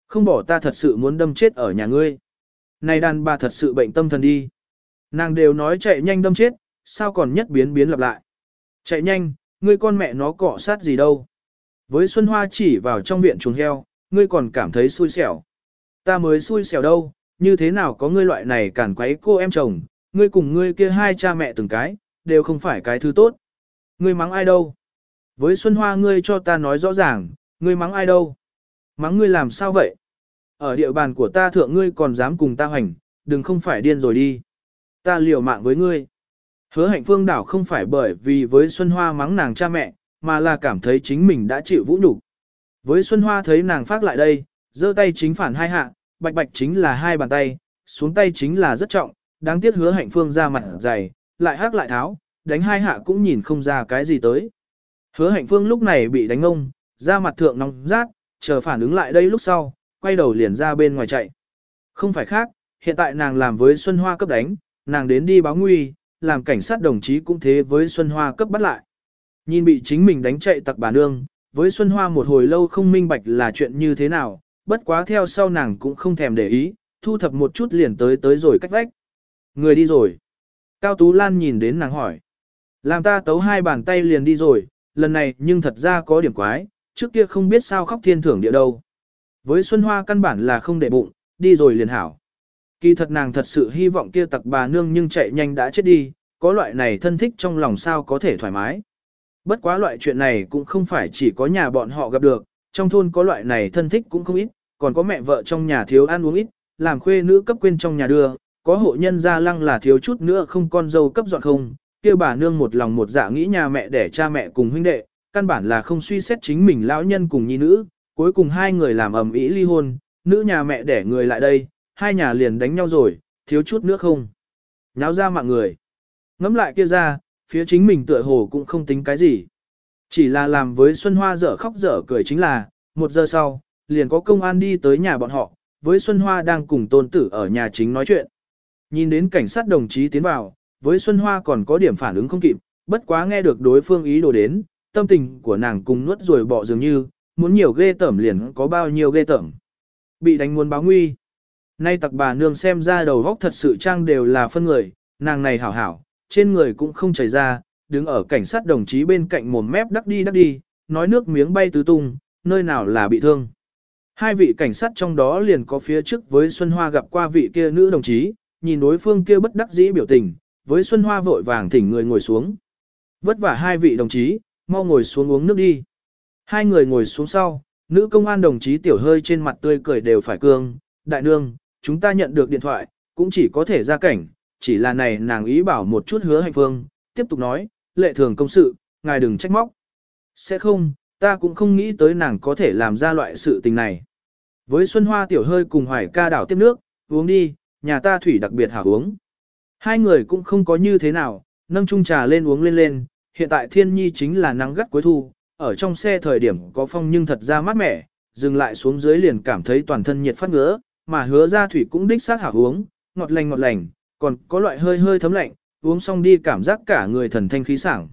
Không bỏ ta thật sự muốn đâm chết ở nhà ngươi. Này đàn bà thật sự bệnh tâm thần đi. Nàng đều nói chạy nhanh đâm chết, sao còn nhất biến biến lặp lại. Chạy nhanh, ngươi con mẹ nó cọ sát gì đâu. Với Xuân Hoa chỉ vào trong viện chuồng heo, ngươi còn cảm thấy xui xẻo. Ta mới xui xẻo đâu, như thế nào có ngươi loại này cản quấy cô em chồng, ngươi cùng ngươi kia hai cha mẹ từng cái, đều không phải cái thứ tốt. Ngươi mắng ai đâu? Với Xuân Hoa ngươi cho ta nói rõ ràng, ngươi mắng ai đâu? Mắng ngươi làm sao vậy? Ở địa bàn của ta thượng ngươi còn dám cùng ta hành, đừng không phải điên rồi đi. Ta liều mạng với ngươi. Hứa hạnh phương đảo không phải bởi vì với Xuân Hoa mắng nàng cha mẹ, mà là cảm thấy chính mình đã chịu vũ nhục. Với Xuân Hoa thấy nàng phát lại đây, giơ tay chính phản hai hạ, bạch bạch chính là hai bàn tay, xuống tay chính là rất trọng, đáng tiếc hứa hạnh phương ra mặt dày, lại hắc lại tháo, đánh hai hạ cũng nhìn không ra cái gì tới. Hứa hạnh phương lúc này bị đánh ngông ra mặt thượng nóng rát, chờ phản ứng lại đây lúc sau, quay đầu liền ra bên ngoài chạy. Không phải khác, hiện tại nàng làm với Xuân Hoa cấp đánh, nàng đến đi báo nguy, làm cảnh sát đồng chí cũng thế với Xuân Hoa cấp bắt lại. Nhìn bị chính mình đánh chạy tặc bà nương, với Xuân Hoa một hồi lâu không minh bạch là chuyện như thế nào, bất quá theo sau nàng cũng không thèm để ý, thu thập một chút liền tới tới rồi cách vách. Người đi rồi. Cao Tú Lan nhìn đến nàng hỏi. Làm ta tấu hai bàn tay liền đi rồi, lần này nhưng thật ra có điểm quái, trước kia không biết sao khóc thiên thưởng địa đâu. Với Xuân Hoa căn bản là không để bụng, đi rồi liền hảo. Kỳ thật nàng thật sự hy vọng kia tặc bà nương nhưng chạy nhanh đã chết đi, có loại này thân thích trong lòng sao có thể thoải mái. Bất quá loại chuyện này cũng không phải chỉ có nhà bọn họ gặp được, trong thôn có loại này thân thích cũng không ít, còn có mẹ vợ trong nhà thiếu ăn uống ít, làm khuê nữ cấp quên trong nhà đưa, có hộ nhân gia lăng là thiếu chút nữa không con dâu cấp dọn không, kia bà nương một lòng một dạ nghĩ nhà mẹ để cha mẹ cùng huynh đệ, căn bản là không suy xét chính mình lão nhân cùng nhi nữ, cuối cùng hai người làm ầm ĩ ly hôn, nữ nhà mẹ để người lại đây, hai nhà liền đánh nhau rồi, thiếu chút nữa không. Nháo ra mạng người. Ngắm lại kia ra, phía chính mình tựa hồ cũng không tính cái gì. Chỉ là làm với Xuân Hoa dở khóc dở cười chính là, một giờ sau, liền có công an đi tới nhà bọn họ, với Xuân Hoa đang cùng tôn tử ở nhà chính nói chuyện. Nhìn đến cảnh sát đồng chí tiến vào, với Xuân Hoa còn có điểm phản ứng không kịp, bất quá nghe được đối phương ý đồ đến, tâm tình của nàng cùng nuốt rồi bỏ dường như, muốn nhiều ghê tẩm liền có bao nhiêu ghê tẩm. Bị đánh muốn báo nguy. Nay tặc bà nương xem ra đầu góc thật sự trang đều là phân người, nàng này hảo hảo, trên người cũng không chảy ra, đứng ở cảnh sát đồng chí bên cạnh mồm mép đắc đi đắc đi, nói nước miếng bay tứ tung, nơi nào là bị thương. Hai vị cảnh sát trong đó liền có phía trước với Xuân Hoa gặp qua vị kia nữ đồng chí, nhìn đối phương kia bất đắc dĩ biểu tình, với Xuân Hoa vội vàng thỉnh người ngồi xuống. Vất vả hai vị đồng chí, mau ngồi xuống uống nước đi. Hai người ngồi xuống sau, nữ công an đồng chí tiểu hơi trên mặt tươi cười đều phải cương, đại nương, chúng ta nhận được điện thoại, cũng chỉ có thể ra cảnh, chỉ là này nàng ý bảo một chút hứa hành phương, tiếp tục nói, lệ thường công sự, ngài đừng trách móc. Sẽ không, ta cũng không nghĩ tới nàng có thể làm ra loại sự tình này. Với Xuân Hoa tiểu hơi cùng hoài ca đảo tiếp nước, uống đi, nhà ta thủy đặc biệt hảo uống. Hai người cũng không có như thế nào, nâng chung trà lên uống lên lên, hiện tại thiên nhi chính là nắng gắt cuối thu, ở trong xe thời điểm có phong nhưng thật ra mát mẻ, dừng lại xuống dưới liền cảm thấy toàn thân nhiệt phát ngứa, mà hứa ra thủy cũng đích xác hảo uống, ngọt lành ngọt lành, còn có loại hơi hơi thấm lạnh, uống xong đi cảm giác cả người thần thanh khí sảng.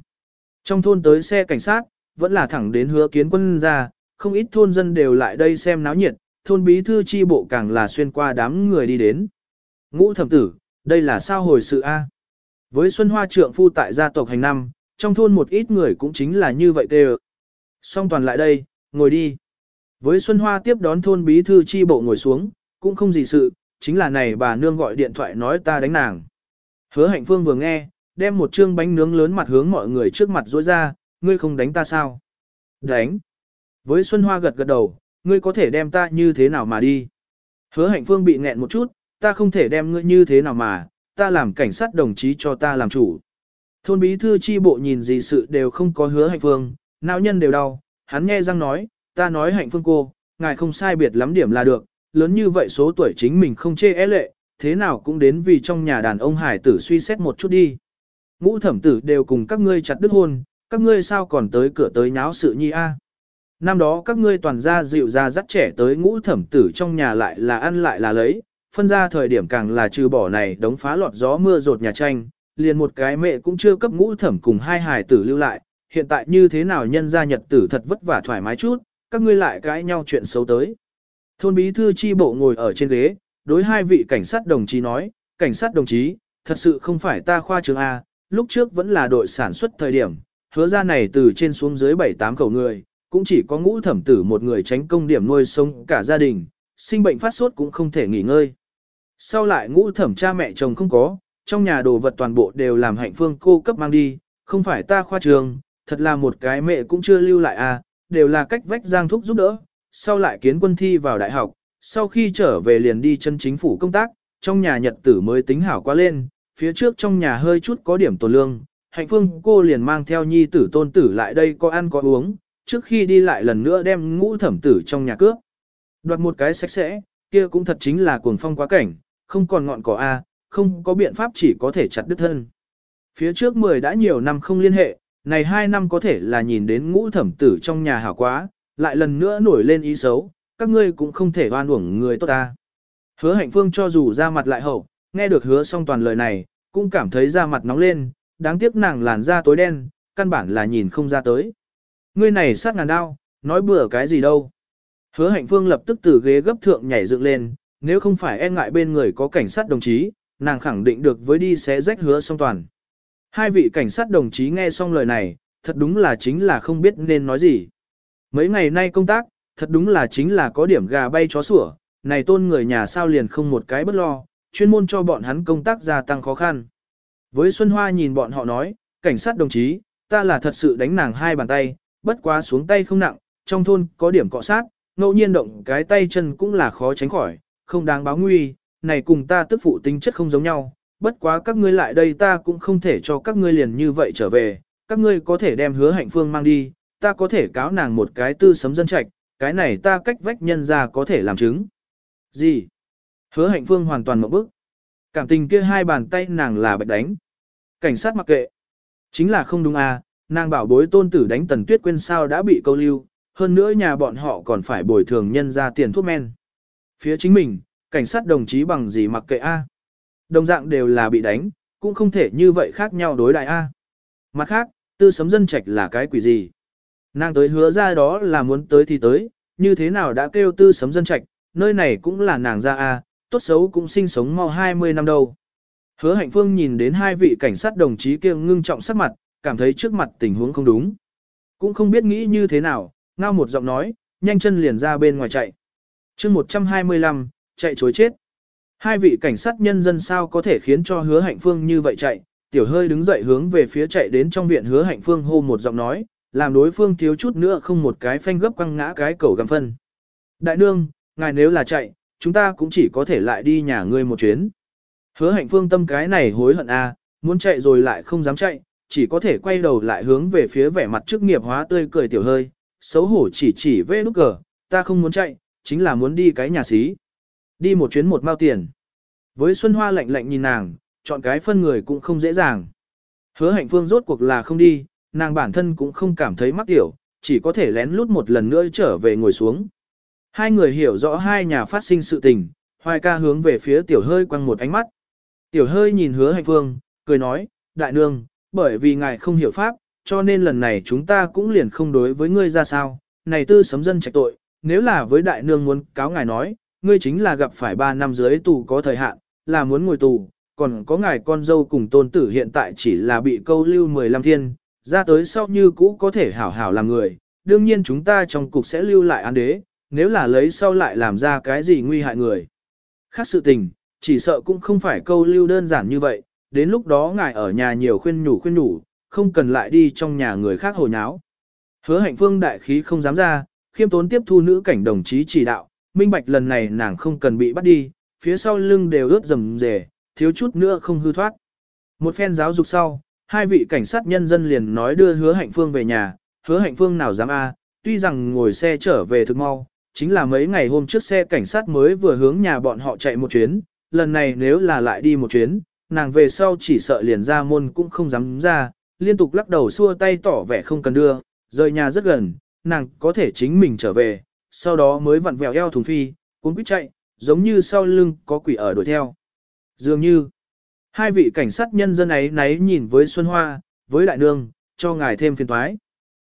Trong thôn tới xe cảnh sát, vẫn là thẳng đến hứa kiến quân ra, không ít thôn dân đều lại đây xem náo nhiệt, thôn bí thư chi bộ càng là xuyên qua đám người đi đến. Ngũ thẩm tử, đây là sao hồi sự A. Với Xuân Hoa trượng phu tại gia tộc hành năm, trong thôn một ít người cũng chính là như vậy tê Song toàn lại đây, ngồi đi. Với Xuân Hoa tiếp đón thôn bí thư chi bộ ngồi xuống, cũng không gì sự, chính là này bà nương gọi điện thoại nói ta đánh nàng. Hứa hạnh phương vừa nghe, đem một chương bánh nướng lớn mặt hướng mọi người trước mặt rối ra, ngươi không đánh ta sao? Đánh. Với Xuân Hoa gật gật đầu, ngươi có thể đem ta như thế nào mà đi? Hứa hạnh phương bị nghẹn một chút, ta không thể đem ngươi như thế nào mà, ta làm cảnh sát đồng chí cho ta làm chủ. Thôn bí thư chi bộ nhìn gì sự đều không có hứa hạnh phương, não nhân đều đau, hắn nghe răng nói, ta nói hạnh phương cô, ngài không sai biệt lắm điểm là được, lớn như vậy số tuổi chính mình không chê é lệ, thế nào cũng đến vì trong nhà đàn ông hải tử suy xét một chút đi. Ngũ thẩm tử đều cùng các ngươi chặt đứt hôn, các ngươi sao còn tới cửa tới nháo sự nhi a? Năm đó các ngươi toàn ra dịu ra dắt trẻ tới ngũ thẩm tử trong nhà lại là ăn lại là lấy, phân ra thời điểm càng là trừ bỏ này đống phá lọt gió mưa rột nhà tranh, liền một cái mẹ cũng chưa cấp ngũ thẩm cùng hai hài tử lưu lại, hiện tại như thế nào nhân gia nhật tử thật vất vả thoải mái chút, các ngươi lại cãi nhau chuyện xấu tới. Thôn bí thư chi bộ ngồi ở trên ghế, đối hai vị cảnh sát đồng chí nói, cảnh sát đồng chí, thật sự không phải ta khoa trường A, lúc trước vẫn là đội sản xuất thời điểm, hứa ra này từ trên xuống dưới 7-8 khẩu người, cũng chỉ có ngũ thẩm tử một người tránh công điểm nuôi sống cả gia đình, sinh bệnh phát sốt cũng không thể nghỉ ngơi. Sau lại ngũ thẩm cha mẹ chồng không có, trong nhà đồ vật toàn bộ đều làm hạnh phương cô cấp mang đi, không phải ta khoa trường, thật là một cái mẹ cũng chưa lưu lại à, đều là cách vách giang thúc giúp đỡ, sau lại kiến quân thi vào đại học, sau khi trở về liền đi chân chính phủ công tác, trong nhà nhật tử mới tính hảo quá lên, phía trước trong nhà hơi chút có điểm tổ lương, hạnh phương cô liền mang theo nhi tử tôn tử lại đây có ăn có uống, trước khi đi lại lần nữa đem ngũ thẩm tử trong nhà cướp. Đoạt một cái sạch sẽ, kia cũng thật chính là cuồng phong quá cảnh, không còn ngọn cỏ A, không có biện pháp chỉ có thể chặt đứt thân. Phía trước 10 đã nhiều năm không liên hệ, này 2 năm có thể là nhìn đến ngũ thẩm tử trong nhà hảo quá, lại lần nữa nổi lên ý xấu, các ngươi cũng không thể oan uổng người tốt ta. Hứa hạnh phương cho dù ra mặt lại hậu, nghe được hứa xong toàn lời này, cũng cảm thấy da mặt nóng lên, đáng tiếc nàng làn da tối đen, căn bản là nhìn không ra tới. Ngươi này sát ngàn đao, nói bừa cái gì đâu. Hứa hạnh phương lập tức từ ghế gấp thượng nhảy dựng lên, nếu không phải e ngại bên người có cảnh sát đồng chí, nàng khẳng định được với đi sẽ rách hứa song toàn. Hai vị cảnh sát đồng chí nghe xong lời này, thật đúng là chính là không biết nên nói gì. Mấy ngày nay công tác, thật đúng là chính là có điểm gà bay chó sủa, này tôn người nhà sao liền không một cái bất lo, chuyên môn cho bọn hắn công tác gia tăng khó khăn. Với Xuân Hoa nhìn bọn họ nói, cảnh sát đồng chí, ta là thật sự đánh nàng hai bàn tay, bất quá xuống tay không nặng, trong thôn có điểm cọ sát, ngẫu nhiên động cái tay chân cũng là khó tránh khỏi, không đáng báo nguy, này cùng ta tức phụ tính chất không giống nhau, bất quá các ngươi lại đây ta cũng không thể cho các ngươi liền như vậy trở về, các ngươi có thể đem hứa hạnh phương mang đi, ta có thể cáo nàng một cái tư sấm dân trạch, cái này ta cách vách nhân ra có thể làm chứng. Gì? Hứa hạnh phương hoàn toàn một bức. Cảm tình kia hai bàn tay nàng là bạch đánh. Cảnh sát mặc kệ. Chính là không đúng à, nàng bảo bối tôn tử đánh tần tuyết quên sao đã bị câu lưu, hơn nữa nhà bọn họ còn phải bồi thường nhân ra tiền thuốc men. Phía chính mình, cảnh sát đồng chí bằng gì mặc kệ a Đồng dạng đều là bị đánh, cũng không thể như vậy khác nhau đối đại a Mặt khác, tư sấm dân trạch là cái quỷ gì? Nàng tới hứa ra đó là muốn tới thì tới, như thế nào đã kêu tư sấm dân trạch, nơi này cũng là nàng ra a tốt xấu cũng sinh sống mau 20 năm đâu. Hứa hạnh phương nhìn đến hai vị cảnh sát đồng chí kia ngưng trọng sắc mặt, cảm thấy trước mặt tình huống không đúng. Cũng không biết nghĩ như thế nào, ngao một giọng nói, nhanh chân liền ra bên ngoài chạy chương 125, chạy chối chết. Hai vị cảnh sát nhân dân sao có thể khiến cho hứa hạnh phương như vậy chạy, tiểu hơi đứng dậy hướng về phía chạy đến trong viện hứa hạnh phương hô một giọng nói, làm đối phương thiếu chút nữa không một cái phanh gấp quăng ngã cái cầu găm phân. Đại nương, ngài nếu là chạy, chúng ta cũng chỉ có thể lại đi nhà ngươi một chuyến. Hứa hạnh phương tâm cái này hối hận a, muốn chạy rồi lại không dám chạy, chỉ có thể quay đầu lại hướng về phía vẻ mặt chức nghiệp hóa tươi cười tiểu hơi, xấu hổ chỉ chỉ vê nút cờ, ta không muốn chạy, chính là muốn đi cái nhà xí. Đi một chuyến một mao tiền. Với Xuân Hoa lạnh lạnh nhìn nàng, chọn cái phân người cũng không dễ dàng. Hứa hạnh phương rốt cuộc là không đi, nàng bản thân cũng không cảm thấy mắc tiểu, chỉ có thể lén lút một lần nữa trở về ngồi xuống. Hai người hiểu rõ hai nhà phát sinh sự tình, hoài ca hướng về phía tiểu hơi quăng một ánh mắt. Tiểu hơi nhìn hứa hạnh phương, cười nói, đại nương, bởi vì ngài không hiểu pháp, cho nên lần này chúng ta cũng liền không đối với ngươi ra sao, này tư sấm dân trạch tội, nếu là với đại nương muốn cáo ngài nói, ngươi chính là gặp phải 3 năm dưới tù có thời hạn, là muốn ngồi tù, còn có ngài con dâu cùng tôn tử hiện tại chỉ là bị câu lưu 15 thiên, ra tới sau như cũ có thể hảo hảo làm người, đương nhiên chúng ta trong cục sẽ lưu lại án đế, nếu là lấy sau lại làm ra cái gì nguy hại người. Khác sự tình, chỉ sợ cũng không phải câu lưu đơn giản như vậy, đến lúc đó ngài ở nhà nhiều khuyên nhủ khuyên nhủ, không cần lại đi trong nhà người khác hồ nháo. Hứa hạnh phương đại khí không dám ra, khiêm tốn tiếp thu nữ cảnh đồng chí chỉ đạo, minh bạch lần này nàng không cần bị bắt đi, phía sau lưng đều ướt rầm rề, thiếu chút nữa không hư thoát. Một phen giáo dục sau, hai vị cảnh sát nhân dân liền nói đưa hứa hạnh phương về nhà, hứa hạnh phương nào dám a tuy rằng ngồi xe trở về thực mau, chính là mấy ngày hôm trước xe cảnh sát mới vừa hướng nhà bọn họ chạy một chuyến, lần này nếu là lại đi một chuyến, nàng về sau chỉ sợ liền ra môn cũng không dám ra, liên tục lắc đầu xua tay tỏ vẻ không cần đưa, rời nhà rất gần, nàng có thể chính mình trở về, sau đó mới vặn vẹo eo thùng phi, cuốn quýt chạy, giống như sau lưng có quỷ ở đuổi theo. Dường như, hai vị cảnh sát nhân dân ấy náy nhìn với Xuân Hoa, với Đại Nương, cho ngài thêm phiền thoái.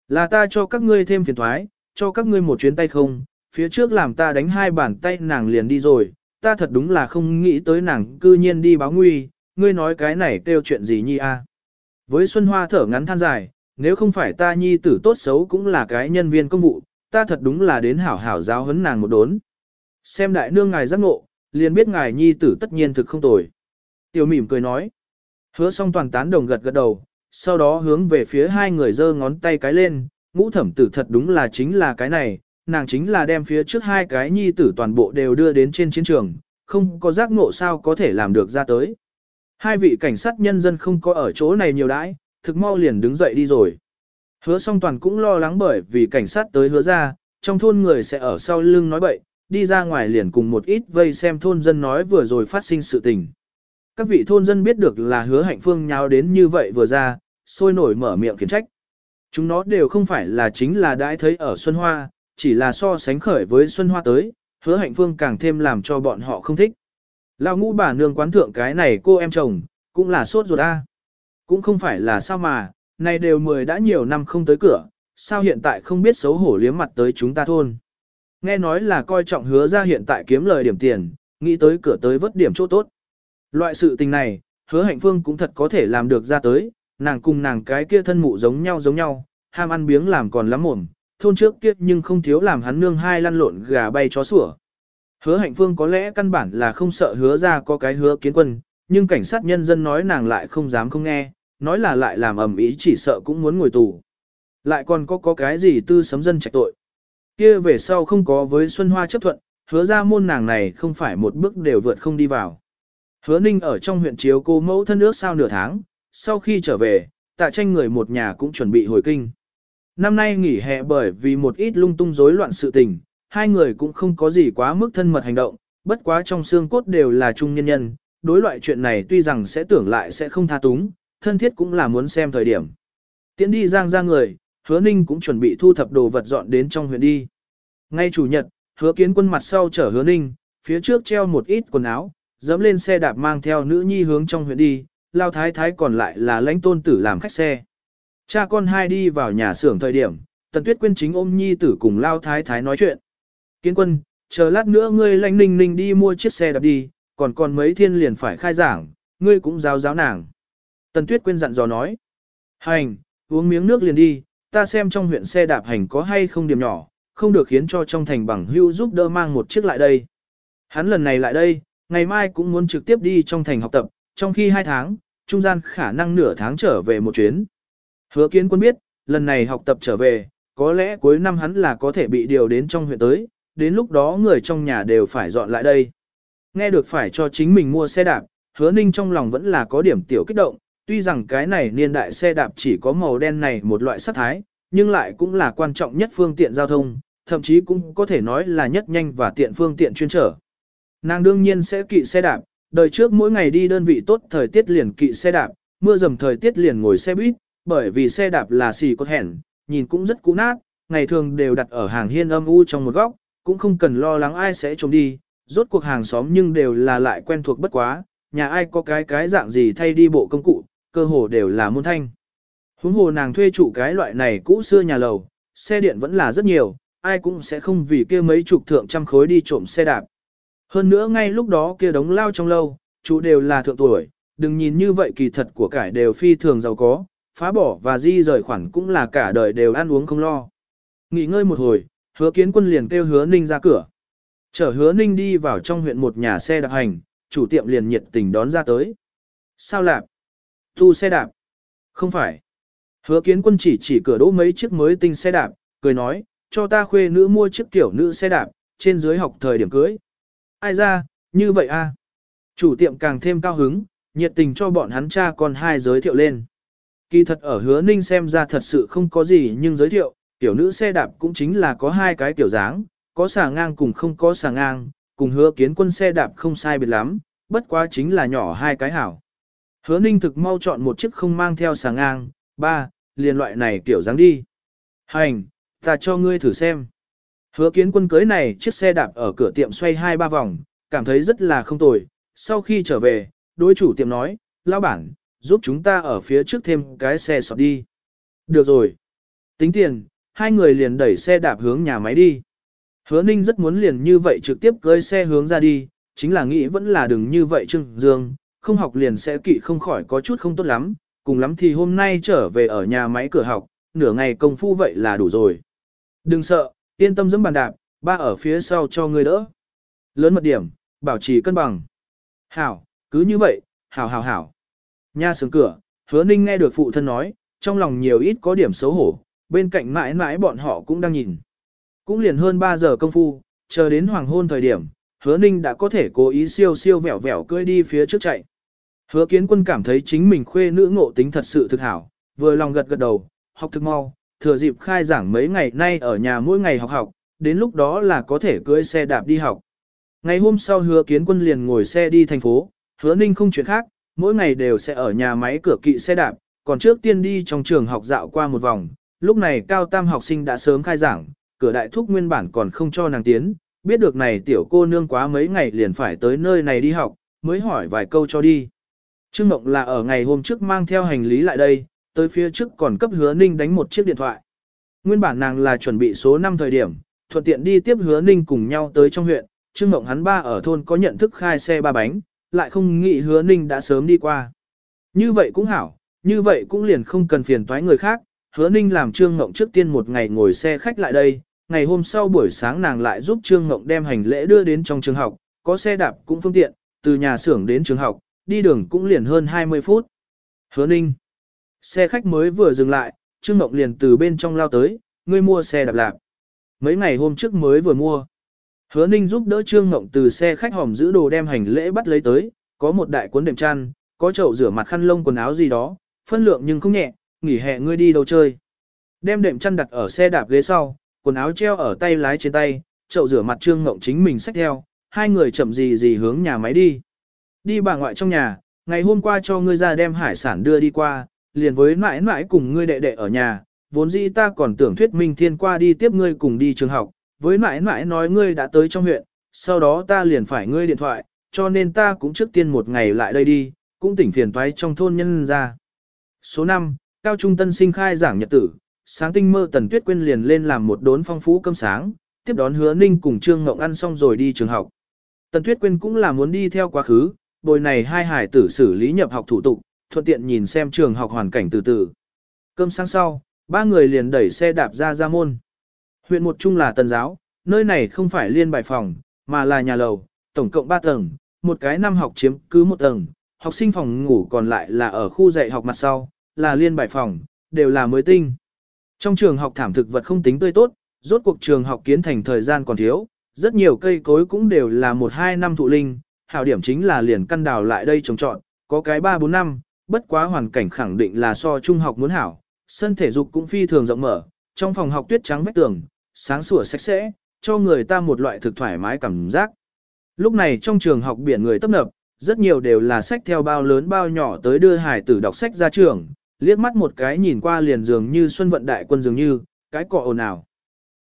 Là ta cho các ngươi thêm phiền thoái, cho các ngươi một chuyến tay không, phía trước làm ta đánh hai bàn tay nàng liền đi rồi, ta thật đúng là không nghĩ tới nàng cư nhiên đi báo nguy, ngươi nói cái này kêu chuyện gì nhi a? Với Xuân Hoa thở ngắn than dài, nếu không phải ta nhi tử tốt xấu cũng là cái nhân viên công vụ, ta thật đúng là đến hảo hảo giáo huấn nàng một đốn. Xem đại nương ngài giác ngộ, liền biết ngài nhi tử tất nhiên thực không tồi. Tiểu mỉm cười nói. Hứa xong toàn tán đồng gật gật đầu, sau đó hướng về phía hai người giơ ngón tay cái lên, ngũ thẩm tử thật đúng là chính là cái này, nàng chính là đem phía trước hai cái nhi tử toàn bộ đều đưa đến trên chiến trường, không có giác ngộ sao có thể làm được ra tới. Hai vị cảnh sát nhân dân không có ở chỗ này nhiều đãi, thực mau liền đứng dậy đi rồi. Hứa song toàn cũng lo lắng bởi vì cảnh sát tới hứa ra, trong thôn người sẽ ở sau lưng nói bậy, đi ra ngoài liền cùng một ít vây xem thôn dân nói vừa rồi phát sinh sự tình. Các vị thôn dân biết được là hứa hạnh phương nháo đến như vậy vừa ra, sôi nổi mở miệng khiển trách. Chúng nó đều không phải là chính là đãi thấy ở Xuân Hoa, chỉ là so sánh khởi với Xuân Hoa tới, hứa hạnh phương càng thêm làm cho bọn họ không thích. Lão ngũ bà nương quán thượng cái này cô em chồng, cũng là sốt ruột a. Cũng không phải là sao mà, này đều mười đã nhiều năm không tới cửa, sao hiện tại không biết xấu hổ liếm mặt tới chúng ta thôn. Nghe nói là coi trọng hứa ra hiện tại kiếm lời điểm tiền, nghĩ tới cửa tới vớt điểm chỗ tốt. Loại sự tình này, hứa hạnh phương cũng thật có thể làm được ra tới, nàng cùng nàng cái kia thân mụ giống nhau giống nhau, ham ăn biếng làm còn lắm mồm, thôn trước kia nhưng không thiếu làm hắn nương hai lăn lộn gà bay chó sủa. Hứa hạnh phương có lẽ căn bản là không sợ hứa ra có cái hứa kiến quân, nhưng cảnh sát nhân dân nói nàng lại không dám không nghe, nói là lại làm ầm ĩ chỉ sợ cũng muốn ngồi tù. Lại còn có có cái gì tư sấm dân trạch tội. kia về sau không có với Xuân Hoa chấp thuận, hứa ra môn nàng này không phải một bước đều vượt không đi vào. Hứa ninh ở trong huyện chiếu cô mẫu thân ước sau nửa tháng, sau khi trở về, tạ tranh người một nhà cũng chuẩn bị hồi kinh. Năm nay nghỉ hè bởi vì một ít lung tung rối loạn sự tình, hai người cũng không có gì quá mức thân mật hành động, bất quá trong xương cốt đều là chung nhân nhân, đối loại chuyện này tuy rằng sẽ tưởng lại sẽ không tha túng, thân thiết cũng là muốn xem thời điểm. Tiến đi giang ra người, hứa ninh cũng chuẩn bị thu thập đồ vật dọn đến trong huyện đi. Ngay chủ nhật, hứa kiến quân mặt sau chở hứa ninh, phía trước treo một ít quần áo, dẫm lên xe đạp mang theo nữ nhi hướng trong huyện đi, lao thái thái còn lại là lãnh tôn tử làm khách xe. Cha con hai đi vào nhà xưởng thời điểm, tần tuyết quyên chính ôm nhi tử cùng lao thái thái nói chuyện. Kiến quân, chờ lát nữa ngươi lãnh ninh ninh đi mua chiếc xe đạp đi, còn còn mấy thiên liền phải khai giảng, ngươi cũng giáo giáo nàng. Tần tuyết quyên dặn dò nói. Hành, uống miếng nước liền đi, ta xem trong huyện xe đạp hành có hay không điểm nhỏ, không được khiến cho trong thành bằng hưu giúp đỡ mang một chiếc lại đây. Hắn lần này lại đây, ngày mai cũng muốn trực tiếp đi trong thành học tập, trong khi hai tháng, trung gian khả năng nửa tháng trở về một chuyến. Hứa kiến quân biết, lần này học tập trở về, có lẽ cuối năm hắn là có thể bị điều đến trong huyện tới, đến lúc đó người trong nhà đều phải dọn lại đây. Nghe được phải cho chính mình mua xe đạp, hứa ninh trong lòng vẫn là có điểm tiểu kích động, tuy rằng cái này niên đại xe đạp chỉ có màu đen này một loại sắc thái, nhưng lại cũng là quan trọng nhất phương tiện giao thông, thậm chí cũng có thể nói là nhất nhanh và tiện phương tiện chuyên trở. Nàng đương nhiên sẽ kỵ xe đạp, đời trước mỗi ngày đi đơn vị tốt thời tiết liền kỵ xe đạp, mưa dầm thời tiết liền ngồi xe buýt, bởi vì xe đạp là xì cốt hẻn, nhìn cũng rất cũ nát, ngày thường đều đặt ở hàng hiên âm u trong một góc, cũng không cần lo lắng ai sẽ trộm đi, rốt cuộc hàng xóm nhưng đều là lại quen thuộc bất quá, nhà ai có cái cái dạng gì thay đi bộ công cụ, cơ hồ đều là môn thanh. Huống hồ nàng thuê chủ cái loại này cũ xưa nhà lầu, xe điện vẫn là rất nhiều, ai cũng sẽ không vì kia mấy chục thượng trăm khối đi trộm xe đạp. Hơn nữa ngay lúc đó kia đống lao trong lâu, chủ đều là thượng tuổi, đừng nhìn như vậy kỳ thật của cải đều phi thường giàu có, phá bỏ và di rời khoản cũng là cả đời đều ăn uống không lo. Nghỉ ngơi một hồi, hứa kiến quân liền kêu hứa ninh ra cửa. Chở hứa ninh đi vào trong huyện một nhà xe đạp hành, chủ tiệm liền nhiệt tình đón ra tới. Sao lạp? Tu xe đạp? Không phải. Hứa kiến quân chỉ chỉ cửa đỗ mấy chiếc mới tinh xe đạp, cười nói, cho ta khuê nữ mua chiếc kiểu nữ xe đạp, trên dưới học thời điểm cưới. Ai ra, như vậy a? Chủ tiệm càng thêm cao hứng, nhiệt tình cho bọn hắn cha con hai giới thiệu lên. Kỳ thật ở hứa ninh xem ra thật sự không có gì nhưng giới thiệu, tiểu nữ xe đạp cũng chính là có hai cái tiểu dáng, có xà ngang cùng không có xà ngang, cùng hứa kiến quân xe đạp không sai biệt lắm, bất quá chính là nhỏ hai cái hảo. Hứa ninh thực mau chọn một chiếc không mang theo xà ngang, ba, liền loại này tiểu dáng đi. Hành, ta cho ngươi thử xem. Hứa kiến quân cưới này chiếc xe đạp ở cửa tiệm xoay hai ba vòng, cảm thấy rất là không tồi. Sau khi trở về, đối chủ tiệm nói, lão bản, giúp chúng ta ở phía trước thêm cái xe sọt đi. Được rồi. Tính tiền, hai người liền đẩy xe đạp hướng nhà máy đi. Hứa ninh rất muốn liền như vậy trực tiếp cưới xe hướng ra đi, chính là nghĩ vẫn là đừng như vậy trưng dương, không học liền sẽ kỵ không khỏi có chút không tốt lắm, cùng lắm thì hôm nay trở về ở nhà máy cửa học, nửa ngày công phu vậy là đủ rồi. Đừng sợ, yên tâm dẫm bàn đạp, ba ở phía sau cho ngươi đỡ. Lớn mật điểm, bảo trì cân bằng. Hảo, cứ như vậy, hảo hảo hảo. Nhà sướng cửa, hứa ninh nghe được phụ thân nói, trong lòng nhiều ít có điểm xấu hổ, bên cạnh mãi mãi bọn họ cũng đang nhìn. Cũng liền hơn 3 giờ công phu, chờ đến hoàng hôn thời điểm, hứa ninh đã có thể cố ý siêu siêu vẹo vẹo cưỡi đi phía trước chạy. Hứa kiến quân cảm thấy chính mình khuê nữ ngộ tính thật sự thực hảo, vừa lòng gật gật đầu, học thực mau, thừa dịp khai giảng mấy ngày nay ở nhà mỗi ngày học học, đến lúc đó là có thể cưỡi xe đạp đi học. Ngày hôm sau hứa kiến quân liền ngồi xe đi thành phố, hứa ninh không chuyện khác, mỗi ngày đều sẽ ở nhà máy cửa kỵ xe đạp, còn trước tiên đi trong trường học dạo qua một vòng, lúc này cao tam học sinh đã sớm khai giảng, cửa đại thúc nguyên bản còn không cho nàng tiến, biết được này tiểu cô nương quá mấy ngày liền phải tới nơi này đi học, mới hỏi vài câu cho đi. Trương Ngọc là ở ngày hôm trước mang theo hành lý lại đây, tới phía trước còn cấp hứa ninh đánh một chiếc điện thoại. Nguyên bản nàng là chuẩn bị số 5 thời điểm, thuận tiện đi tiếp hứa ninh cùng nhau tới trong huyện, Trương Ngọc hắn ba ở thôn có nhận thức khai xe ba bánh, lại không nghĩ hứa ninh đã sớm đi qua. Như vậy cũng hảo, như vậy cũng liền không cần phiền toái người khác, hứa ninh làm Trương Ngọc trước tiên một ngày ngồi xe khách lại đây, ngày hôm sau buổi sáng nàng lại giúp Trương Ngọc đem hành lễ đưa đến trong trường học, có xe đạp cũng phương tiện, từ nhà xưởng đến trường học, đi đường cũng liền hơn 20 phút. Hứa ninh. Xe khách mới vừa dừng lại, Trương Mộng liền từ bên trong lao tới, ngươi mua xe đạp lạc. Mấy ngày hôm trước mới vừa mua. Hứa ninh giúp đỡ Trương Mộng từ xe khách hòm giữ đồ đem hành lễ bắt lấy tới, có một đại cuốn đệm chăn, có chậu rửa mặt khăn lông quần áo gì đó, phân lượng nhưng không nhẹ, nghỉ hè ngươi đi đâu chơi. Đem đệm chăn đặt ở xe đạp ghế sau, quần áo treo ở tay lái trên tay, chậu rửa mặt Trương Mộng chính mình xách theo, hai người chậm gì gì hướng nhà máy đi. Đi bà ngoại trong nhà, ngày hôm qua cho ngươi ra đem hải sản đưa đi qua, liền với mãi mãi cùng ngươi đệ đệ ở nhà, vốn dĩ ta còn tưởng thuyết minh thiên qua đi tiếp ngươi cùng đi trường học, với mãi mãi nói ngươi đã tới trong huyện, sau đó ta liền phải ngươi điện thoại, cho nên ta cũng trước tiên một ngày lại đây đi, cũng tỉnh phiền toái trong thôn nhân ra. Số 5, Cao Trung Tân sinh khai giảng nhật tử, sáng tinh mơ Tần Tuyết Quyên liền lên làm một đốn phong phú cơm sáng, tiếp đón hứa ninh cùng Trương Ngộng ăn xong rồi đi trường học. Tần Tuyết Quyên cũng là muốn đi theo quá khứ, bồi này hai hải tử xử lý nhập học thủ tục, thuận tiện nhìn xem trường học hoàn cảnh từ từ. Cơm sáng sau, ba người liền đẩy xe đạp ra ra môn. Huyện một chung là tần giáo, nơi này không phải liên bài phòng, mà là nhà lầu, tổng cộng 3 tầng, một cái năm học chiếm cứ một tầng, học sinh phòng ngủ còn lại là ở khu dạy học mặt sau, là liên bài phòng, đều là mới tinh. Trong trường học thảm thực vật không tính tươi tốt, rốt cuộc trường học kiến thành thời gian còn thiếu, rất nhiều cây cối cũng đều là một hai năm thụ linh, hảo điểm chính là liền căn đào lại đây trồng trọn, có cái 3-4 năm, bất quá hoàn cảnh khẳng định là so trung học muốn hảo, sân thể dục cũng phi thường rộng mở, trong phòng học tuyết trắng vách tường, sáng sủa sạch sẽ, cho người ta một loại thực thoải mái cảm giác. Lúc này trong trường học biển người tấp nập, rất nhiều đều là sách theo bao lớn bao nhỏ tới đưa hải tử đọc sách ra trường, liếc mắt một cái nhìn qua liền dường như xuân vận đại quân dường như, cái cọ ồn ào.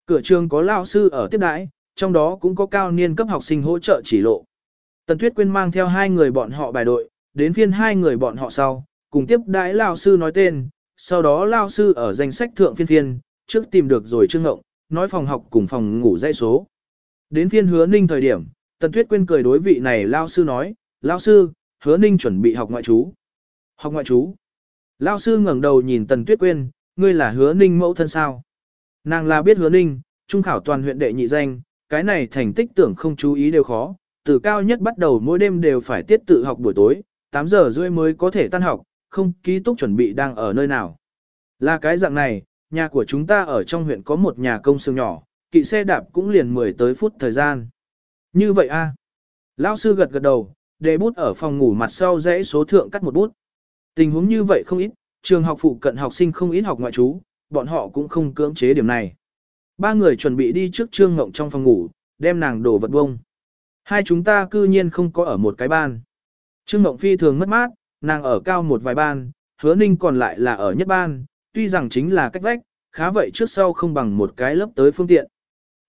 Cửa trường có lao sư ở tiếp đãi, trong đó cũng có cao niên cấp học sinh hỗ trợ chỉ lộ. Tần Tuyết Quyên mang theo hai người bọn họ bài đội, đến phiên hai người bọn họ sau, cùng tiếp đãi lao sư nói tên, sau đó lao sư ở danh sách thượng phiên phiên, trước tìm được rồi trương ngộng, nói phòng học cùng phòng ngủ dãy số. Đến phiên hứa ninh thời điểm, Tần Tuyết Quyên cười đối vị này lao sư nói, lao sư, hứa ninh chuẩn bị học ngoại trú. Học ngoại trú. Lao sư ngẩng đầu nhìn Tần Tuyết Quyên, ngươi là hứa ninh mẫu thân sao. Nàng là biết hứa ninh, trung khảo toàn huyện đệ nhị danh, cái này thành tích tưởng không chú ý đều khó, từ cao nhất bắt đầu mỗi đêm đều phải tiết tự học buổi tối, 8 giờ rưỡi mới có thể tan học, không ký túc chuẩn bị đang ở nơi nào. Là cái dạng này, nhà của chúng ta ở trong huyện có một nhà công xưởng nhỏ, kỵ xe đạp cũng liền 10 tới phút thời gian. Như vậy a à? Lão sư gật gật đầu, để bút ở phòng ngủ mặt sau dãy số thượng cắt một bút. Tình huống như vậy không ít, trường học phụ cận học sinh không ít học ngoại trú, bọn họ cũng không cưỡng chế điểm này. Ba người chuẩn bị đi trước trương ngộng trong phòng ngủ, đem nàng đổ vật bông. Hai chúng ta cư nhiên không có ở một cái ban. Trương Mộng Phi thường mất mát, nàng ở cao một vài ban, hứa ninh còn lại là ở nhất ban, tuy rằng chính là cách vách, khá vậy trước sau không bằng một cái lớp tới phương tiện.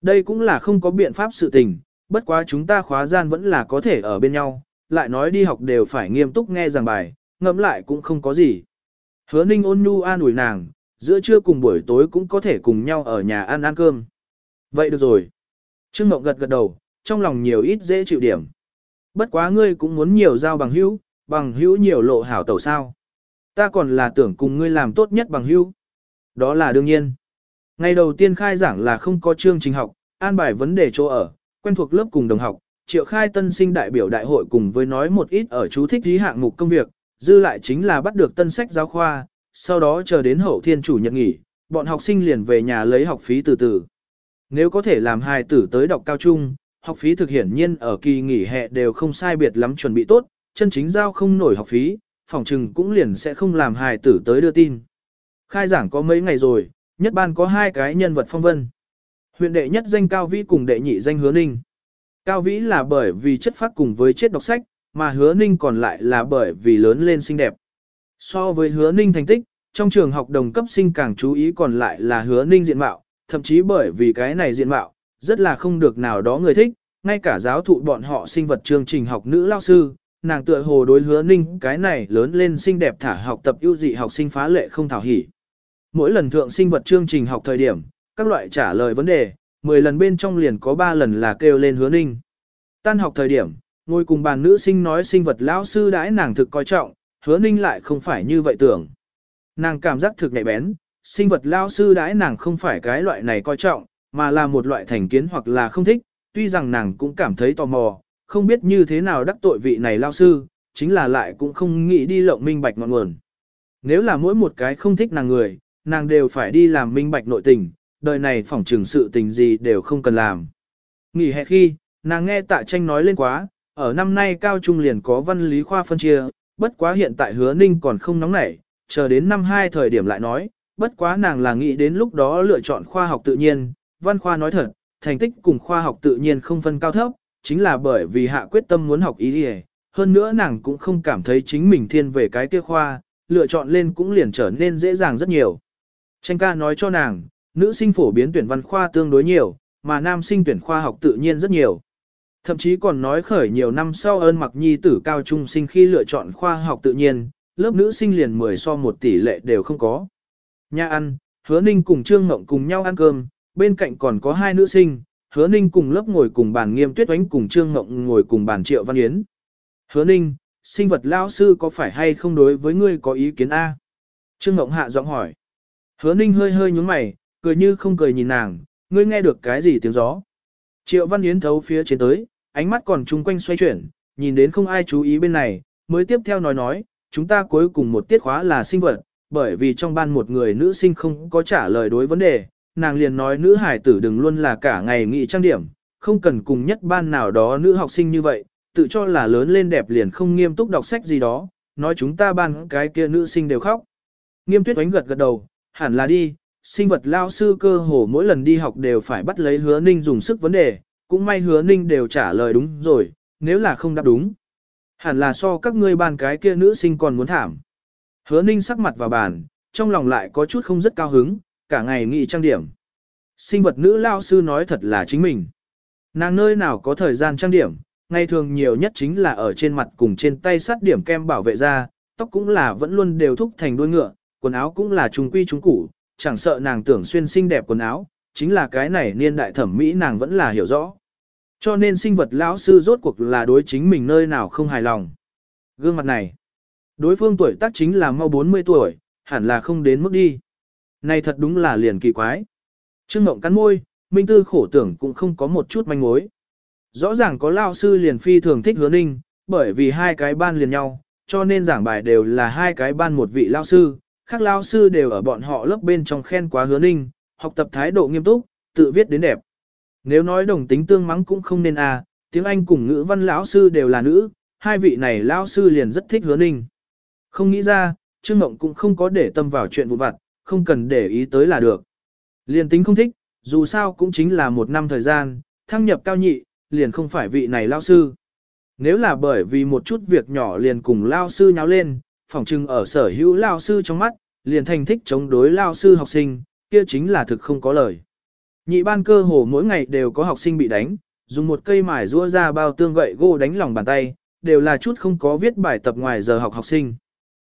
Đây cũng là không có biện pháp sự tình, bất quá chúng ta khóa gian vẫn là có thể ở bên nhau, lại nói đi học đều phải nghiêm túc nghe giảng bài, ngẫm lại cũng không có gì. Hứa ninh ôn nhu an ủi nàng, giữa trưa cùng buổi tối cũng có thể cùng nhau ở nhà ăn ăn cơm. Vậy được rồi. Trương Mộng gật gật đầu, trong lòng nhiều ít dễ chịu điểm. Bất quá ngươi cũng muốn nhiều giao bằng hữu, bằng hữu nhiều lộ hảo tẩu sao. Ta còn là tưởng cùng ngươi làm tốt nhất bằng hữu. Đó là đương nhiên. Ngày đầu tiên khai giảng là không có chương trình học, an bài vấn đề chỗ ở, quen thuộc lớp cùng đồng học, triệu khai tân sinh đại biểu đại hội cùng với nói một ít ở chú thích thí hạng mục công việc, dư lại chính là bắt được tân sách giáo khoa, sau đó chờ đến hậu thiên chủ nhật nghỉ, bọn học sinh liền về nhà lấy học phí từ từ. Nếu có thể làm hài tử tới đọc cao trung, học phí thực hiển nhiên ở kỳ nghỉ hè đều không sai biệt lắm chuẩn bị tốt, chân chính giao không nổi học phí, phòng trừng cũng liền sẽ không làm hài tử tới đưa tin. Khai giảng có mấy ngày rồi, nhất ban có hai cái nhân vật phong vân. Huyện đệ nhất danh Cao Vĩ cùng đệ nhị danh Hứa Ninh. Cao Vĩ là bởi vì chất phát cùng với chết đọc sách, mà Hứa Ninh còn lại là bởi vì lớn lên xinh đẹp. So với Hứa Ninh thành tích, trong trường học đồng cấp sinh càng chú ý còn lại là Hứa Ninh diện mạo, thậm chí bởi vì cái này diện mạo, rất là không được nào đó người thích, ngay cả giáo thụ bọn họ sinh vật chương trình học nữ lao sư, nàng tựa hồ đối hứa ninh cái này lớn lên xinh đẹp thả học tập ưu dị học sinh phá lệ không thảo hỉ. Mỗi lần thượng sinh vật chương trình học thời điểm, các loại trả lời vấn đề, 10 lần bên trong liền có 3 lần là kêu lên hứa ninh. Tan học thời điểm, ngồi cùng bàn nữ sinh nói sinh vật lão sư đãi nàng thực coi trọng, hứa ninh lại không phải như vậy tưởng. Nàng cảm giác thực nhạy bén, sinh vật lao sư đãi nàng không phải cái loại này coi trọng, mà là một loại thành kiến hoặc là không thích, tuy rằng nàng cũng cảm thấy tò mò, không biết như thế nào đắc tội vị này lao sư, chính là lại cũng không nghĩ đi lộng minh bạch ngọn nguồn. Nếu là mỗi một cái không thích nàng người, nàng đều phải đi làm minh bạch nội tình, đời này phỏng trừng sự tình gì đều không cần làm. Nghỉ hè khi, nàng nghe tạ tranh nói lên quá, ở năm nay cao trung liền có văn lý khoa phân chia, bất quá hiện tại hứa ninh còn không nóng nảy, chờ đến năm 2 thời điểm lại nói, bất quá nàng là nghĩ đến lúc đó lựa chọn khoa học tự nhiên, văn khoa nói thật, thành tích cùng khoa học tự nhiên không phân cao thấp, chính là bởi vì hạ quyết tâm muốn học ý đi hơn nữa nàng cũng không cảm thấy chính mình thiên về cái kia khoa, lựa chọn lên cũng liền trở nên dễ dàng rất nhiều. Tranh ca nói cho nàng, nữ sinh phổ biến tuyển văn khoa tương đối nhiều, mà nam sinh tuyển khoa học tự nhiên rất nhiều. Thậm chí còn nói khởi nhiều năm sau ơn mặc nhi tử cao trung sinh khi lựa chọn khoa học tự nhiên, lớp nữ sinh liền 10 so một tỷ lệ đều không có. Nhà ăn, hứa ninh cùng Trương Ngộng cùng nhau ăn cơm, bên cạnh còn có hai nữ sinh, hứa ninh cùng lớp ngồi cùng bàn nghiêm tuyết oánh cùng trương ngộng ngồi cùng bàn triệu văn yến. Hứa ninh, sinh vật lao sư có phải hay không đối với ngươi có ý kiến A? Trương ngộng hạ giọng hỏi. Hứa ninh hơi hơi nhúng mày, cười như không cười nhìn nàng, ngươi nghe được cái gì tiếng gió. Triệu văn yến thấu phía trên tới, ánh mắt còn chung quanh xoay chuyển, nhìn đến không ai chú ý bên này, mới tiếp theo nói nói, chúng ta cuối cùng một tiết khóa là sinh vật, bởi vì trong ban một người nữ sinh không có trả lời đối vấn đề, nàng liền nói nữ hải tử đừng luôn là cả ngày nghị trang điểm, không cần cùng nhất ban nào đó nữ học sinh như vậy, tự cho là lớn lên đẹp liền không nghiêm túc đọc sách gì đó, nói chúng ta ban cái kia nữ sinh đều khóc. Nghiêm tuyết oánh gật gật đầu, hẳn là đi, sinh vật lao sư cơ hồ mỗi lần đi học đều phải bắt lấy hứa ninh dùng sức vấn đề, cũng may hứa ninh đều trả lời đúng rồi, nếu là không đáp đúng. Hẳn là so các ngươi ban cái kia nữ sinh còn muốn thảm. Hứa ninh sắc mặt vào bàn, trong lòng lại có chút không rất cao hứng, cả ngày nghị trang điểm. Sinh vật nữ lao sư nói thật là chính mình. Nàng nơi nào có thời gian trang điểm, ngày thường nhiều nhất chính là ở trên mặt cùng trên tay sát điểm kem bảo vệ da, tóc cũng là vẫn luôn đều thúc thành đuôi ngựa, quần áo cũng là trung quy trung củ, chẳng sợ nàng tưởng xuyên xinh đẹp quần áo, chính là cái này niên đại thẩm mỹ nàng vẫn là hiểu rõ. Cho nên sinh vật lão sư rốt cuộc là đối chính mình nơi nào không hài lòng. Gương mặt này, đối phương tuổi tác chính là mau 40 tuổi, hẳn là không đến mức đi. Này thật đúng là liền kỳ quái. Trương Mộng cắn môi, Minh Tư khổ tưởng cũng không có một chút manh mối. Rõ ràng có lao sư liền phi thường thích hứa ninh, bởi vì hai cái ban liền nhau, cho nên giảng bài đều là hai cái ban một vị lao sư, khác lao sư đều ở bọn họ lớp bên trong khen quá hứa ninh, học tập thái độ nghiêm túc, tự viết đến đẹp. Nếu nói đồng tính tương mắng cũng không nên à, tiếng Anh cùng ngữ văn lão sư đều là nữ, hai vị này lao sư liền rất thích hứa ninh. Không nghĩ ra, Trương Ngộng cũng không có để tâm vào chuyện vụ vặt, không cần để ý tới là được. Liền tính không thích, dù sao cũng chính là một năm thời gian, thăng nhập cao nhị, liền không phải vị này lao sư. Nếu là bởi vì một chút việc nhỏ liền cùng lao sư nháo lên, phỏng chừng ở sở hữu lao sư trong mắt, liền thành thích chống đối lao sư học sinh, kia chính là thực không có lời. Nhị ban cơ hồ mỗi ngày đều có học sinh bị đánh, dùng một cây mài rua ra bao tương gậy gỗ đánh lòng bàn tay, đều là chút không có viết bài tập ngoài giờ học học sinh.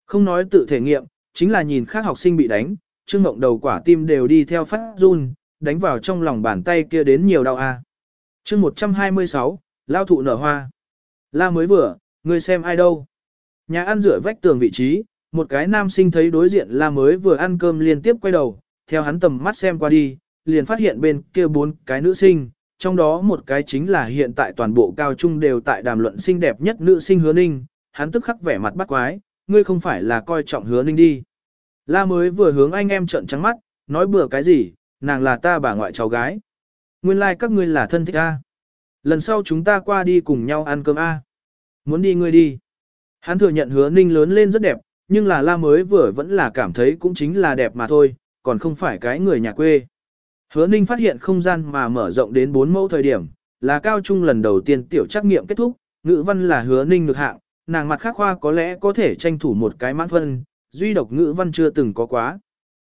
Không nói tự thể nghiệm, chính là nhìn khác học sinh bị đánh, Trương Ngộng đầu quả tim đều đi theo phát run, đánh vào trong lòng bàn tay kia đến nhiều đau a. À. Chương 126, lao thụ nở hoa. La mới vừa, người xem ai đâu? Nhà ăn rửa vách tường vị trí, một cái nam sinh thấy đối diện La mới vừa ăn cơm liên tiếp quay đầu, theo hắn tầm mắt xem qua đi, liền phát hiện bên kia bốn cái nữ sinh, trong đó một cái chính là hiện tại toàn bộ cao trung đều tại đàm luận xinh đẹp nhất nữ sinh hứa ninh, hắn tức khắc vẻ mặt bắt quái, ngươi không phải là coi trọng hứa ninh đi. La mới vừa hướng anh em trận trắng mắt, nói bừa cái gì, nàng là ta bà ngoại cháu gái. Nguyên lai like các ngươi là thân thích A. Lần sau chúng ta qua đi cùng nhau ăn cơm A. Muốn đi ngươi đi. Hắn thừa nhận hứa ninh lớn lên rất đẹp, nhưng là la mới vừa vẫn là cảm thấy cũng chính là đẹp mà thôi, còn không phải cái người nhà quê. Hứa ninh phát hiện không gian mà mở rộng đến 4 mẫu thời điểm, là cao trung lần đầu tiên tiểu trắc nghiệm kết thúc, ngữ văn là hứa ninh được hạng, nàng mặt khác khoa có lẽ có thể tranh thủ một cái mãn phân, duy độc ngữ văn chưa từng có quá.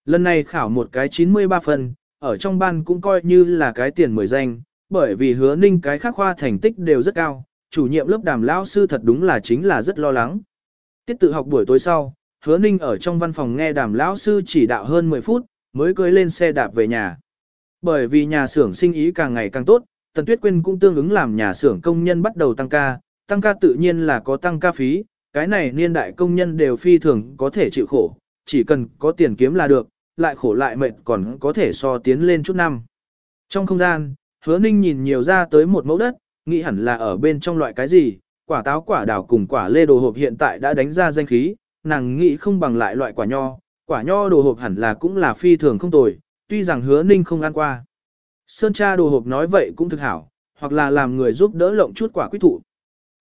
Lần này khảo một cái 93 phân, ở trong ban cũng coi như là cái tiền mười danh, bởi vì hứa ninh cái khác khoa thành tích đều rất cao, chủ nhiệm lớp đàm lão sư thật đúng là chính là rất lo lắng. Tiết tự học buổi tối sau, hứa ninh ở trong văn phòng nghe đàm lão sư chỉ đạo hơn 10 phút, mới cưới lên xe đạp về nhà. Bởi vì nhà xưởng sinh ý càng ngày càng tốt, Tần Tuyết Quyên cũng tương ứng làm nhà xưởng công nhân bắt đầu tăng ca, tăng ca tự nhiên là có tăng ca phí, cái này niên đại công nhân đều phi thường có thể chịu khổ, chỉ cần có tiền kiếm là được, lại khổ lại mệt còn có thể so tiến lên chút năm. Trong không gian, hứa ninh nhìn nhiều ra tới một mẫu đất, nghĩ hẳn là ở bên trong loại cái gì, quả táo quả đào cùng quả lê đồ hộp hiện tại đã đánh ra danh khí, nàng nghĩ không bằng lại loại quả nho, quả nho đồ hộp hẳn là cũng là phi thường không tồi, tuy rằng hứa ninh không ăn qua. Sơn cha đồ hộp nói vậy cũng thực hảo, hoặc là làm người giúp đỡ lộng chút quả quyết thụ.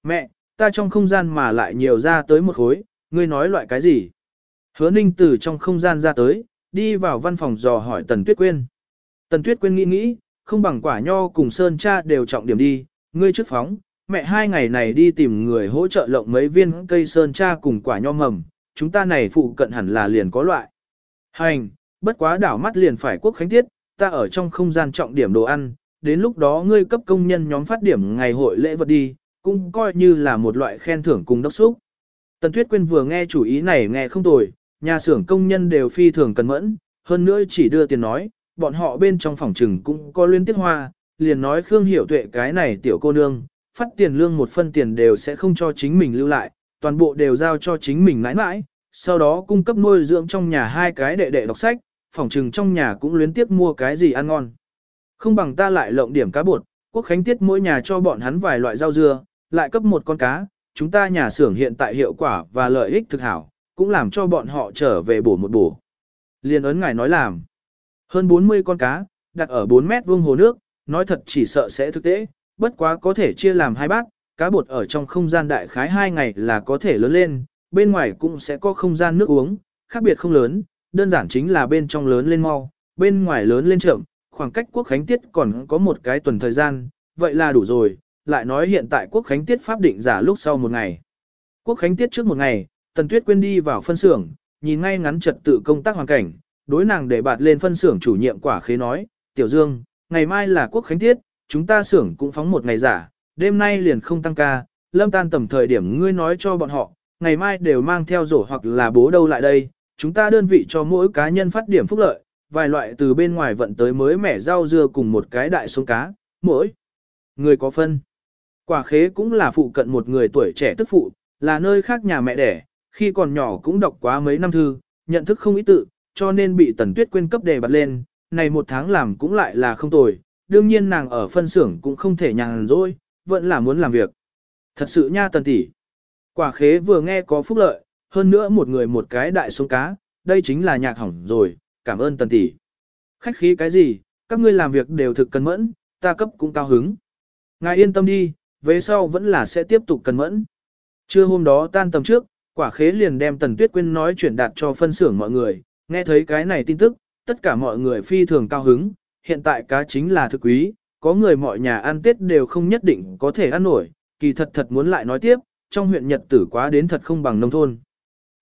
Mẹ, ta trong không gian mà lại nhiều ra tới một khối, ngươi nói loại cái gì? Hứa ninh từ trong không gian ra tới, đi vào văn phòng dò hỏi Tần Tuyết Quyên. Tần Tuyết Quyên nghĩ nghĩ, không bằng quả nho cùng Sơn cha đều trọng điểm đi, ngươi trước phóng, mẹ hai ngày này đi tìm người hỗ trợ lộng mấy viên cây Sơn cha cùng quả nho mầm, chúng ta này phụ cận hẳn là liền có loại. Hành, bất quá đảo mắt liền phải quốc khánh tiết, ta ở trong không gian trọng điểm đồ ăn, đến lúc đó ngươi cấp công nhân nhóm phát điểm ngày hội lễ vật đi, cũng coi như là một loại khen thưởng cùng đốc xúc. Tần Tuyết Quyên vừa nghe chủ ý này nghe không tồi, nhà xưởng công nhân đều phi thường cần mẫn, hơn nữa chỉ đưa tiền nói, bọn họ bên trong phòng trừng cũng có liên tiết hoa, liền nói Khương Hiểu Tuệ cái này tiểu cô nương, phát tiền lương một phân tiền đều sẽ không cho chính mình lưu lại, toàn bộ đều giao cho chính mình mãi mãi, sau đó cung cấp nuôi dưỡng trong nhà hai cái đệ đệ đọc sách, phòng trừng trong nhà cũng luyến tiếp mua cái gì ăn ngon. Không bằng ta lại lộng điểm cá bột, quốc khánh tiết mỗi nhà cho bọn hắn vài loại rau dưa, lại cấp một con cá, chúng ta nhà xưởng hiện tại hiệu quả và lợi ích thực hảo, cũng làm cho bọn họ trở về bổ một bổ. Liên ấn ngài nói làm. Hơn 40 con cá, đặt ở 4 mét vuông hồ nước, nói thật chỉ sợ sẽ thực tế, bất quá có thể chia làm hai bát, cá bột ở trong không gian đại khái hai ngày là có thể lớn lên, bên ngoài cũng sẽ có không gian nước uống, khác biệt không lớn, đơn giản chính là bên trong lớn lên mau, bên ngoài lớn lên chậm, khoảng cách quốc khánh tiết còn có một cái tuần thời gian, vậy là đủ rồi, lại nói hiện tại quốc khánh tiết pháp định giả lúc sau một ngày. Quốc khánh tiết trước một ngày, Tần Tuyết quên đi vào phân xưởng, nhìn ngay ngắn trật tự công tác hoàn cảnh, đối nàng để bạt lên phân xưởng chủ nhiệm quả khế nói, Tiểu Dương, ngày mai là quốc khánh tiết, chúng ta xưởng cũng phóng một ngày giả, đêm nay liền không tăng ca, lâm tan tầm thời điểm ngươi nói cho bọn họ, ngày mai đều mang theo rổ hoặc là bố đâu lại đây, chúng ta đơn vị cho mỗi cá nhân phát điểm phúc lợi, vài loại từ bên ngoài vận tới mới mẻ rau dưa cùng một cái đại sống cá, mỗi người có phân. Quả khế cũng là phụ cận một người tuổi trẻ tức phụ, là nơi khác nhà mẹ đẻ, khi còn nhỏ cũng đọc quá mấy năm thư, nhận thức không ý tự, cho nên bị tần tuyết quên cấp đề bật lên, này một tháng làm cũng lại là không tồi, đương nhiên nàng ở phân xưởng cũng không thể nhàn rỗi, vẫn là muốn làm việc. Thật sự nha tần tỷ. Quả khế vừa nghe có phúc lợi, hơn nữa một người một cái đại sống cá, đây chính là nhạc hỏng rồi, cảm ơn tần tỷ. Khách khí cái gì, các ngươi làm việc đều thực cân mẫn, ta cấp cũng cao hứng. Ngài yên tâm đi, về sau vẫn là sẽ tiếp tục cần mẫn. Trưa hôm đó tan tầm trước, quả khế liền đem Tần Tuyết Quyên nói chuyển đạt cho phân xưởng mọi người, nghe thấy cái này tin tức, tất cả mọi người phi thường cao hứng, hiện tại cá chính là thực quý, có người mọi nhà ăn Tết đều không nhất định có thể ăn nổi, kỳ thật thật muốn lại nói tiếp, trong huyện Nhật tử quá đến thật không bằng nông thôn.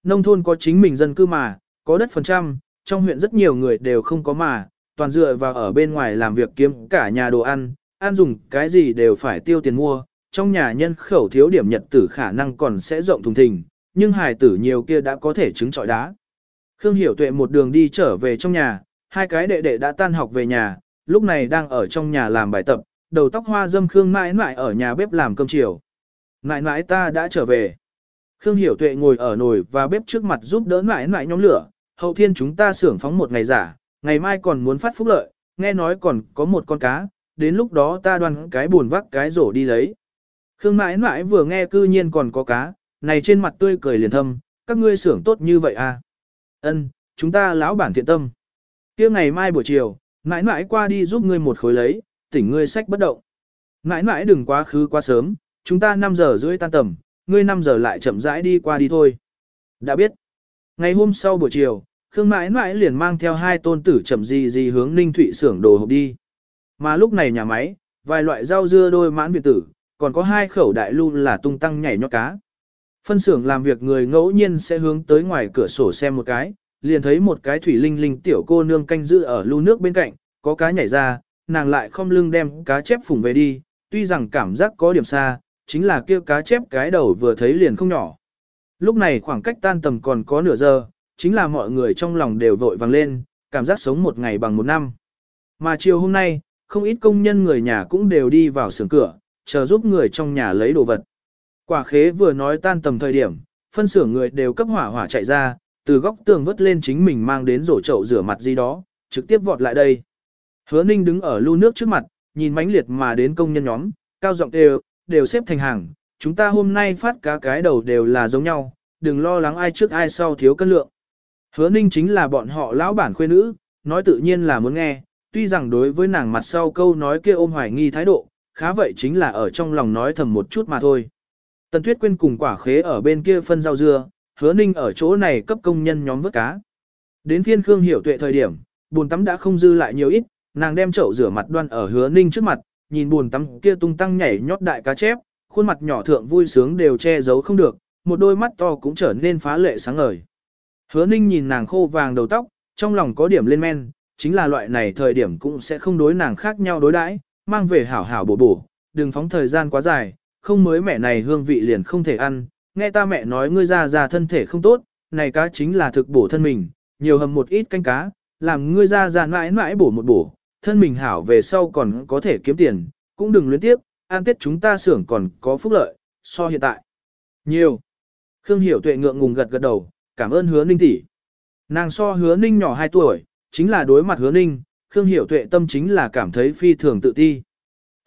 Nông thôn có chính mình dân cư mà, có đất phần trăm, trong huyện rất nhiều người đều không có mà, toàn dựa vào ở bên ngoài làm việc kiếm cả nhà đồ ăn, ăn dùng cái gì đều phải tiêu tiền mua, trong nhà nhân khẩu thiếu điểm nhật tử khả năng còn sẽ rộng thùng thình, nhưng hài tử nhiều kia đã có thể chứng trọi đá. Khương Hiểu Tuệ một đường đi trở về trong nhà, hai cái đệ đệ đã tan học về nhà, lúc này đang ở trong nhà làm bài tập, đầu tóc hoa dâm Khương mãi mãi ở nhà bếp làm cơm chiều. Mãi mãi ta đã trở về. Khương Hiểu Tuệ ngồi ở nồi và bếp trước mặt giúp đỡ mãi mãi nhóm lửa, hậu thiên chúng ta xưởng phóng một ngày giả, ngày mai còn muốn phát phúc lợi, nghe nói còn có một con cá, đến lúc đó ta đoan cái buồn vác cái rổ đi lấy. Khương mãi mãi vừa nghe cư nhiên còn có cá, này trên mặt tươi cười liền thâm, các ngươi xưởng tốt như vậy à? Ân, chúng ta lão bản thiện tâm. kia ngày mai buổi chiều, mãi mãi qua đi giúp ngươi một khối lấy, tỉnh ngươi sách bất động. Mãi mãi đừng quá khứ quá sớm, chúng ta 5 giờ rưỡi tan tầm, ngươi 5 giờ lại chậm rãi đi qua đi thôi. Đã biết. Ngày hôm sau buổi chiều, Khương mãi mãi liền mang theo hai tôn tử chậm gì gì hướng Ninh Thụy xưởng đồ hộp đi. Mà lúc này nhà máy, vài loại rau dưa đôi mãn việt tử, còn có hai khẩu đại lưu là tung tăng nhảy nhót cá. Phân xưởng làm việc người ngẫu nhiên sẽ hướng tới ngoài cửa sổ xem một cái, liền thấy một cái thủy linh linh tiểu cô nương canh giữ ở lưu nước bên cạnh, có cá nhảy ra, nàng lại không lưng đem cá chép phùng về đi, tuy rằng cảm giác có điểm xa, chính là kia cá chép cái đầu vừa thấy liền không nhỏ. Lúc này khoảng cách tan tầm còn có nửa giờ, chính là mọi người trong lòng đều vội vàng lên, cảm giác sống một ngày bằng một năm. Mà chiều hôm nay, không ít công nhân người nhà cũng đều đi vào xưởng cửa, chờ giúp người trong nhà lấy đồ vật. Quả khế vừa nói tan tầm thời điểm, phân xưởng người đều cấp hỏa hỏa chạy ra, từ góc tường vứt lên chính mình mang đến rổ chậu rửa mặt gì đó, trực tiếp vọt lại đây. Hứa Ninh đứng ở lưu nước trước mặt, nhìn mãnh liệt mà đến công nhân nhóm, cao giọng đều, đều xếp thành hàng, chúng ta hôm nay phát cá cái đầu đều là giống nhau, đừng lo lắng ai trước ai sau thiếu cân lượng. Hứa Ninh chính là bọn họ lão bản khuê nữ, nói tự nhiên là muốn nghe, tuy rằng đối với nàng mặt sau câu nói kia ôm hoài nghi thái độ, khá vậy chính là ở trong lòng nói thầm một chút mà thôi. Tần Tuyết Quyên cùng quả khế ở bên kia phân rau dưa, hứa ninh ở chỗ này cấp công nhân nhóm vớt cá. Đến phiên Khương hiểu tuệ thời điểm, buồn tắm đã không dư lại nhiều ít, nàng đem chậu rửa mặt đoan ở hứa ninh trước mặt, nhìn buồn tắm kia tung tăng nhảy nhót đại cá chép, khuôn mặt nhỏ thượng vui sướng đều che giấu không được, một đôi mắt to cũng trở nên phá lệ sáng ngời. Hứa ninh nhìn nàng khô vàng đầu tóc, trong lòng có điểm lên men, chính là loại này thời điểm cũng sẽ không đối nàng khác nhau đối đãi, mang về hảo hảo bổ bổ, đừng phóng thời gian quá dài, không mới mẹ này hương vị liền không thể ăn, nghe ta mẹ nói ngươi ra ra thân thể không tốt, này cá chính là thực bổ thân mình, nhiều hầm một ít canh cá, làm ngươi ra ra mãi mãi bổ một bổ, thân mình hảo về sau còn có thể kiếm tiền, cũng đừng luyến tiếp, ăn tết chúng ta xưởng còn có phúc lợi, so hiện tại. Nhiều. Khương Hiểu Tuệ ngượng ngùng gật gật đầu, cảm ơn hứa ninh tỷ. Nàng so hứa ninh nhỏ 2 tuổi, chính là đối mặt hứa ninh, Khương Hiểu Tuệ tâm chính là cảm thấy phi thường tự ti.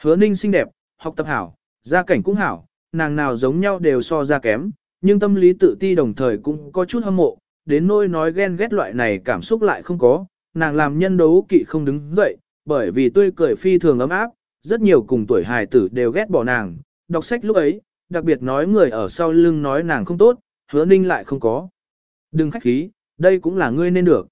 Hứa ninh xinh đẹp, học tập hảo, gia cảnh cũng hảo, nàng nào giống nhau đều so ra kém, nhưng tâm lý tự ti đồng thời cũng có chút hâm mộ, đến nỗi nói ghen ghét loại này cảm xúc lại không có, nàng làm nhân đấu kỵ không đứng dậy, bởi vì tươi cười phi thường ấm áp, rất nhiều cùng tuổi hài tử đều ghét bỏ nàng, đọc sách lúc ấy, đặc biệt nói người ở sau lưng nói nàng không tốt, hứa ninh lại không có. Đừng khách khí, đây cũng là ngươi nên được.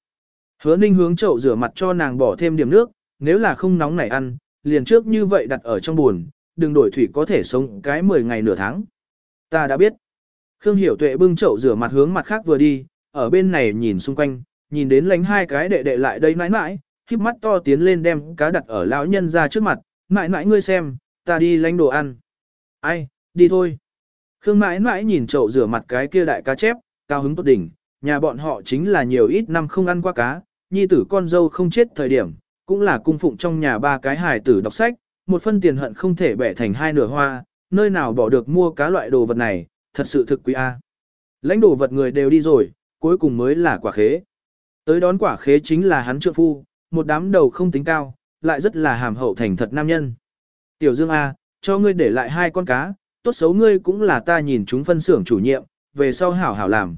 Hứa ninh hướng chậu rửa mặt cho nàng bỏ thêm điểm nước, nếu là không nóng này ăn, liền trước như vậy đặt ở trong buồn, đừng đổi thủy có thể sống cái 10 ngày nửa tháng. Ta đã biết. Khương Hiểu Tuệ bưng chậu rửa mặt hướng mặt khác vừa đi, ở bên này nhìn xung quanh, nhìn đến lánh hai cái đệ đệ lại đây mãi mãi, khiếp mắt to tiến lên đem cá đặt ở lão nhân ra trước mặt, mãi mãi ngươi xem, ta đi lánh đồ ăn. Ai, đi thôi. Khương mãi mãi nhìn chậu rửa mặt cái kia đại cá chép, cao hứng tốt đỉnh, nhà bọn họ chính là nhiều ít năm không ăn qua cá, nhi tử con dâu không chết thời điểm, cũng là cung phụng trong nhà ba cái hài tử đọc sách, một phân tiền hận không thể bẻ thành hai nửa hoa, nơi nào bỏ được mua cá loại đồ vật này, thật sự thực quý a. Lãnh đồ vật người đều đi rồi, cuối cùng mới là quả khế. Tới đón quả khế chính là hắn trượng phu, một đám đầu không tính cao, lại rất là hàm hậu thành thật nam nhân. Tiểu Dương A, cho ngươi để lại hai con cá, tốt xấu ngươi cũng là ta nhìn chúng phân xưởng chủ nhiệm, về sau hảo hảo làm.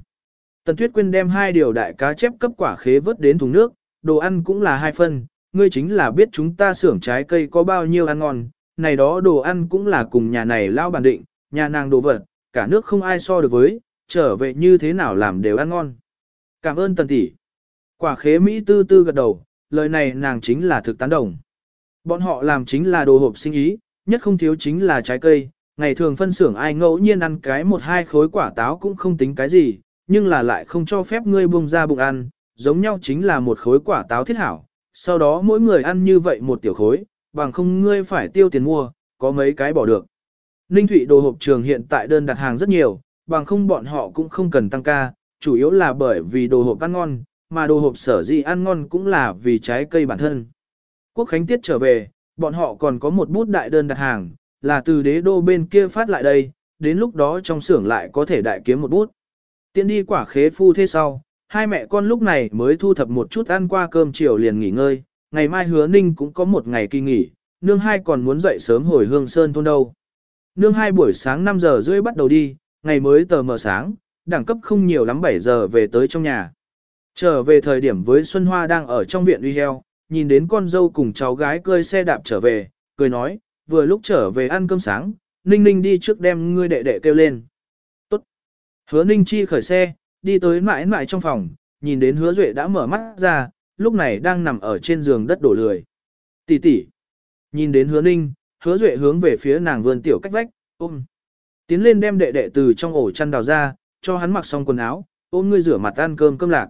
Tần Tuyết Quyên đem hai điều đại cá chép cấp quả khế vớt đến thùng nước, đồ ăn cũng là hai phân, ngươi chính là biết chúng ta xưởng trái cây có bao nhiêu ăn ngon, này đó đồ ăn cũng là cùng nhà này lao bản định, nhà nàng đồ vật, cả nước không ai so được với, trở về như thế nào làm đều ăn ngon. Cảm ơn tần tỷ. Quả khế Mỹ tư tư gật đầu, lời này nàng chính là thực tán đồng. Bọn họ làm chính là đồ hộp sinh ý, nhất không thiếu chính là trái cây, ngày thường phân xưởng ai ngẫu nhiên ăn cái một hai khối quả táo cũng không tính cái gì, nhưng là lại không cho phép ngươi buông ra bụng ăn, giống nhau chính là một khối quả táo thiết hảo, sau đó mỗi người ăn như vậy một tiểu khối, bằng không ngươi phải tiêu tiền mua, có mấy cái bỏ được. Ninh Thụy đồ hộp trường hiện tại đơn đặt hàng rất nhiều, bằng không bọn họ cũng không cần tăng ca, chủ yếu là bởi vì đồ hộp ăn ngon, mà đồ hộp sở dĩ ăn ngon cũng là vì trái cây bản thân. Quốc Khánh Tiết trở về, bọn họ còn có một bút đại đơn đặt hàng, là từ đế đô bên kia phát lại đây, đến lúc đó trong xưởng lại có thể đại kiếm một bút. Tiến đi quả khế phu thế sau, hai mẹ con lúc này mới thu thập một chút ăn qua cơm chiều liền nghỉ ngơi, ngày mai hứa ninh cũng có một ngày kỳ nghỉ, nương hai còn muốn dậy sớm hồi hương sơn thôn đâu. Nương hai buổi sáng 5 giờ rưỡi bắt đầu đi, ngày mới tờ mờ sáng, đẳng cấp không nhiều lắm 7 giờ về tới trong nhà. Trở về thời điểm với Xuân Hoa đang ở trong viện uy heo, nhìn đến con dâu cùng cháu gái cơi xe đạp trở về, cười nói, vừa lúc trở về ăn cơm sáng, ninh ninh đi trước đem ngươi đệ đệ kêu lên. Hứa Ninh Chi khởi xe, đi tới mãi mãi trong phòng, nhìn đến hứa duệ đã mở mắt ra, lúc này đang nằm ở trên giường đất đổ lười. Tỷ tỷ. Nhìn đến hứa ninh, hứa duệ hướng về phía nàng vươn tiểu cách vách, ôm. Tiến lên đem đệ đệ từ trong ổ chăn đào ra, cho hắn mặc xong quần áo, ôm ngươi rửa mặt ăn cơm cơm lạc.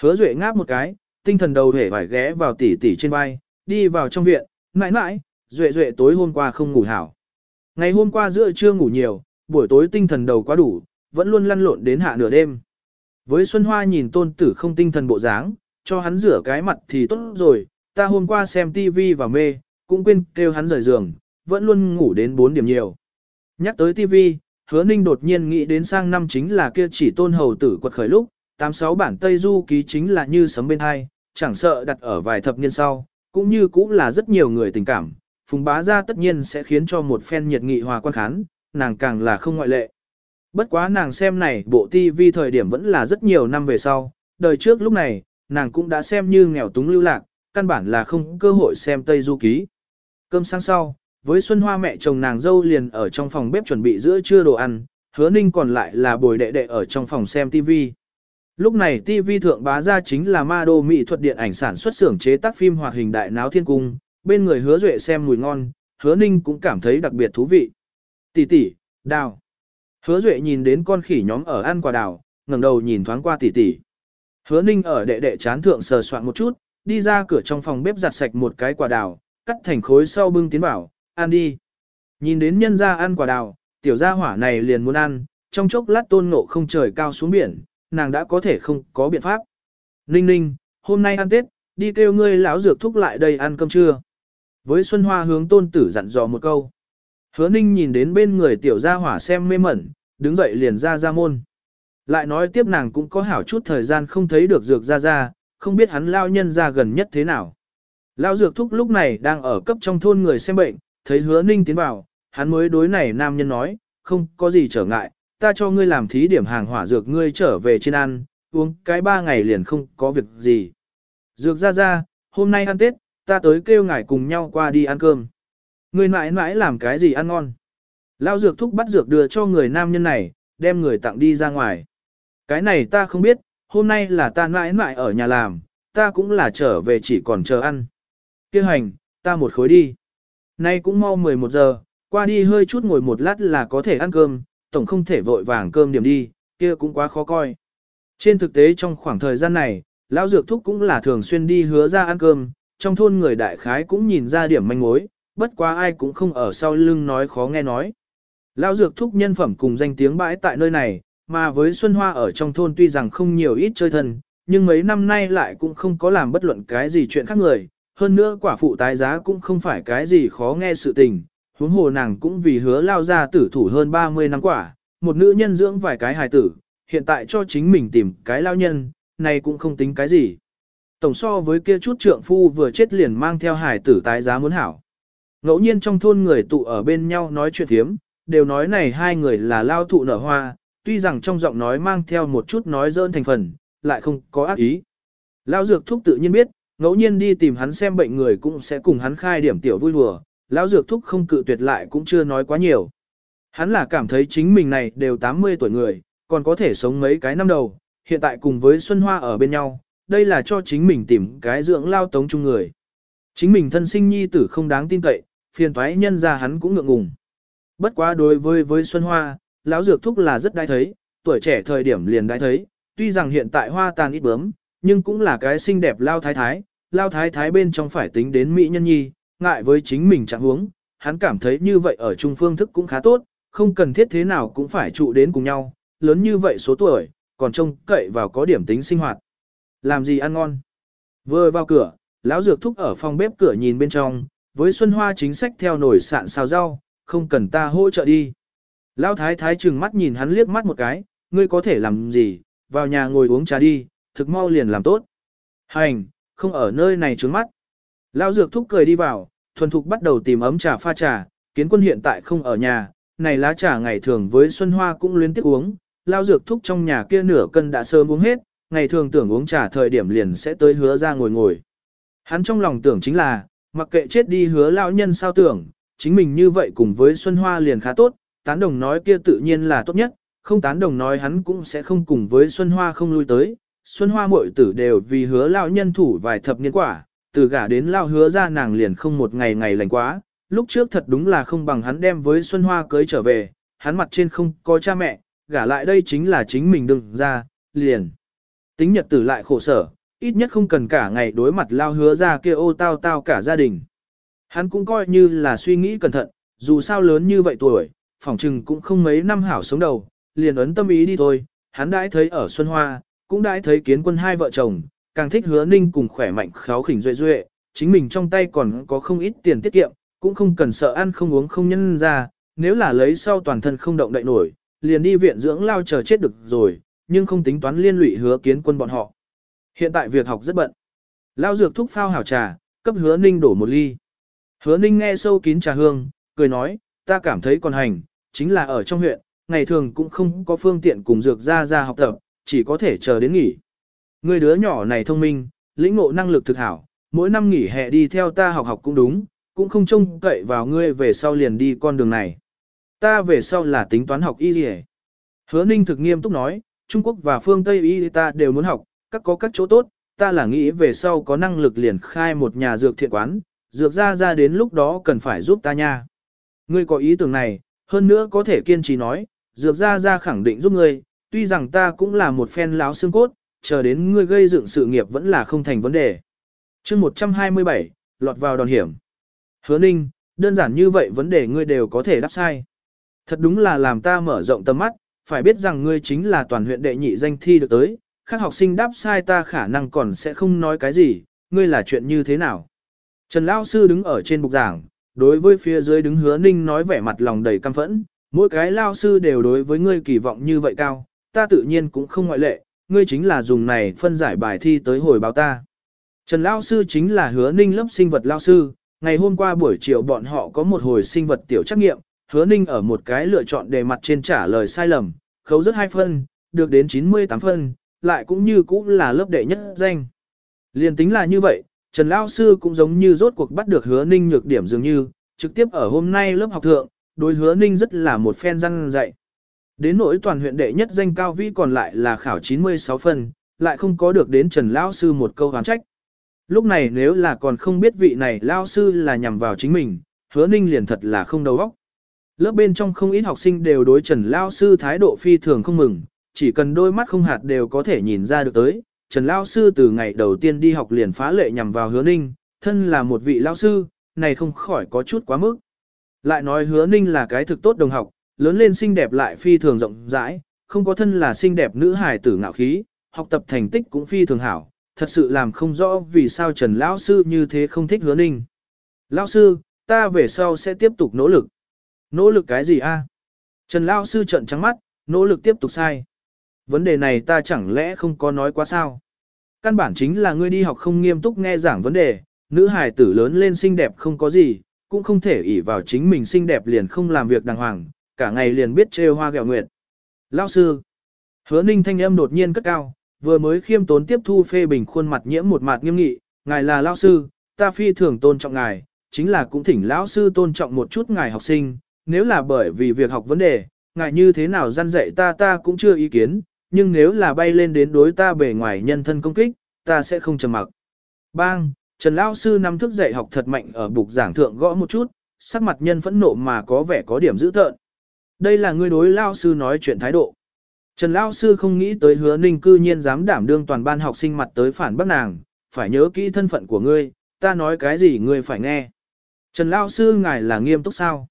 Hứa duệ ngáp một cái, tinh thần đầu hể vải ghé vào tỷ tỷ trên vai, đi vào trong viện, mãi mãi, duệ duệ tối hôm qua không ngủ hảo. Ngày hôm qua giữa trưa ngủ nhiều, buổi tối tinh thần đầu quá đủ, vẫn luôn lăn lộn đến hạ nửa đêm. Với Xuân Hoa nhìn tôn tử không tinh thần bộ dáng, cho hắn rửa cái mặt thì tốt rồi, ta hôm qua xem TV và mê, cũng quên kêu hắn rời giường, vẫn luôn ngủ đến 4 điểm nhiều. Nhắc tới TV, hứa ninh đột nhiên nghĩ đến sang năm chính là kia chỉ tôn hầu tử quật khởi lúc, 86 bản Tây Du ký chính là như sấm bên hai, chẳng sợ đặt ở vài thập niên sau, cũng như cũng là rất nhiều người tình cảm, phùng bá ra tất nhiên sẽ khiến cho một phen nhiệt nghị hòa quan khán, nàng càng là không ngoại lệ. Bất quá nàng xem này bộ TV thời điểm vẫn là rất nhiều năm về sau, đời trước lúc này, nàng cũng đã xem như nghèo túng lưu lạc, căn bản là không cơ hội xem Tây Du Ký. Cơm sáng sau, với Xuân Hoa mẹ chồng nàng dâu liền ở trong phòng bếp chuẩn bị giữa trưa đồ ăn, hứa ninh còn lại là bồi đệ đệ ở trong phòng xem TV. Lúc này TV thượng bá ra chính là ma đô mỹ thuật điện ảnh sản xuất xưởng chế tác phim hoạt hình đại náo thiên cung, bên người hứa duệ xem mùi ngon, hứa ninh cũng cảm thấy đặc biệt thú vị. Tỷ tỷ, đào. Hứa duệ nhìn đến con khỉ nhóm ở ăn quả đào, ngẩng đầu nhìn thoáng qua tỷ tỷ. Hứa ninh ở đệ đệ chán thượng sờ soạn một chút, đi ra cửa trong phòng bếp giặt sạch một cái quả đào, cắt thành khối sau bưng tiến bảo, ăn đi. Nhìn đến nhân ra ăn quả đào, tiểu gia hỏa này liền muốn ăn, trong chốc lát tôn ngộ không trời cao xuống biển, nàng đã có thể không có biện pháp. Ninh ninh, hôm nay ăn Tết, đi kêu ngươi lão dược thúc lại đây ăn cơm trưa. Với Xuân Hoa hướng tôn tử dặn dò một câu. Hứa ninh nhìn đến bên người tiểu gia hỏa xem mê mẩn, đứng dậy liền ra ra môn. Lại nói tiếp nàng cũng có hảo chút thời gian không thấy được dược ra ra, không biết hắn lao nhân ra gần nhất thế nào. Lao dược thúc lúc này đang ở cấp trong thôn người xem bệnh, thấy hứa ninh tiến vào, hắn mới đối này nam nhân nói, không có gì trở ngại, ta cho ngươi làm thí điểm hàng hỏa dược ngươi trở về trên ăn, uống cái ba ngày liền không có việc gì. Dược ra ra, hôm nay ăn Tết, ta tới kêu ngài cùng nhau qua đi ăn cơm. Người mãi mãi làm cái gì ăn ngon. Lao dược thúc bắt dược đưa cho người nam nhân này, đem người tặng đi ra ngoài. Cái này ta không biết, hôm nay là ta mãi mãi ở nhà làm, ta cũng là trở về chỉ còn chờ ăn. Kêu hành, ta một khối đi. Nay cũng mau 11 giờ, qua đi hơi chút ngồi một lát là có thể ăn cơm, tổng không thể vội vàng cơm điểm đi, kia cũng quá khó coi. Trên thực tế trong khoảng thời gian này, lão dược thúc cũng là thường xuyên đi hứa ra ăn cơm, trong thôn người đại khái cũng nhìn ra điểm manh mối, bất quá ai cũng không ở sau lưng nói khó nghe nói. Lão dược thúc nhân phẩm cùng danh tiếng bãi tại nơi này, mà với Xuân Hoa ở trong thôn tuy rằng không nhiều ít chơi thân, nhưng mấy năm nay lại cũng không có làm bất luận cái gì chuyện khác người, hơn nữa quả phụ tái giá cũng không phải cái gì khó nghe sự tình, huống hồ nàng cũng vì hứa lao ra tử thủ hơn 30 năm quả, một nữ nhân dưỡng vài cái hài tử, hiện tại cho chính mình tìm cái lao nhân, này cũng không tính cái gì. Tổng so với kia chút trượng phu vừa chết liền mang theo hài tử tái giá muốn hảo. Ngẫu nhiên trong thôn người tụ ở bên nhau nói chuyện thiếm, đều nói này hai người là lao thụ nở hoa, tuy rằng trong giọng nói mang theo một chút nói dơn thành phần, lại không có ác ý. Lao dược thúc tự nhiên biết, ngẫu nhiên đi tìm hắn xem bệnh người cũng sẽ cùng hắn khai điểm tiểu vui đùa, lão dược thúc không cự tuyệt lại cũng chưa nói quá nhiều. Hắn là cảm thấy chính mình này đều 80 tuổi người, còn có thể sống mấy cái năm đầu, hiện tại cùng với Xuân Hoa ở bên nhau, đây là cho chính mình tìm cái dưỡng lao tống chung người. Chính mình thân sinh nhi tử không đáng tin cậy, phiền toái nhân ra hắn cũng ngượng ngùng. Bất quá đối với với Xuân Hoa, lão dược thúc là rất đai thấy, tuổi trẻ thời điểm liền đai thấy, tuy rằng hiện tại hoa tàn ít bướm, nhưng cũng là cái xinh đẹp lao thái thái, lao thái thái bên trong phải tính đến mỹ nhân nhi, ngại với chính mình chẳng huống, hắn cảm thấy như vậy ở trung phương thức cũng khá tốt, không cần thiết thế nào cũng phải trụ đến cùng nhau, lớn như vậy số tuổi, còn trông cậy vào có điểm tính sinh hoạt. Làm gì ăn ngon? Vừa vào cửa, lão dược thúc ở phòng bếp cửa nhìn bên trong, với Xuân Hoa chính sách theo nổi sạn xào rau, không cần ta hỗ trợ đi. Lão thái thái trừng mắt nhìn hắn liếc mắt một cái, ngươi có thể làm gì, vào nhà ngồi uống trà đi, thực mau liền làm tốt. Hành, không ở nơi này trướng mắt. Lão dược thúc cười đi vào, thuần thục bắt đầu tìm ấm trà pha trà, kiến quân hiện tại không ở nhà, này lá trà ngày thường với Xuân Hoa cũng luyến tiếc uống, Lão dược thúc trong nhà kia nửa cân đã sớm uống hết, ngày thường tưởng uống trà thời điểm liền sẽ tới hứa ra ngồi ngồi. Hắn trong lòng tưởng chính là, mặc kệ chết đi hứa lão nhân sao tưởng, chính mình như vậy cùng với Xuân Hoa liền khá tốt, tán đồng nói kia tự nhiên là tốt nhất, không tán đồng nói hắn cũng sẽ không cùng với Xuân Hoa không lui tới. Xuân Hoa muội tử đều vì hứa lão nhân thủ vài thập niên quả, từ gả đến lao hứa ra nàng liền không một ngày ngày lành quá, lúc trước thật đúng là không bằng hắn đem với Xuân Hoa cưới trở về, hắn mặt trên không có cha mẹ, gả lại đây chính là chính mình đừng ra, liền. Tính nhật tử lại khổ sở, ít nhất không cần cả ngày đối mặt lao hứa ra kia ô tao tao cả gia đình. Hắn cũng coi như là suy nghĩ cẩn thận, dù sao lớn như vậy tuổi, phỏng chừng cũng không mấy năm hảo sống đầu, liền ấn tâm ý đi thôi, hắn đãi thấy ở Xuân Hoa, cũng đãi thấy kiến quân hai vợ chồng, càng thích hứa ninh cùng khỏe mạnh kháo khỉnh duệ duệ, chính mình trong tay còn có không ít tiền tiết kiệm, cũng không cần sợ ăn không uống không nhân ra, nếu là lấy sau toàn thân không động đậy nổi, liền đi viện dưỡng lao chờ chết được rồi, nhưng không tính toán liên lụy hứa kiến quân bọn họ. Hiện tại việc học rất bận. Lao dược thúc phao hảo trà, cấp hứa ninh đổ một ly. Hứa ninh nghe sâu kín trà hương, cười nói, ta cảm thấy còn hành, chính là ở trong huyện, ngày thường cũng không có phương tiện cùng dược ra ra học tập, chỉ có thể chờ đến nghỉ. Người đứa nhỏ này thông minh, lĩnh ngộ năng lực thực hảo, mỗi năm nghỉ hè đi theo ta học học cũng đúng, cũng không trông cậy vào ngươi về sau liền đi con đường này. Ta về sau là tính toán học y gì Hứa Ninh thực nghiêm túc nói, Trung Quốc và phương Tây y ta đều muốn học, các có các chỗ tốt, ta là nghĩ về sau có năng lực liền khai một nhà dược thiện quán, dược ra ra đến lúc đó cần phải giúp ta nha. Ngươi có ý tưởng này, hơn nữa có thể kiên trì nói, dược ra ra khẳng định giúp ngươi, tuy rằng ta cũng là một phen láo xương cốt, chờ đến ngươi gây dựng sự nghiệp vẫn là không thành vấn đề. chương 127, lọt vào đòn hiểm. Hứa ninh, đơn giản như vậy vấn đề ngươi đều có thể đáp sai. Thật đúng là làm ta mở rộng tầm mắt, phải biết rằng ngươi chính là toàn huyện đệ nhị danh thi được tới, khác học sinh đáp sai ta khả năng còn sẽ không nói cái gì, ngươi là chuyện như thế nào. Trần Lao Sư đứng ở trên bục giảng, đối với phía dưới đứng hứa ninh nói vẻ mặt lòng đầy căm phẫn, mỗi cái Lao Sư đều đối với ngươi kỳ vọng như vậy cao, ta tự nhiên cũng không ngoại lệ, ngươi chính là dùng này phân giải bài thi tới hồi báo ta. Trần Lao Sư chính là hứa ninh lớp sinh vật Lao Sư, ngày hôm qua buổi chiều bọn họ có một hồi sinh vật tiểu trắc nghiệm, hứa ninh ở một cái lựa chọn đề mặt trên trả lời sai lầm, khấu rất hai phân, được đến 98 phân, lại cũng như cũng là lớp đệ nhất danh. Liên tính là như vậy, Trần Lao Sư cũng giống như rốt cuộc bắt được hứa ninh nhược điểm dường như, trực tiếp ở hôm nay lớp học thượng, đối hứa ninh rất là một phen răng dạy. Đến nỗi toàn huyện đệ nhất danh cao vĩ còn lại là khảo 96 phần lại không có được đến Trần Lao Sư một câu hán trách. Lúc này nếu là còn không biết vị này Lao Sư là nhằm vào chính mình, hứa ninh liền thật là không đầu óc. Lớp bên trong không ít học sinh đều đối Trần Lao Sư thái độ phi thường không mừng, chỉ cần đôi mắt không hạt đều có thể nhìn ra được tới. Trần Lao Sư từ ngày đầu tiên đi học liền phá lệ nhằm vào hứa ninh, thân là một vị Lao Sư, này không khỏi có chút quá mức. Lại nói hứa ninh là cái thực tốt đồng học, lớn lên xinh đẹp lại phi thường rộng rãi, không có thân là xinh đẹp nữ hài tử ngạo khí, học tập thành tích cũng phi thường hảo, thật sự làm không rõ vì sao Trần Lão Sư như thế không thích hứa ninh. Lão Sư, ta về sau sẽ tiếp tục nỗ lực. Nỗ lực cái gì a? Trần Lão Sư trợn trắng mắt, nỗ lực tiếp tục sai. Vấn đề này ta chẳng lẽ không có nói quá sao? Căn bản chính là ngươi đi học không nghiêm túc nghe giảng vấn đề, nữ hài tử lớn lên xinh đẹp không có gì, cũng không thể ỷ vào chính mình xinh đẹp liền không làm việc đàng hoàng, cả ngày liền biết trêu hoa gẹo nguyệt. Lao sư, hứa ninh thanh âm đột nhiên cất cao, vừa mới khiêm tốn tiếp thu phê bình khuôn mặt nhiễm một mặt nghiêm nghị, ngài là lao sư, ta phi thường tôn trọng ngài, chính là cũng thỉnh lão sư tôn trọng một chút ngài học sinh, nếu là bởi vì việc học vấn đề, ngài như thế nào gian dạy ta ta cũng chưa ý kiến, nhưng nếu là bay lên đến đối ta bề ngoài nhân thân công kích, ta sẽ không trầm mặc. Bang, Trần Lão sư năm thức dạy học thật mạnh ở bục giảng thượng gõ một chút, sắc mặt nhân phẫn nộ mà có vẻ có điểm dữ tợn. Đây là người đối Lão sư nói chuyện thái độ. Trần Lão sư không nghĩ tới hứa ninh cư nhiên dám đảm đương toàn ban học sinh mặt tới phản bác nàng, phải nhớ kỹ thân phận của ngươi, ta nói cái gì ngươi phải nghe. Trần Lão sư ngài là nghiêm túc sao?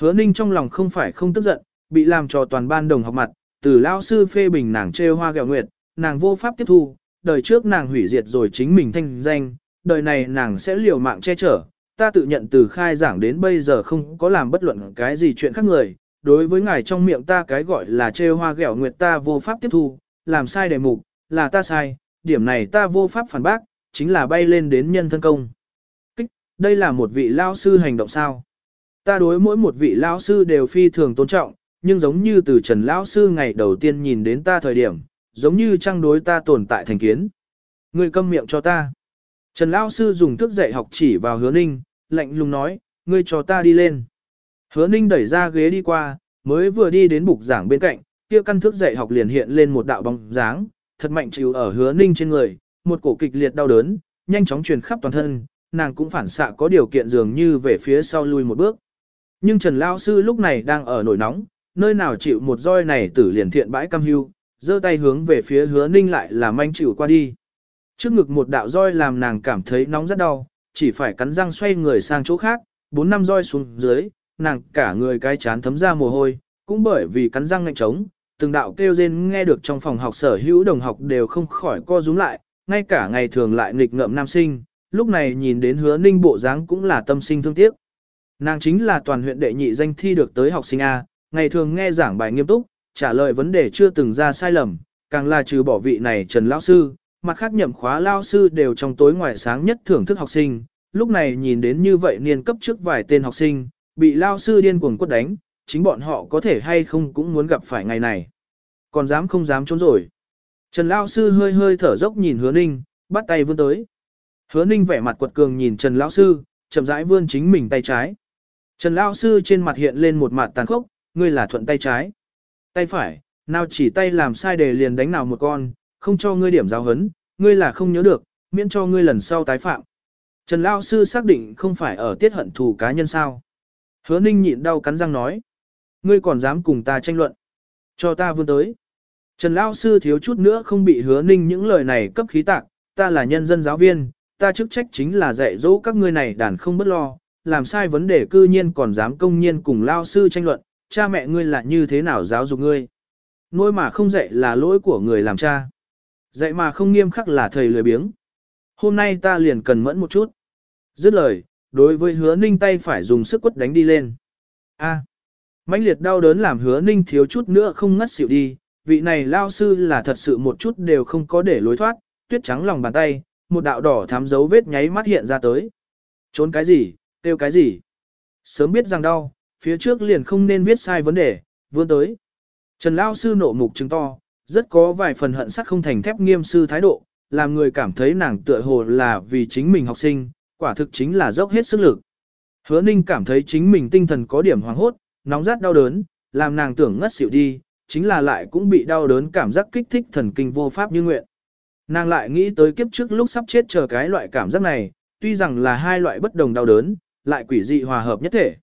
Hứa ninh trong lòng không phải không tức giận, bị làm cho toàn ban đồng học mặt, từ lao sư phê bình nàng trêu hoa gẹo nguyệt, nàng vô pháp tiếp thu, đời trước nàng hủy diệt rồi chính mình thanh danh, đời này nàng sẽ liều mạng che chở, ta tự nhận từ khai giảng đến bây giờ không có làm bất luận cái gì chuyện khác người, đối với ngài trong miệng ta cái gọi là trêu hoa gẹo nguyệt ta vô pháp tiếp thu, làm sai đề mục, là ta sai, điểm này ta vô pháp phản bác, chính là bay lên đến nhân thân công. Kích, đây là một vị lao sư hành động sao? Ta đối mỗi một vị lao sư đều phi thường tôn trọng, nhưng giống như từ Trần Lão Sư ngày đầu tiên nhìn đến ta thời điểm, giống như trang đối ta tồn tại thành kiến. Ngươi câm miệng cho ta. Trần Lão Sư dùng thức dạy học chỉ vào hứa ninh, lạnh lùng nói, ngươi cho ta đi lên. Hứa ninh đẩy ra ghế đi qua, mới vừa đi đến bục giảng bên cạnh, kia căn thước dạy học liền hiện lên một đạo bóng dáng, thật mạnh chịu ở hứa ninh trên người, một cổ kịch liệt đau đớn, nhanh chóng truyền khắp toàn thân, nàng cũng phản xạ có điều kiện dường như về phía sau lui một bước. Nhưng Trần Lao Sư lúc này đang ở nổi nóng, nơi nào chịu một roi này tử liền thiện bãi cam hưu, giơ tay hướng về phía hứa ninh lại là manh chịu qua đi. Trước ngực một đạo roi làm nàng cảm thấy nóng rất đau, chỉ phải cắn răng xoay người sang chỗ khác, bốn năm roi xuống dưới, nàng cả người cái chán thấm ra mồ hôi, cũng bởi vì cắn răng ngạnh trống, từng đạo kêu rên nghe được trong phòng học sở hữu đồng học đều không khỏi co rúm lại, ngay cả ngày thường lại nghịch ngợm nam sinh, lúc này nhìn đến hứa ninh bộ dáng cũng là tâm sinh thương tiếc. Nàng chính là toàn huyện đệ nhị danh thi được tới học sinh A, ngày thường nghe giảng bài nghiêm túc, trả lời vấn đề chưa từng ra sai lầm, càng là trừ bỏ vị này Trần Lão Sư, mặt khác nhậm khóa Lão Sư đều trong tối ngoài sáng nhất thưởng thức học sinh, lúc này nhìn đến như vậy niên cấp trước vài tên học sinh, bị Lão Sư điên cuồng quất đánh, chính bọn họ có thể hay không cũng muốn gặp phải ngày này. Còn dám không dám trốn rồi. Trần Lão Sư hơi hơi thở dốc nhìn hứa ninh, bắt tay vươn tới. Hứa ninh vẻ mặt quật cường nhìn Trần Lão Sư, chậm rãi vươn chính mình tay trái. Trần Lão Sư trên mặt hiện lên một mặt tàn khốc, ngươi là thuận tay trái. Tay phải, nào chỉ tay làm sai để liền đánh nào một con, không cho ngươi điểm giáo hấn, ngươi là không nhớ được, miễn cho ngươi lần sau tái phạm. Trần Lão Sư xác định không phải ở tiết hận thù cá nhân sao. Hứa ninh nhịn đau cắn răng nói. Ngươi còn dám cùng ta tranh luận. Cho ta vươn tới. Trần Lão Sư thiếu chút nữa không bị hứa ninh những lời này cấp khí tạc, ta là nhân dân giáo viên, ta chức trách chính là dạy dỗ các ngươi này đàn không bất lo, làm sai vấn đề cư nhiên còn dám công nhiên cùng Lao Sư tranh luận, cha mẹ ngươi là như thế nào giáo dục ngươi. Nuôi mà không dạy là lỗi của người làm cha. Dạy mà không nghiêm khắc là thầy lười biếng. Hôm nay ta liền cần mẫn một chút. Dứt lời, đối với hứa ninh tay phải dùng sức quất đánh đi lên. A. mãnh liệt đau đớn làm hứa ninh thiếu chút nữa không ngất xỉu đi, vị này lao sư là thật sự một chút đều không có để lối thoát, tuyết trắng lòng bàn tay, một đạo đỏ thám dấu vết nháy mắt hiện ra tới. Trốn cái gì, tiêu cái gì. Sớm biết rằng đau, phía trước liền không nên viết sai vấn đề, vươn tới. Trần Lao sư nộ mục chứng to, rất có vài phần hận sắc không thành thép nghiêm sư thái độ, làm người cảm thấy nàng tựa hồ là vì chính mình học sinh, quả thực chính là dốc hết sức lực. Hứa Ninh cảm thấy chính mình tinh thần có điểm hoàng hốt, nóng rát đau đớn, làm nàng tưởng ngất xỉu đi, chính là lại cũng bị đau đớn cảm giác kích thích thần kinh vô pháp như nguyện. Nàng lại nghĩ tới kiếp trước lúc sắp chết chờ cái loại cảm giác này, tuy rằng là hai loại bất đồng đau đớn, lại quỷ dị hòa hợp nhất thể.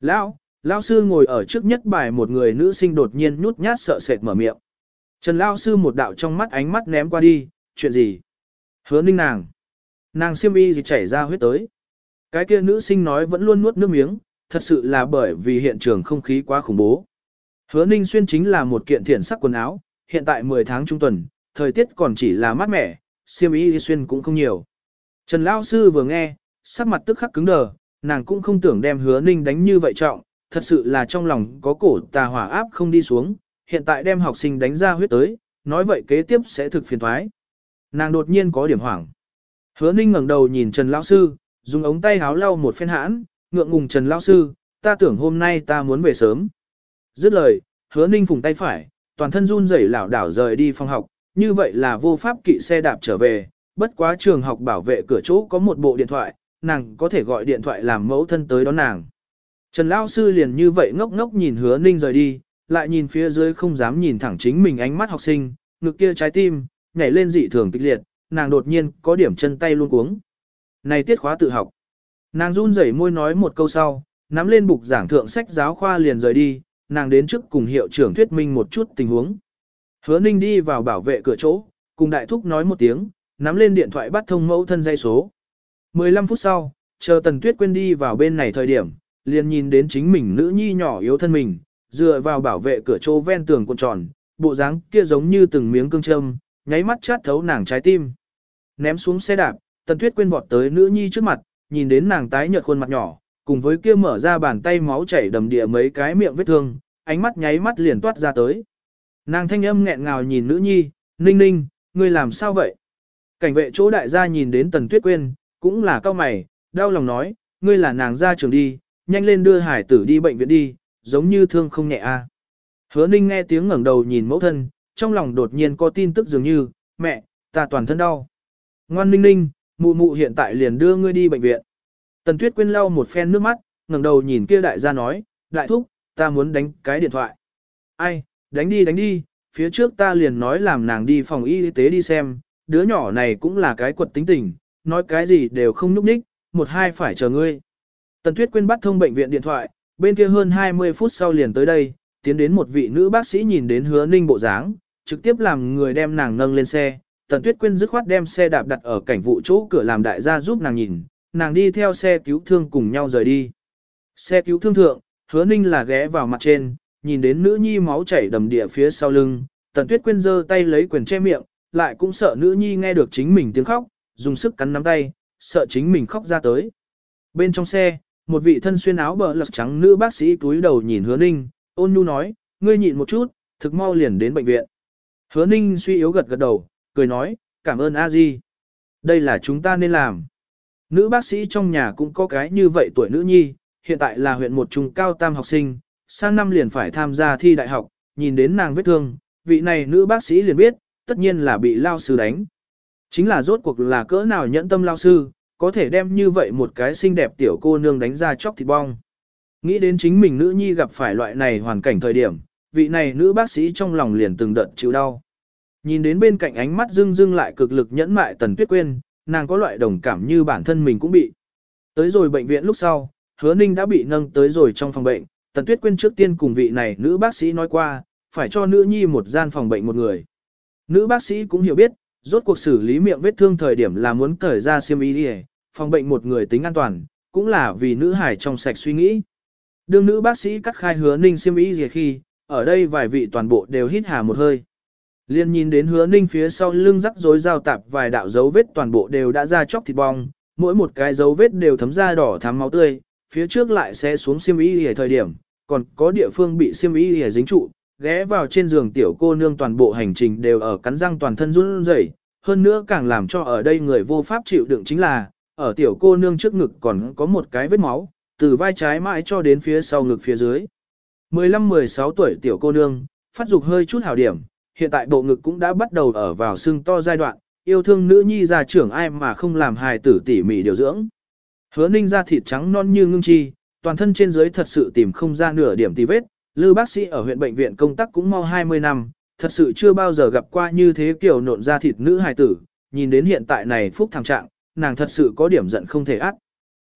Lão, lão sư ngồi ở trước nhất bài một người nữ sinh đột nhiên nhút nhát sợ sệt mở miệng. Trần lão sư một đạo trong mắt ánh mắt ném qua đi, chuyện gì? Hứa ninh nàng. Nàng siêm y gì chảy ra huyết tới. Cái kia nữ sinh nói vẫn luôn nuốt nước miếng, thật sự là bởi vì hiện trường không khí quá khủng bố. Hứa ninh xuyên chính là một kiện thiển sắc quần áo, hiện tại 10 tháng trung tuần, thời tiết còn chỉ là mát mẻ, siêm y xuyên cũng không nhiều. Trần Lão Sư vừa nghe, sắc mặt tức khắc cứng đờ, nàng cũng không tưởng đem hứa ninh đánh như vậy trọng, thật sự là trong lòng có cổ tà hỏa áp không đi xuống, hiện tại đem học sinh đánh ra huyết tới, nói vậy kế tiếp sẽ thực phiền thoái. Nàng đột nhiên có điểm hoảng. Hứa ninh ngẩng đầu nhìn Trần Lão Sư, dùng ống tay háo lau một phen hãn, ngượng ngùng Trần Lão Sư, ta tưởng hôm nay ta muốn về sớm. Dứt lời, hứa ninh phùng tay phải, toàn thân run rẩy lảo đảo rời đi phòng học, như vậy là vô pháp kỵ xe đạp trở về, bất quá trường học bảo vệ cửa chỗ có một bộ điện thoại, nàng có thể gọi điện thoại làm mẫu thân tới đón nàng. Trần Lao Sư liền như vậy ngốc ngốc nhìn hứa ninh rời đi, lại nhìn phía dưới không dám nhìn thẳng chính mình ánh mắt học sinh, ngực kia trái tim, nhảy lên dị thường kịch liệt, nàng đột nhiên có điểm chân tay luôn cuống. Này tiết khóa tự học. Nàng run rẩy môi nói một câu sau, nắm lên bục giảng thượng sách giáo khoa liền rời đi, nàng đến trước cùng hiệu trưởng thuyết minh một chút tình huống. Hứa ninh đi vào bảo vệ cửa chỗ, cùng đại thúc nói một tiếng, nắm lên điện thoại bắt thông mẫu thân dây số. 15 phút sau, chờ tần tuyết quên đi vào bên này thời điểm, liền nhìn đến chính mình nữ nhi nhỏ yếu thân mình, dựa vào bảo vệ cửa chỗ ven tường cuộn tròn, bộ dáng kia giống như từng miếng cương châm, nháy mắt chát thấu nàng trái tim. Ném xuống xe đạp, tần tuyết quên vọt tới nữ nhi trước mặt, nhìn đến nàng tái nhợt khuôn mặt nhỏ, cùng với kia mở ra bàn tay máu chảy đầm địa mấy cái miệng vết thương, ánh mắt nháy mắt liền toát ra tới. Nàng thanh âm nghẹn ngào nhìn nữ nhi, ninh ninh, ngươi làm sao vậy? Cảnh vệ chỗ đại gia nhìn đến tần tuyết quên, cũng là cao mày, đau lòng nói, ngươi là nàng ra trường đi, nhanh lên đưa hải tử đi bệnh viện đi, giống như thương không nhẹ a. Hứa ninh nghe tiếng ngẩng đầu nhìn mẫu thân, trong lòng đột nhiên có tin tức dường như, mẹ, ta toàn thân đau. Ngoan ninh ninh, mụ mụ hiện tại liền đưa ngươi đi bệnh viện. Tần tuyết quên lau một phen nước mắt, ngẩng đầu nhìn kia đại gia nói, đại thúc, ta muốn đánh cái điện thoại. Ai, đánh đi đánh đi, phía trước ta liền nói làm nàng đi phòng y tế đi xem, đứa nhỏ này cũng là cái quật tính tình, nói cái gì đều không núp ních, một hai phải chờ ngươi. Tần Tuyết Quyên bắt thông bệnh viện điện thoại, bên kia hơn 20 phút sau liền tới đây, tiến đến một vị nữ bác sĩ nhìn đến hứa ninh bộ dáng, trực tiếp làm người đem nàng nâng lên xe. Tần Tuyết Quyên dứt khoát đem xe đạp đặt ở cảnh vụ chỗ cửa làm đại gia giúp nàng nhìn, nàng đi theo xe cứu thương cùng nhau rời đi. Xe cứu thương thượng, hứa ninh là ghé vào mặt trên, nhìn đến nữ nhi máu chảy đầm địa phía sau lưng, Tần Tuyết Quyên giơ tay lấy quyền che miệng, lại cũng sợ nữ nhi nghe được chính mình tiếng khóc, dùng sức cắn nắm tay, sợ chính mình khóc ra tới. Bên trong xe, một vị thân xuyên áo bờ lật trắng nữ bác sĩ túi đầu nhìn hứa ninh, ôn nhu nói, ngươi nhịn một chút, thực mau liền đến bệnh viện. Hứa ninh suy yếu gật gật đầu, cười nói, cảm ơn a di. Đây là chúng ta nên làm. Nữ bác sĩ trong nhà cũng có cái như vậy tuổi nữ nhi, hiện tại là huyện một trung cao tam học sinh, sang năm liền phải tham gia thi đại học, nhìn đến nàng vết thương, vị này nữ bác sĩ liền biết, tất nhiên là bị lao sư đánh. Chính là rốt cuộc là cỡ nào nhẫn tâm lao sư, có thể đem như vậy một cái xinh đẹp tiểu cô nương đánh ra chóc thịt bong. Nghĩ đến chính mình nữ nhi gặp phải loại này hoàn cảnh thời điểm, vị này nữ bác sĩ trong lòng liền từng đợt chịu đau. Nhìn đến bên cạnh ánh mắt dưng dưng lại cực lực nhẫn mại tần tuyết quên, nàng có loại đồng cảm như bản thân mình cũng bị. Tới rồi bệnh viện lúc sau, hứa ninh đã bị nâng tới rồi trong phòng bệnh, tần tuyết quên trước tiên cùng vị này nữ bác sĩ nói qua, phải cho nữ nhi một gian phòng bệnh một người. Nữ bác sĩ cũng hiểu biết, rốt cuộc xử lý miệng vết thương thời điểm là muốn cởi ra xiêm y đi phòng bệnh một người tính an toàn, cũng là vì nữ hải trong sạch suy nghĩ. Đương nữ bác sĩ cắt khai hứa ninh xiêm y gì khi, ở đây vài vị toàn bộ đều hít hà một hơi. Liên nhìn đến hứa ninh phía sau lưng rắc rối giao tạp vài đạo dấu vết toàn bộ đều đã ra chóc thịt bong, mỗi một cái dấu vết đều thấm ra đỏ thắm máu tươi, phía trước lại sẽ xuống xiêm y ở thời điểm, còn có địa phương bị xiêm y ở dính trụ, ghé vào trên giường tiểu cô nương toàn bộ hành trình đều ở cắn răng toàn thân run rẩy, hơn nữa càng làm cho ở đây người vô pháp chịu đựng chính là, ở tiểu cô nương trước ngực còn có một cái vết máu, từ vai trái mãi cho đến phía sau ngực phía dưới. 15-16 tuổi tiểu cô nương, phát dục hơi chút hảo điểm, hiện tại bộ ngực cũng đã bắt đầu ở vào xương to giai đoạn, yêu thương nữ nhi già trưởng ai mà không làm hài tử tỉ mỉ điều dưỡng. Hứa ninh da thịt trắng non như ngưng chi, toàn thân trên dưới thật sự tìm không ra nửa điểm tì vết, Lư bác sĩ ở huyện bệnh viện công tác cũng mau 20 năm, thật sự chưa bao giờ gặp qua như thế kiểu nộn ra thịt nữ hài tử, nhìn đến hiện tại này phúc thằng trạng, nàng thật sự có điểm giận không thể ắt.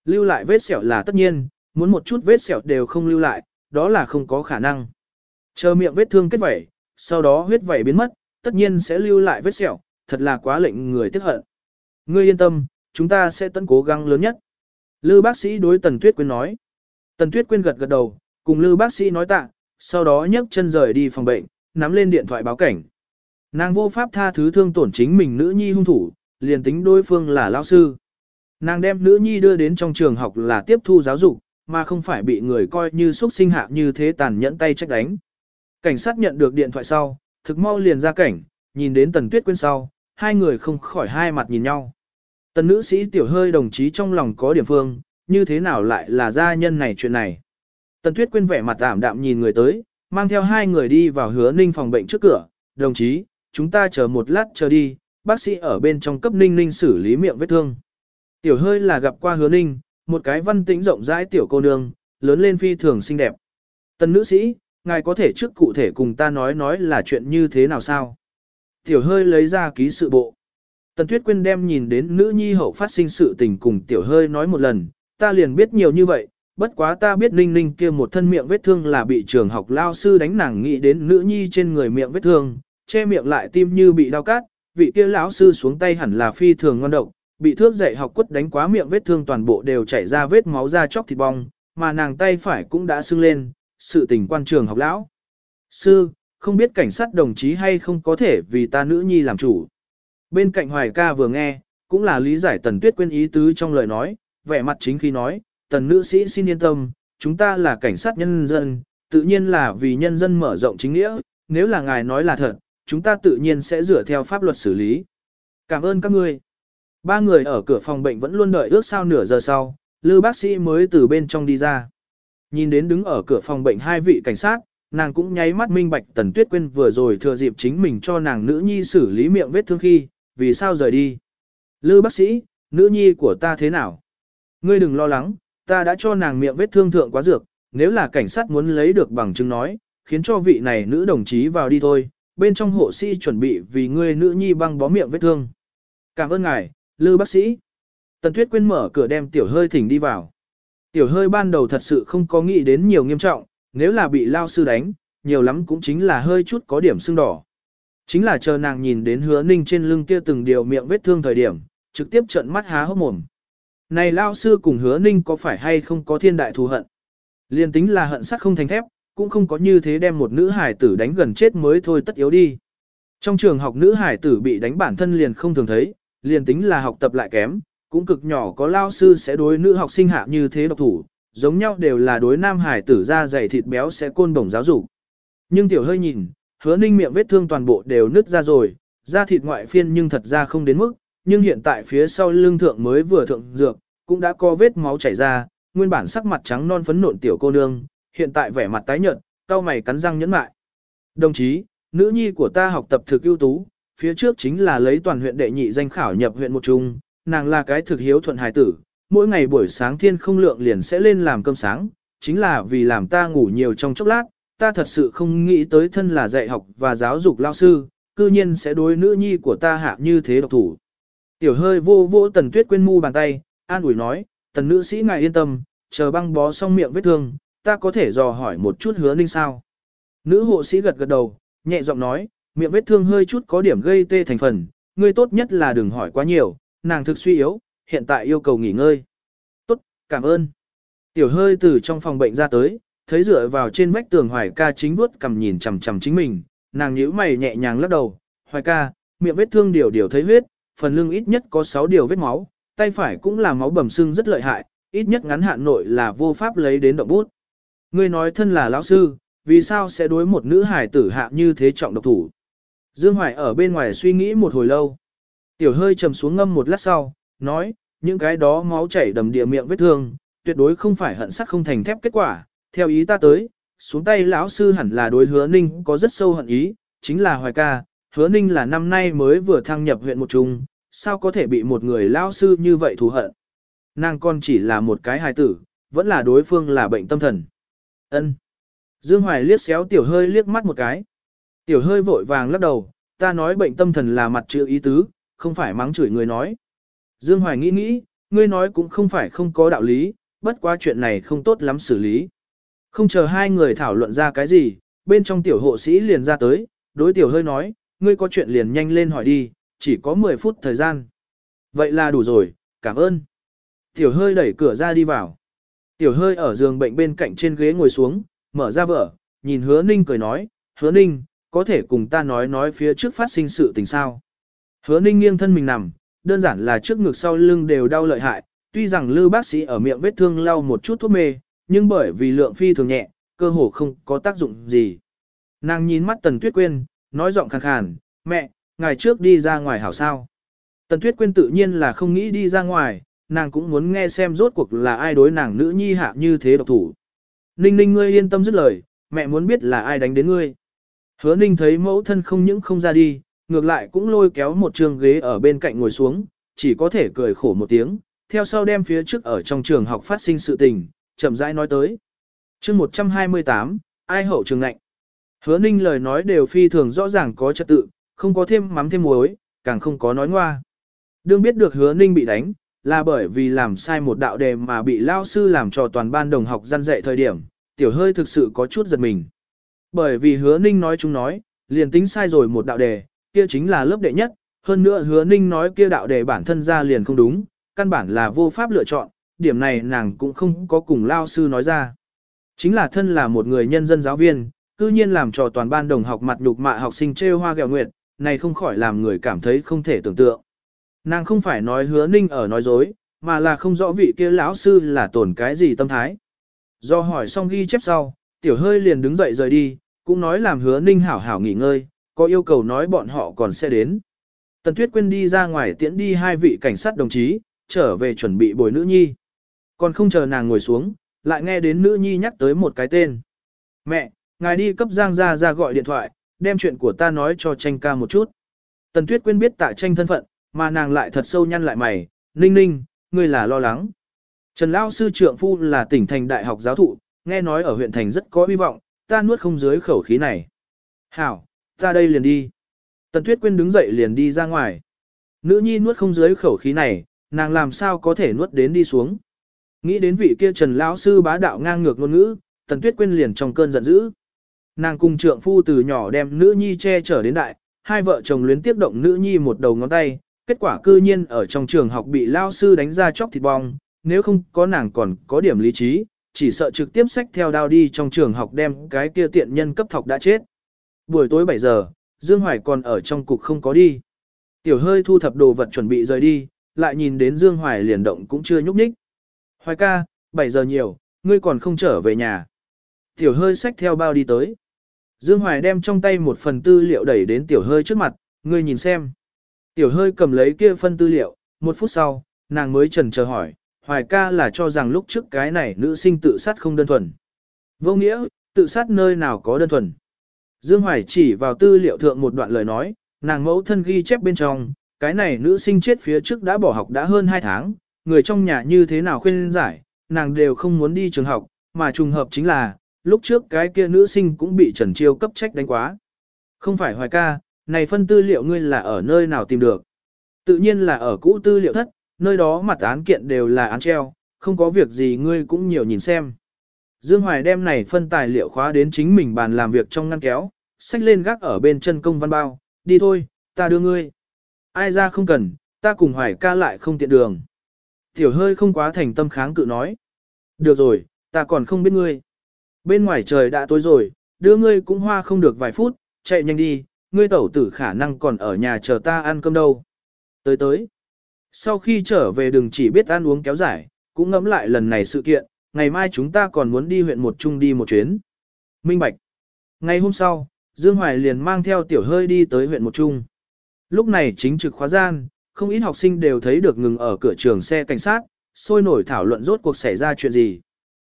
Lưu lại vết sẹo là tất nhiên, muốn một chút vết sẹo đều không lưu lại, đó là không có khả năng. Chờ miệng vết thương kết vẩy, sau đó huyết vẩy biến mất, tất nhiên sẽ lưu lại vết sẹo, thật là quá lệnh người tiếc hận. Ngươi yên tâm, chúng ta sẽ tận cố gắng lớn nhất. Lư bác sĩ đối Tần Tuyết Quyên nói. Tần Tuyết Quyên gật gật đầu, cùng Lư bác sĩ nói tạ, sau đó nhấc chân rời đi phòng bệnh, nắm lên điện thoại báo cảnh. Nàng vô pháp tha thứ thương tổn chính mình nữ nhi hung thủ, liền tính đối phương là lao sư. Nàng đem nữ nhi đưa đến trong trường học là tiếp thu giáo dục, mà không phải bị người coi như xuất sinh hạ như thế tàn nhẫn tay trách đánh. Cảnh sát nhận được điện thoại sau, thực mau liền ra cảnh, nhìn đến tần tuyết quên sau, hai người không khỏi hai mặt nhìn nhau. Tần nữ sĩ tiểu hơi đồng chí trong lòng có điểm phương, như thế nào lại là gia nhân này chuyện này. Tần Tuyết Quyên vẻ mặt tạm đạm nhìn người tới, mang theo hai người đi vào hứa ninh phòng bệnh trước cửa. Đồng chí, chúng ta chờ một lát chờ đi, bác sĩ ở bên trong cấp ninh ninh xử lý miệng vết thương. Tiểu hơi là gặp qua hứa ninh, một cái văn tĩnh rộng rãi tiểu cô nương, lớn lên phi thường xinh đẹp. Tần nữ sĩ, ngài có thể trước cụ thể cùng ta nói nói là chuyện như thế nào sao? Tiểu hơi lấy ra ký sự bộ. Tần Tuyết Quyên đem nhìn đến nữ nhi hậu phát sinh sự tình cùng tiểu hơi nói một lần, ta liền biết nhiều như vậy, bất quá ta biết ninh ninh kia một thân miệng vết thương là bị trường học lao sư đánh nàng nghĩ đến nữ nhi trên người miệng vết thương, che miệng lại tim như bị đau cát, vị kia lão sư xuống tay hẳn là phi thường ngon độc, bị thước dạy học quất đánh quá miệng vết thương toàn bộ đều chảy ra vết máu ra chóc thịt bong, mà nàng tay phải cũng đã sưng lên, sự tình quan trường học lão. Sư, không biết cảnh sát đồng chí hay không có thể vì ta nữ nhi làm chủ. Bên cạnh hoài ca vừa nghe, cũng là lý giải tần tuyết quên ý tứ trong lời nói, vẻ mặt chính khi nói, tần nữ sĩ xin yên tâm, chúng ta là cảnh sát nhân dân, tự nhiên là vì nhân dân mở rộng chính nghĩa, nếu là ngài nói là thật, chúng ta tự nhiên sẽ dựa theo pháp luật xử lý. Cảm ơn các ngươi. Ba người ở cửa phòng bệnh vẫn luôn đợi ước sau nửa giờ sau, lư bác sĩ mới từ bên trong đi ra. Nhìn đến đứng ở cửa phòng bệnh hai vị cảnh sát, nàng cũng nháy mắt minh bạch tần tuyết quên vừa rồi thừa dịp chính mình cho nàng nữ nhi xử lý miệng vết thương khi, vì sao rời đi. Lư bác sĩ, nữ nhi của ta thế nào? Ngươi đừng lo lắng, ta đã cho nàng miệng vết thương thượng quá dược, nếu là cảnh sát muốn lấy được bằng chứng nói, khiến cho vị này nữ đồng chí vào đi thôi, bên trong hộ sĩ chuẩn bị vì ngươi nữ nhi băng bó miệng vết thương. Cảm ơn ngài, Lư bác sĩ. Tần Tuyết Quyên mở cửa đem tiểu hơi thỉnh đi vào. Tiểu hơi ban đầu thật sự không có nghĩ đến nhiều nghiêm trọng, nếu là bị lao sư đánh, nhiều lắm cũng chính là hơi chút có điểm sưng đỏ. Chính là chờ nàng nhìn đến hứa ninh trên lưng kia từng điều miệng vết thương thời điểm, trực tiếp trợn mắt há hốc mồm. Này lao sư cùng hứa ninh có phải hay không có thiên đại thù hận? Liên tính là hận sắc không thành thép, cũng không có như thế đem một nữ hải tử đánh gần chết mới thôi tất yếu đi. Trong trường học nữ hải tử bị đánh bản thân liền không thường thấy, liền tính là học tập lại kém, cũng cực nhỏ có lao sư sẽ đối nữ học sinh hạ như thế độc thủ, giống nhau đều là đối nam hải tử ra dày thịt béo sẽ côn bổng giáo dục. Nhưng tiểu hơi nhìn, hứa ninh miệng vết thương toàn bộ đều nứt ra rồi, da thịt ngoại phiên nhưng thật ra không đến mức, nhưng hiện tại phía sau lưng thượng mới vừa thượng dược, cũng đã có vết máu chảy ra, nguyên bản sắc mặt trắng non phấn nộn tiểu cô nương, hiện tại vẻ mặt tái nhợt, cau mày cắn răng nhẫn mại. Đồng chí, nữ nhi của ta học tập thực ưu tú, phía trước chính là lấy toàn huyện đệ nhị danh khảo nhập huyện một trung, nàng là cái thực hiếu thuận hài tử, mỗi ngày buổi sáng thiên không lượng liền sẽ lên làm cơm sáng, chính là vì làm ta ngủ nhiều trong chốc lát, ta thật sự không nghĩ tới thân là dạy học và giáo dục lao sư, cư nhiên sẽ đối nữ nhi của ta hạ như thế độc thủ. Tiểu hơi vô vô tần tuyết quên mu bàn tay, an ủi nói, tần nữ sĩ ngài yên tâm, chờ băng bó xong miệng vết thương, ta có thể dò hỏi một chút hứa ninh sao. Nữ hộ sĩ gật gật đầu, nhẹ giọng nói, miệng vết thương hơi chút có điểm gây tê thành phần, ngươi tốt nhất là đừng hỏi quá nhiều, nàng thực suy yếu, hiện tại yêu cầu nghỉ ngơi. Tốt, cảm ơn. Tiểu hơi từ trong phòng bệnh ra tới, thấy dựa vào trên vách tường hoài ca chính vuốt cầm nhìn chằm chằm chính mình, nàng nhíu mày nhẹ nhàng lắc đầu, hoài ca, miệng vết thương điều điều thấy huyết, phần lưng ít nhất có 6 điều vết máu, tay phải cũng là máu bầm sưng rất lợi hại, ít nhất ngắn hạn nội là vô pháp lấy đến động bút. Ngươi nói thân là lão sư, vì sao sẽ đối một nữ hài tử hạ như thế trọng độc thủ? Dương Hoài ở bên ngoài suy nghĩ một hồi lâu. Tiểu hơi trầm xuống ngâm một lát sau, nói, những cái đó máu chảy đầm địa miệng vết thương, tuyệt đối không phải hận sắc không thành thép kết quả. Theo ý ta tới, xuống tay lão sư hẳn là đối hứa ninh có rất sâu hận ý, chính là hoài ca, hứa ninh là năm nay mới vừa thăng nhập huyện một trung, sao có thể bị một người lão sư như vậy thù hận. Nàng con chỉ là một cái hài tử, vẫn là đối phương là bệnh tâm thần. Ân. Dương Hoài liếc xéo tiểu hơi liếc mắt một cái. Tiểu hơi vội vàng lắc đầu, ta nói bệnh tâm thần là mặt chữ ý tứ, không phải mắng chửi người nói. Dương Hoài nghĩ nghĩ, ngươi nói cũng không phải không có đạo lý, bất quá chuyện này không tốt lắm xử lý. Không chờ hai người thảo luận ra cái gì, bên trong tiểu hộ sĩ liền ra tới, đối tiểu hơi nói, ngươi có chuyện liền nhanh lên hỏi đi, chỉ có 10 phút thời gian. Vậy là đủ rồi, cảm ơn. Tiểu hơi đẩy cửa ra đi vào. Tiểu hơi ở giường bệnh bên cạnh trên ghế ngồi xuống, mở ra vở, nhìn hứa ninh cười nói, hứa ninh, có thể cùng ta nói nói phía trước phát sinh sự tình sao. Hứa ninh nghiêng thân mình nằm, đơn giản là trước ngực sau lưng đều đau lợi hại, tuy rằng lư bác sĩ ở miệng vết thương lau một chút thuốc mê, nhưng bởi vì lượng phi thường nhẹ, cơ hồ không có tác dụng gì. Nàng nhìn mắt Tần Tuyết Quyên, nói giọng khàn khàn, mẹ, ngày trước đi ra ngoài hảo sao. Tần Tuyết Quyên tự nhiên là không nghĩ đi ra ngoài, nàng cũng muốn nghe xem rốt cuộc là ai đối nàng nữ nhi hạ như thế độc thủ. Ninh ninh ngươi yên tâm dứt lời, mẹ muốn biết là ai đánh đến ngươi. Hứa ninh thấy mẫu thân không những không ra đi, ngược lại cũng lôi kéo một trường ghế ở bên cạnh ngồi xuống, chỉ có thể cười khổ một tiếng, theo sau đem phía trước ở trong trường học phát sinh sự tình, chậm rãi nói tới. chương 128, ai hậu trường ngạnh. Hứa ninh lời nói đều phi thường rõ ràng có trật tự, không có thêm mắm thêm muối, càng không có nói ngoa. Đương biết được hứa ninh bị đánh, là bởi vì làm sai một đạo đề mà bị lao sư làm cho toàn ban đồng học gian dạy thời điểm, tiểu hơi thực sự có chút giật mình. Bởi vì hứa ninh nói chúng nói, liền tính sai rồi một đạo đề, kia chính là lớp đệ nhất, hơn nữa hứa ninh nói kia đạo đề bản thân ra liền không đúng, căn bản là vô pháp lựa chọn, điểm này nàng cũng không có cùng lao sư nói ra. Chính là thân là một người nhân dân giáo viên, cư nhiên làm cho toàn ban đồng học mặt nhục mạ học sinh trêu hoa gẹo nguyệt, này không khỏi làm người cảm thấy không thể tưởng tượng. Nàng không phải nói hứa ninh ở nói dối, mà là không rõ vị kia lão sư là tổn cái gì tâm thái. Do hỏi xong ghi chép sau, tiểu hơi liền đứng dậy rời đi, cũng nói làm hứa ninh hảo hảo nghỉ ngơi, có yêu cầu nói bọn họ còn sẽ đến. Tần Tuyết Quyên đi ra ngoài tiễn đi hai vị cảnh sát đồng chí, trở về chuẩn bị bồi nữ nhi. Còn không chờ nàng ngồi xuống, lại nghe đến nữ nhi nhắc tới một cái tên. Mẹ, ngài đi cấp Giang gia ra gọi điện thoại, đem chuyện của ta nói cho tranh ca một chút. Tần Tuyết Quyên biết tạ tranh thân phận, mà nàng lại thật sâu nhăn lại mày, ninh ninh, ngươi là lo lắng. Trần Lao sư trượng phu là tỉnh thành đại học giáo thụ, nghe nói ở huyện thành rất có hy vọng, ta nuốt không dưới khẩu khí này. Hảo, ta đây liền đi. Tần Tuyết Quyên đứng dậy liền đi ra ngoài. Nữ nhi nuốt không dưới khẩu khí này, nàng làm sao có thể nuốt đến đi xuống. Nghĩ đến vị kia Trần lão sư bá đạo ngang ngược ngôn ngữ, Tần Tuyết Quyên liền trong cơn giận dữ. Nàng cùng trượng phu từ nhỏ đem nữ nhi che chở đến đại, hai vợ chồng luyến tiếp động nữ nhi một đầu ngón tay, kết quả cư nhiên ở trong trường học bị lao sư đánh ra chóc thịt bong, nếu không có nàng còn có điểm lý trí, chỉ sợ trực tiếp sách theo đao đi trong trường học đem cái kia tiện nhân cấp thọc đã chết. Buổi tối 7 giờ, Dương Hoài còn ở trong cục không có đi. Tiểu hơi thu thập đồ vật chuẩn bị rời đi, lại nhìn đến Dương Hoài liền động cũng chưa nhúc nhích. Hoài ca, 7 giờ nhiều, ngươi còn không trở về nhà. Tiểu hơi xách theo bao đi tới. Dương Hoài đem trong tay một phần tư liệu đẩy đến tiểu hơi trước mặt, ngươi nhìn xem. Tiểu hơi cầm lấy kia phân tư liệu, một phút sau, nàng mới trần chờ hỏi, Hoài ca là cho rằng lúc trước cái này nữ sinh tự sát không đơn thuần. Vô nghĩa, tự sát nơi nào có đơn thuần. Dương Hoài chỉ vào tư liệu thượng một đoạn lời nói, nàng mẫu thân ghi chép bên trong, cái này nữ sinh chết phía trước đã bỏ học đã hơn 2 tháng, người trong nhà như thế nào khuyên giải, nàng đều không muốn đi trường học, mà trùng hợp chính là, lúc trước cái kia nữ sinh cũng bị Trần Chiêu cấp trách đánh quá. Không phải hoài ca, này phân tư liệu ngươi là ở nơi nào tìm được. Tự nhiên là ở cũ tư liệu thất, nơi đó mặt án kiện đều là án treo, không có việc gì ngươi cũng nhiều nhìn xem. Dương Hoài đem này phân tài liệu khóa đến chính mình bàn làm việc trong ngăn kéo, xách lên gác ở bên chân công văn bao, đi thôi, ta đưa ngươi. Ai ra không cần, ta cùng Hoài ca lại không tiện đường. Tiểu hơi không quá thành tâm kháng cự nói. Được rồi, ta còn không biết ngươi. Bên ngoài trời đã tối rồi, đưa ngươi cũng hoa không được vài phút, chạy nhanh đi, ngươi tẩu tử khả năng còn ở nhà chờ ta ăn cơm đâu. Tới tới. Sau khi trở về đừng chỉ biết ăn uống kéo dài, cũng ngẫm lại lần này sự kiện, ngày mai chúng ta còn muốn đi huyện một chung đi một chuyến. Minh Bạch. Ngày hôm sau, Dương Hoài liền mang theo tiểu hơi đi tới huyện một chung. Lúc này chính trực khóa gian, không ít học sinh đều thấy được ngừng ở cửa trường xe cảnh sát, sôi nổi thảo luận rốt cuộc xảy ra chuyện gì.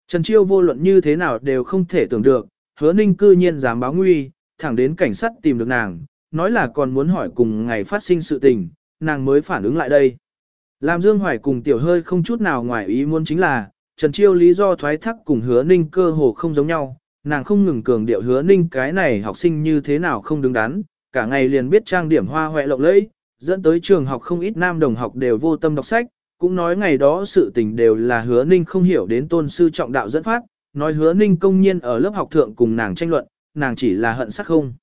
Trần Chiêu vô luận như thế nào đều không thể tưởng được, hứa ninh cư nhiên dám báo nguy, thẳng đến cảnh sát tìm được nàng, nói là còn muốn hỏi cùng ngày phát sinh sự tình, nàng mới phản ứng lại đây. Làm Dương Hoài cùng tiểu hơi không chút nào ngoài ý muốn chính là, Trần Chiêu lý do thoái thác cùng hứa ninh cơ hồ không giống nhau, nàng không ngừng cường điệu hứa ninh cái này học sinh như thế nào không đứng đắn, cả ngày liền biết trang điểm hoa hoẹ lộng lẫy, dẫn tới trường học không ít nam đồng học đều vô tâm đọc sách, cũng nói ngày đó sự tình đều là hứa ninh không hiểu đến tôn sư trọng đạo dẫn phát, nói hứa ninh công nhiên ở lớp học thượng cùng nàng tranh luận, nàng chỉ là hận sắc không.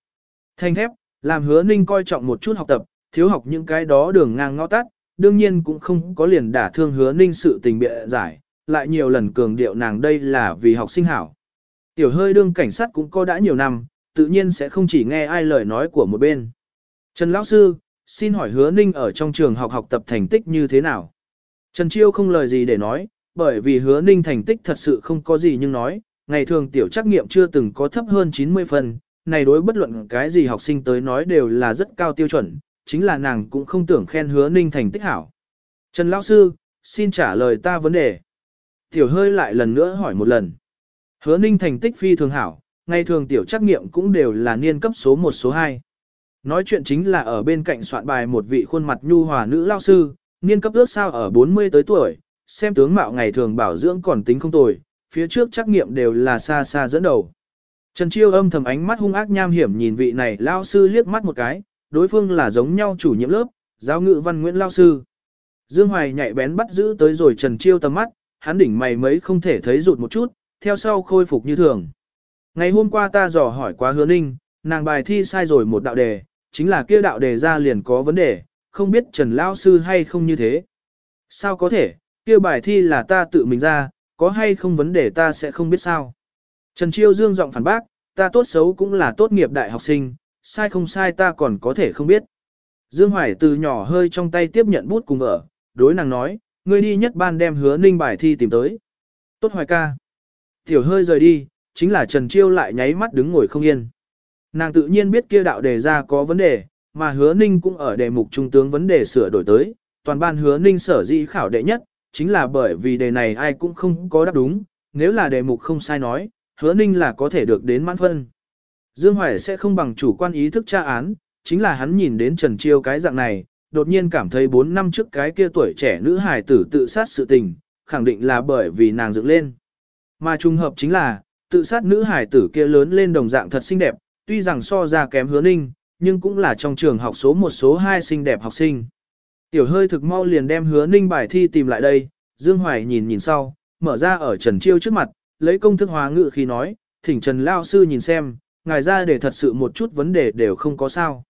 Thanh thép, làm hứa ninh coi trọng một chút học tập, thiếu học những cái đó đường ngang ngõ tắt, đương nhiên cũng không có liền đả thương hứa ninh sự tình bịa giải, lại nhiều lần cường điệu nàng đây là vì học sinh hảo. Tiểu hơi đương cảnh sát cũng có đã nhiều năm, tự nhiên sẽ không chỉ nghe ai lời nói của một bên. Trần Lão Sư, xin hỏi hứa ninh ở trong trường học học tập thành tích như thế nào? Trần Chiêu không lời gì để nói, bởi vì hứa ninh thành tích thật sự không có gì nhưng nói, ngày thường tiểu trắc nghiệm chưa từng có thấp hơn 90 phần, này đối bất luận cái gì học sinh tới nói đều là rất cao tiêu chuẩn, chính là nàng cũng không tưởng khen hứa ninh thành tích hảo. Trần Lão Sư, xin trả lời ta vấn đề. Tiểu hơi lại lần nữa hỏi một lần. Hứa ninh thành tích phi thường hảo, ngày thường tiểu trắc nghiệm cũng đều là niên cấp số 1 số 2. Nói chuyện chính là ở bên cạnh soạn bài một vị khuôn mặt nhu hòa nữ lao sư, niên cấp ước sao ở 40 tới tuổi, xem tướng mạo ngày thường bảo dưỡng còn tính không tồi, phía trước trắc nghiệm đều là xa xa dẫn đầu. Trần Chiêu âm thầm ánh mắt hung ác nham hiểm nhìn vị này lao sư liếc mắt một cái, đối phương là giống nhau chủ nhiệm lớp, giáo ngữ văn Nguyễn lao sư. Dương Hoài nhạy bén bắt giữ tới rồi Trần Chiêu tầm mắt, hắn đỉnh mày mấy không thể thấy rụt một chút, theo sau khôi phục như thường. Ngày hôm qua ta dò hỏi quá hứa ninh, nàng bài thi sai rồi một đạo đề, chính là kia đạo đề ra liền có vấn đề, không biết Trần Lao Sư hay không như thế. Sao có thể, kia bài thi là ta tự mình ra, có hay không vấn đề ta sẽ không biết sao. Trần Chiêu Dương giọng phản bác, ta tốt xấu cũng là tốt nghiệp đại học sinh, sai không sai ta còn có thể không biết. Dương Hoài từ nhỏ hơi trong tay tiếp nhận bút cùng vợ, đối nàng nói, ngươi đi nhất ban đem hứa ninh bài thi tìm tới. Tốt Hoài ca. Tiểu hơi rời đi, chính là Trần Chiêu lại nháy mắt đứng ngồi không yên. Nàng tự nhiên biết kia đạo đề ra có vấn đề, mà hứa ninh cũng ở đề mục trung tướng vấn đề sửa đổi tới, toàn ban hứa ninh sở dĩ khảo đệ nhất, chính là bởi vì đề này ai cũng không có đáp đúng, nếu là đề mục không sai nói, hứa ninh là có thể được đến mãn phân. Dương Hoài sẽ không bằng chủ quan ý thức tra án, chính là hắn nhìn đến Trần Chiêu cái dạng này, đột nhiên cảm thấy 4 năm trước cái kia tuổi trẻ nữ hài tử tự sát sự tình, khẳng định là bởi vì nàng dựng lên. Mà trùng hợp chính là, tự sát nữ hải tử kia lớn lên đồng dạng thật xinh đẹp, tuy rằng so ra kém hứa ninh, nhưng cũng là trong trường học số một số hai xinh đẹp học sinh. Tiểu hơi thực mau liền đem hứa ninh bài thi tìm lại đây, Dương Hoài nhìn nhìn sau, mở ra ở Trần Chiêu trước mặt, lấy công thức hóa ngự khi nói, thỉnh Trần Lao Sư nhìn xem, ngài ra để thật sự một chút vấn đề đều không có sao.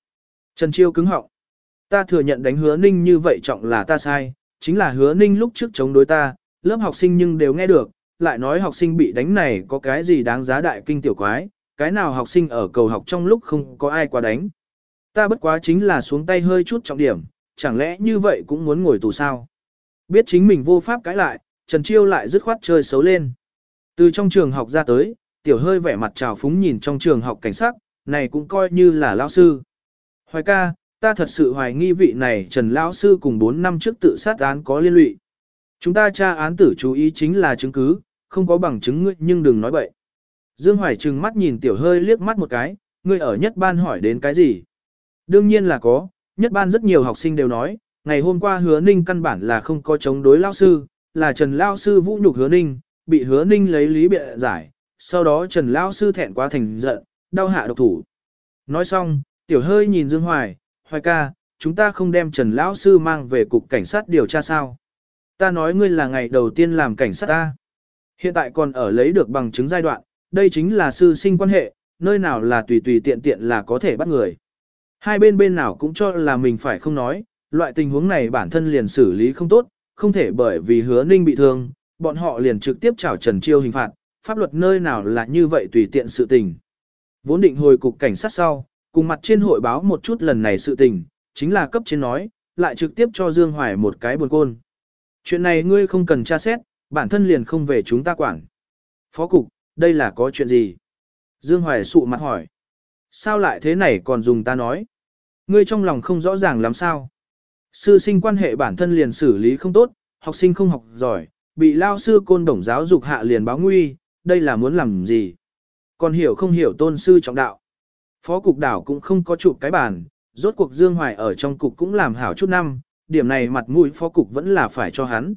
Trần Chiêu cứng họng. Ta thừa nhận đánh hứa ninh như vậy trọng là ta sai, chính là hứa ninh lúc trước chống đối ta, lớp học sinh nhưng đều nghe được, lại nói học sinh bị đánh này có cái gì đáng giá đại kinh tiểu quái, cái nào học sinh ở cầu học trong lúc không có ai qua đánh. Ta bất quá chính là xuống tay hơi chút trọng điểm, chẳng lẽ như vậy cũng muốn ngồi tù sao? Biết chính mình vô pháp cãi lại, Trần Chiêu lại dứt khoát chơi xấu lên. Từ trong trường học ra tới, tiểu hơi vẻ mặt trào phúng nhìn trong trường học cảnh sát, này cũng coi như là lao sư. Hoài ca, ta thật sự hoài nghi vị này Trần Lão Sư cùng 4 năm trước tự sát án có liên lụy. Chúng ta tra án tử chú ý chính là chứng cứ, không có bằng chứng ngươi nhưng đừng nói bậy. Dương Hoài trừng mắt nhìn tiểu hơi liếc mắt một cái, ngươi ở nhất ban hỏi đến cái gì? Đương nhiên là có, nhất ban rất nhiều học sinh đều nói, ngày hôm qua hứa ninh căn bản là không có chống đối lao sư, là Trần Lao Sư vũ nhục hứa ninh, bị hứa ninh lấy lý bịa giải, sau đó Trần Lao Sư thẹn quá thành giận, đau hạ độc thủ. Nói xong, tiểu hơi nhìn Dương Hoài, Hoài ca, chúng ta không đem Trần Lão Sư mang về cục cảnh sát điều tra sao? Ta nói ngươi là ngày đầu tiên làm cảnh sát ta. Hiện tại còn ở lấy được bằng chứng giai đoạn, đây chính là sư sinh quan hệ, nơi nào là tùy tùy tiện tiện là có thể bắt người. Hai bên bên nào cũng cho là mình phải không nói, loại tình huống này bản thân liền xử lý không tốt, không thể bởi vì hứa ninh bị thương, bọn họ liền trực tiếp trảo trần chiêu hình phạt, pháp luật nơi nào là như vậy tùy tiện sự tình. Vốn định hồi cục cảnh sát sau, cùng mặt trên hội báo một chút lần này sự tình, chính là cấp trên nói, lại trực tiếp cho Dương Hoài một cái buồn côn. Chuyện này ngươi không cần tra xét, bản thân liền không về chúng ta quản. Phó cục, đây là có chuyện gì? Dương Hoài sụ mặt hỏi. Sao lại thế này còn dùng ta nói? Ngươi trong lòng không rõ ràng làm sao? Sư sinh quan hệ bản thân liền xử lý không tốt, học sinh không học giỏi, bị lao sư côn đồng giáo dục hạ liền báo nguy, đây là muốn làm gì? Còn hiểu không hiểu tôn sư trọng đạo? Phó cục đảo cũng không có chụp cái bàn, rốt cuộc Dương Hoài ở trong cục cũng làm hảo chút năm, điểm này mặt mũi phó cục vẫn là phải cho hắn.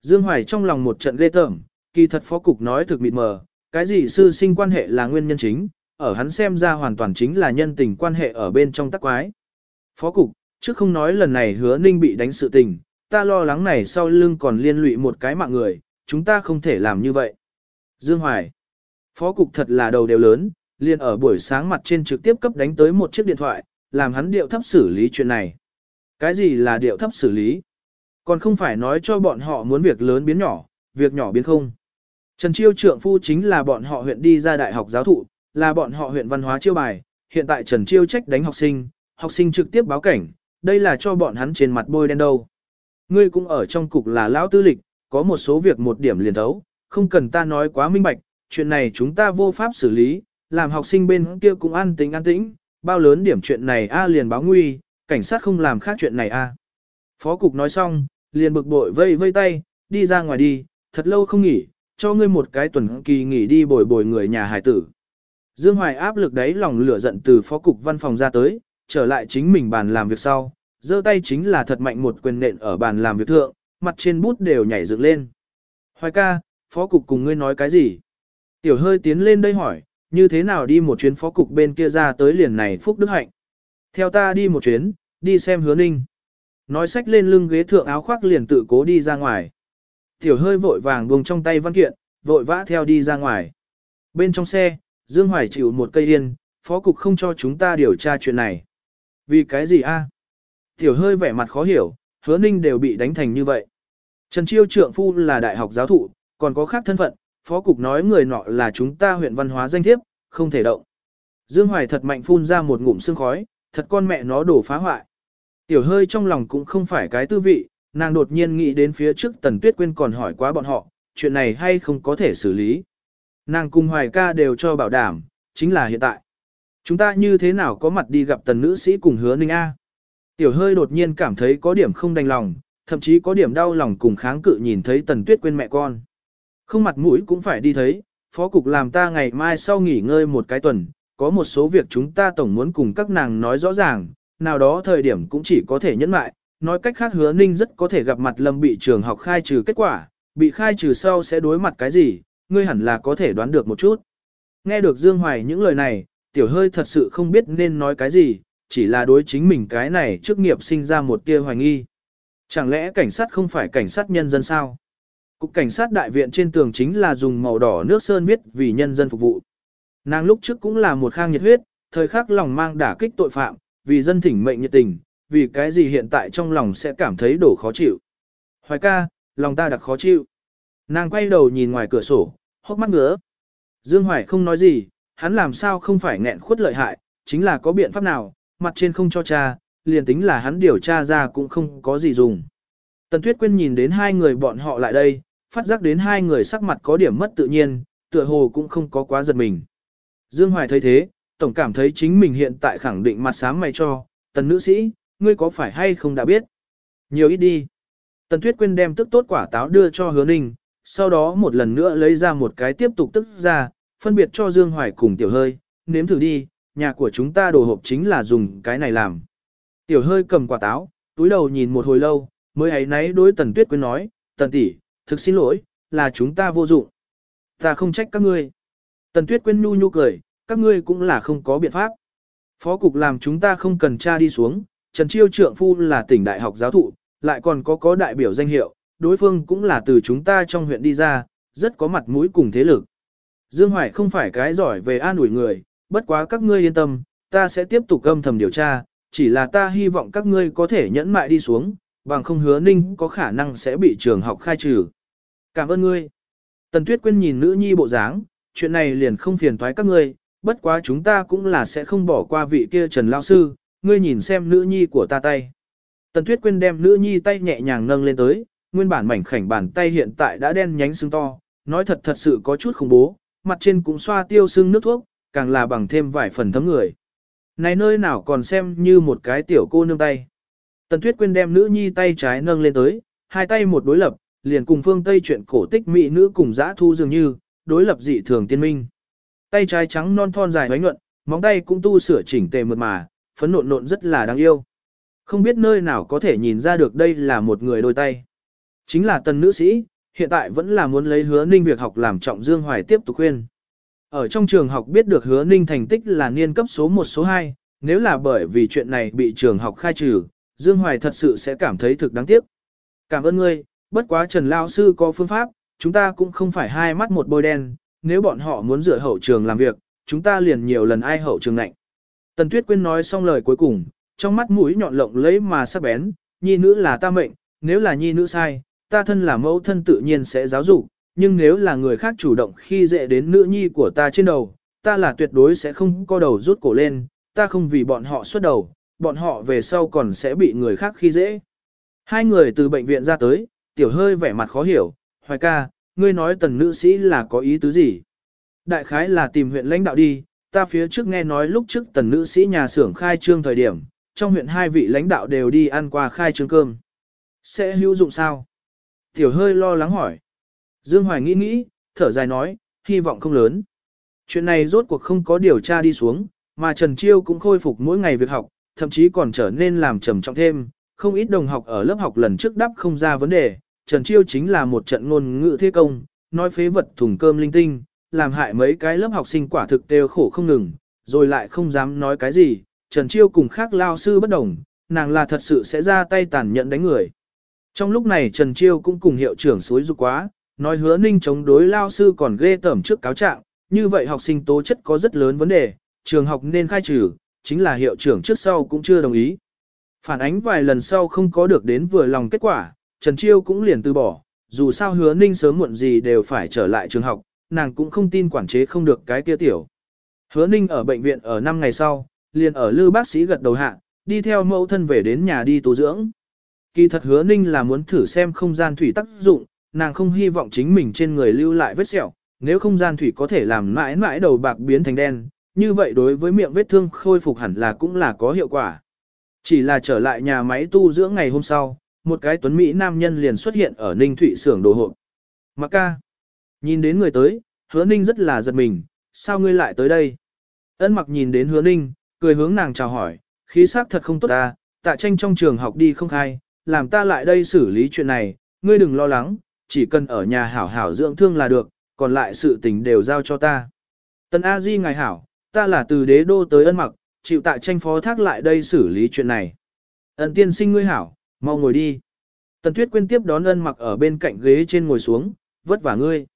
Dương Hoài trong lòng một trận ghê tởm, kỳ thật phó cục nói thực mịt mờ, cái gì sư sinh quan hệ là nguyên nhân chính, ở hắn xem ra hoàn toàn chính là nhân tình quan hệ ở bên trong tắc quái. Phó cục, trước không nói lần này hứa ninh bị đánh sự tình, ta lo lắng này sau lưng còn liên lụy một cái mạng người, chúng ta không thể làm như vậy. Dương Hoài, phó cục thật là đầu đều lớn, liền ở buổi sáng mặt trên trực tiếp cấp đánh tới một chiếc điện thoại, làm hắn điệu thấp xử lý chuyện này. Cái gì là điệu thấp xử lý? Còn không phải nói cho bọn họ muốn việc lớn biến nhỏ, việc nhỏ biến không. Trần Chiêu trượng phu chính là bọn họ huyện đi ra đại học giáo thụ, là bọn họ huyện văn hóa chiêu bài, hiện tại Trần Chiêu trách đánh học sinh, học sinh trực tiếp báo cảnh, đây là cho bọn hắn trên mặt bôi đen đâu. Ngươi cũng ở trong cục là lão tư lịch, có một số việc một điểm liền thấu, không cần ta nói quá minh bạch, chuyện này chúng ta vô pháp xử lý, làm học sinh bên kia cũng an tĩnh an tĩnh, bao lớn điểm chuyện này a liền báo nguy, cảnh sát không làm khác chuyện này a. Phó cục nói xong, liền bực bội vây vây tay, đi ra ngoài đi, thật lâu không nghỉ, cho ngươi một cái tuần kỳ nghỉ đi bồi bồi người nhà hải tử. Dương Hoài áp lực đấy lòng lửa giận từ phó cục văn phòng ra tới, trở lại chính mình bàn làm việc sau, giơ tay chính là thật mạnh một quyền nện ở bàn làm việc thượng, mặt trên bút đều nhảy dựng lên. Hoài ca, phó cục cùng ngươi nói cái gì? Tiểu hơi tiến lên đây hỏi, như thế nào đi một chuyến phó cục bên kia ra tới liền này Phúc Đức Hạnh. Theo ta đi một chuyến, đi xem hứa ninh. Nói sách lên lưng ghế thượng áo khoác liền tự cố đi ra ngoài. Tiểu hơi vội vàng buông trong tay văn kiện, vội vã theo đi ra ngoài. Bên trong xe, Dương Hoài chịu một cây yên, phó cục không cho chúng ta điều tra chuyện này. Vì cái gì a? Tiểu hơi vẻ mặt khó hiểu, hứa ninh đều bị đánh thành như vậy. Trần Chiêu trượng phu là đại học giáo thụ, còn có khác thân phận, phó cục nói người nọ là chúng ta huyện văn hóa danh thiếp, không thể động. Dương Hoài thật mạnh phun ra một ngụm sương khói, thật con mẹ nó đổ phá hoại. Tiểu hơi trong lòng cũng không phải cái tư vị, nàng đột nhiên nghĩ đến phía trước Tần Tuyết Quyên còn hỏi quá bọn họ, chuyện này hay không có thể xử lý. Nàng cùng Hoài ca đều cho bảo đảm, chính là hiện tại. Chúng ta như thế nào có mặt đi gặp tần nữ sĩ cùng hứa ninh A. Tiểu hơi đột nhiên cảm thấy có điểm không đành lòng, thậm chí có điểm đau lòng cùng kháng cự nhìn thấy tần tuyết quên mẹ con. Không mặt mũi cũng phải đi thấy, phó cục làm ta ngày mai sau nghỉ ngơi một cái tuần, có một số việc chúng ta tổng muốn cùng các nàng nói rõ ràng, nào đó thời điểm cũng chỉ có thể nhẫn mại, nói cách khác hứa ninh rất có thể gặp mặt lâm bị trường học khai trừ kết quả, bị khai trừ sau sẽ đối mặt cái gì, ngươi hẳn là có thể đoán được một chút. Nghe được Dương Hoài những lời này, tiểu hơi thật sự không biết nên nói cái gì, chỉ là đối chính mình cái này trước nghiệp sinh ra một tia hoài nghi. Chẳng lẽ cảnh sát không phải cảnh sát nhân dân sao? Cục cảnh sát đại viện trên tường chính là dùng màu đỏ nước sơn viết vì nhân dân phục vụ. Nàng lúc trước cũng là một khang nhiệt huyết, thời khắc lòng mang đả kích tội phạm, vì dân thỉnh mệnh nhiệt tình, vì cái gì hiện tại trong lòng sẽ cảm thấy đổ khó chịu. Hoài ca, lòng ta đặc khó chịu. Nàng quay đầu nhìn ngoài cửa sổ, hốc mắt ngứa. Dương Hoài không nói gì, hắn làm sao không phải nghẹn khuất lợi hại, chính là có biện pháp nào, mặt trên không cho cha, liền tính là hắn điều tra ra cũng không có gì dùng. Tần Tuyết Quyên nhìn đến hai người bọn họ lại đây, phát giác đến hai người sắc mặt có điểm mất tự nhiên, tựa hồ cũng không có quá giật mình. Dương Hoài thấy thế, tổng cảm thấy chính mình hiện tại khẳng định mặt sáng mày cho, tần nữ sĩ, ngươi có phải hay không đã biết? Nhiều ít đi. Tần Tuyết Quyên đem tức tốt quả táo đưa cho hứa ninh, sau đó một lần nữa lấy ra một cái tiếp tục tức ra, phân biệt cho Dương Hoài cùng tiểu hơi, nếm thử đi, nhà của chúng ta đồ hộp chính là dùng cái này làm. Tiểu hơi cầm quả táo, túi đầu nhìn một hồi lâu, mới ấy náy đối Tần Tuyết Quyên nói, Tần tỷ, thực xin lỗi, là chúng ta vô dụng. Ta không trách các ngươi. Tần Tuyết Quyên nhu nhu cười, các ngươi cũng là không có biện pháp. Phó cục làm chúng ta không cần tra đi xuống, Trần Chiêu trượng phu là tỉnh đại học giáo thụ, lại còn có có đại biểu danh hiệu, đối phương cũng là từ chúng ta trong huyện đi ra, rất có mặt mũi cùng thế lực. Dương Hoài không phải cái giỏi về an ủi người, bất quá các ngươi yên tâm, ta sẽ tiếp tục âm thầm điều tra, chỉ là ta hy vọng các ngươi có thể nhẫn mại đi xuống, bằng không hứa ninh có khả năng sẽ bị trường học khai trừ. Cảm ơn ngươi. Tần Tuyết Quyên nhìn nữ nhi bộ dáng, chuyện này liền không phiền toái các ngươi, bất quá chúng ta cũng là sẽ không bỏ qua vị kia Trần Lao Sư, ngươi nhìn xem nữ nhi của ta tay. Tần Tuyết Quyên đem nữ nhi tay nhẹ nhàng nâng lên tới, nguyên bản mảnh khảnh bàn tay hiện tại đã đen nhánh sưng to, nói thật thật sự có chút khủng bố, mặt trên cũng xoa tiêu sưng nước thuốc, càng là bằng thêm vài phần thấm người. Này nơi nào còn xem như một cái tiểu cô nương tay. Tần Tuyết Quyên đem nữ nhi tay trái nâng lên tới, hai tay một đối lập, liền cùng phương Tây chuyện cổ tích mỹ nữ cùng dã thu dường như, đối lập dị thường tiên minh. Tay trái trắng non thon dài hoánh nhuận, móng tay cũng tu sửa chỉnh tề mượt mà, phấn nộn nộn rất là đáng yêu. Không biết nơi nào có thể nhìn ra được đây là một người đôi tay. Chính là tần nữ sĩ, hiện tại vẫn là muốn lấy hứa ninh việc học làm trọng Dương Hoài tiếp tục khuyên. Ở trong trường học biết được hứa ninh thành tích là niên cấp số 1 số 2, nếu là bởi vì chuyện này bị trường học khai trừ, Dương Hoài thật sự sẽ cảm thấy thực đáng tiếc. Cảm ơn ngươi, bất quá Trần Lao Sư có phương pháp, chúng ta cũng không phải hai mắt một bôi đen, nếu bọn họ muốn rửa hậu trường làm việc, chúng ta liền nhiều lần ai hậu trường nạnh. Tần Tuyết Quyên nói xong lời cuối cùng, trong mắt mũi nhọn lộng lấy mà sắc bén, nhi nữ là ta mệnh, nếu là nhi nữ sai, ta thân là mẫu thân tự nhiên sẽ giáo dục, nhưng nếu là người khác chủ động khi dễ đến nữ nhi của ta trên đầu, ta là tuyệt đối sẽ không co đầu rút cổ lên, ta không vì bọn họ xuất đầu, bọn họ về sau còn sẽ bị người khác khi dễ. Hai người từ bệnh viện ra tới, tiểu hơi vẻ mặt khó hiểu, hoài ca, ngươi nói tần nữ sĩ là có ý tứ gì? Đại khái là tìm huyện lãnh đạo đi, ta phía trước nghe nói lúc trước tần nữ sĩ nhà xưởng khai trương thời điểm, trong huyện hai vị lãnh đạo đều đi ăn qua khai trương cơm. Sẽ hữu dụng sao? Tiểu hơi lo lắng hỏi. Dương Hoài nghĩ nghĩ, thở dài nói, hy vọng không lớn. Chuyện này rốt cuộc không có điều tra đi xuống, mà Trần Chiêu cũng khôi phục mỗi ngày việc học, thậm chí còn trở nên làm trầm trọng thêm. Không ít đồng học ở lớp học lần trước đáp không ra vấn đề, Trần Chiêu chính là một trận ngôn ngữ thế công, nói phế vật thùng cơm linh tinh, làm hại mấy cái lớp học sinh quả thực đều khổ không ngừng, rồi lại không dám nói cái gì. Trần Chiêu cùng khác lao sư bất đồng, nàng là thật sự sẽ ra tay tàn nhẫn đánh người. Trong lúc này Trần Chiêu cũng cùng hiệu trưởng suối dục quá, nói hứa ninh chống đối lao sư còn ghê tởm trước cáo trạng, như vậy học sinh tố chất có rất lớn vấn đề, trường học nên khai trừ, chính là hiệu trưởng trước sau cũng chưa đồng ý. Phản ánh vài lần sau không có được đến vừa lòng kết quả, Trần Chiêu cũng liền từ bỏ, dù sao hứa ninh sớm muộn gì đều phải trở lại trường học, nàng cũng không tin quản chế không được cái kia tiểu. Hứa ninh ở bệnh viện ở 5 ngày sau, liền ở lư bác sĩ gật đầu hạ, đi theo mẫu thân về đến nhà đi tu dưỡng. Kỳ thật hứa ninh là muốn thử xem không gian thủy tác dụng, nàng không hy vọng chính mình trên người lưu lại vết sẹo, nếu không gian thủy có thể làm mãi mãi đầu bạc biến thành đen, như vậy đối với miệng vết thương khôi phục hẳn là cũng là có hiệu quả. Chỉ là trở lại nhà máy tu dưỡng ngày hôm sau, một cái tuấn Mỹ nam nhân liền xuất hiện ở Ninh Thụy xưởng đồ hộp. Mặc ca. Nhìn đến người tới, hứa Ninh rất là giật mình, sao ngươi lại tới đây? Ân mặc nhìn đến hứa Ninh, cười hướng nàng chào hỏi, khí sắc thật không tốt ta, tạ tranh trong trường học đi không khai, làm ta lại đây xử lý chuyện này, ngươi đừng lo lắng, chỉ cần ở nhà hảo hảo dưỡng thương là được, còn lại sự tình đều giao cho ta. Tần A Di ngài hảo, ta là từ đế đô tới ân mặc, chịu tại tranh phó thác lại đây xử lý chuyện này. Ân tiên sinh ngươi hảo, mau ngồi đi. Tần Tuyết Quyên tiếp đón ân mặc ở bên cạnh ghế trên ngồi xuống, vất vả ngươi.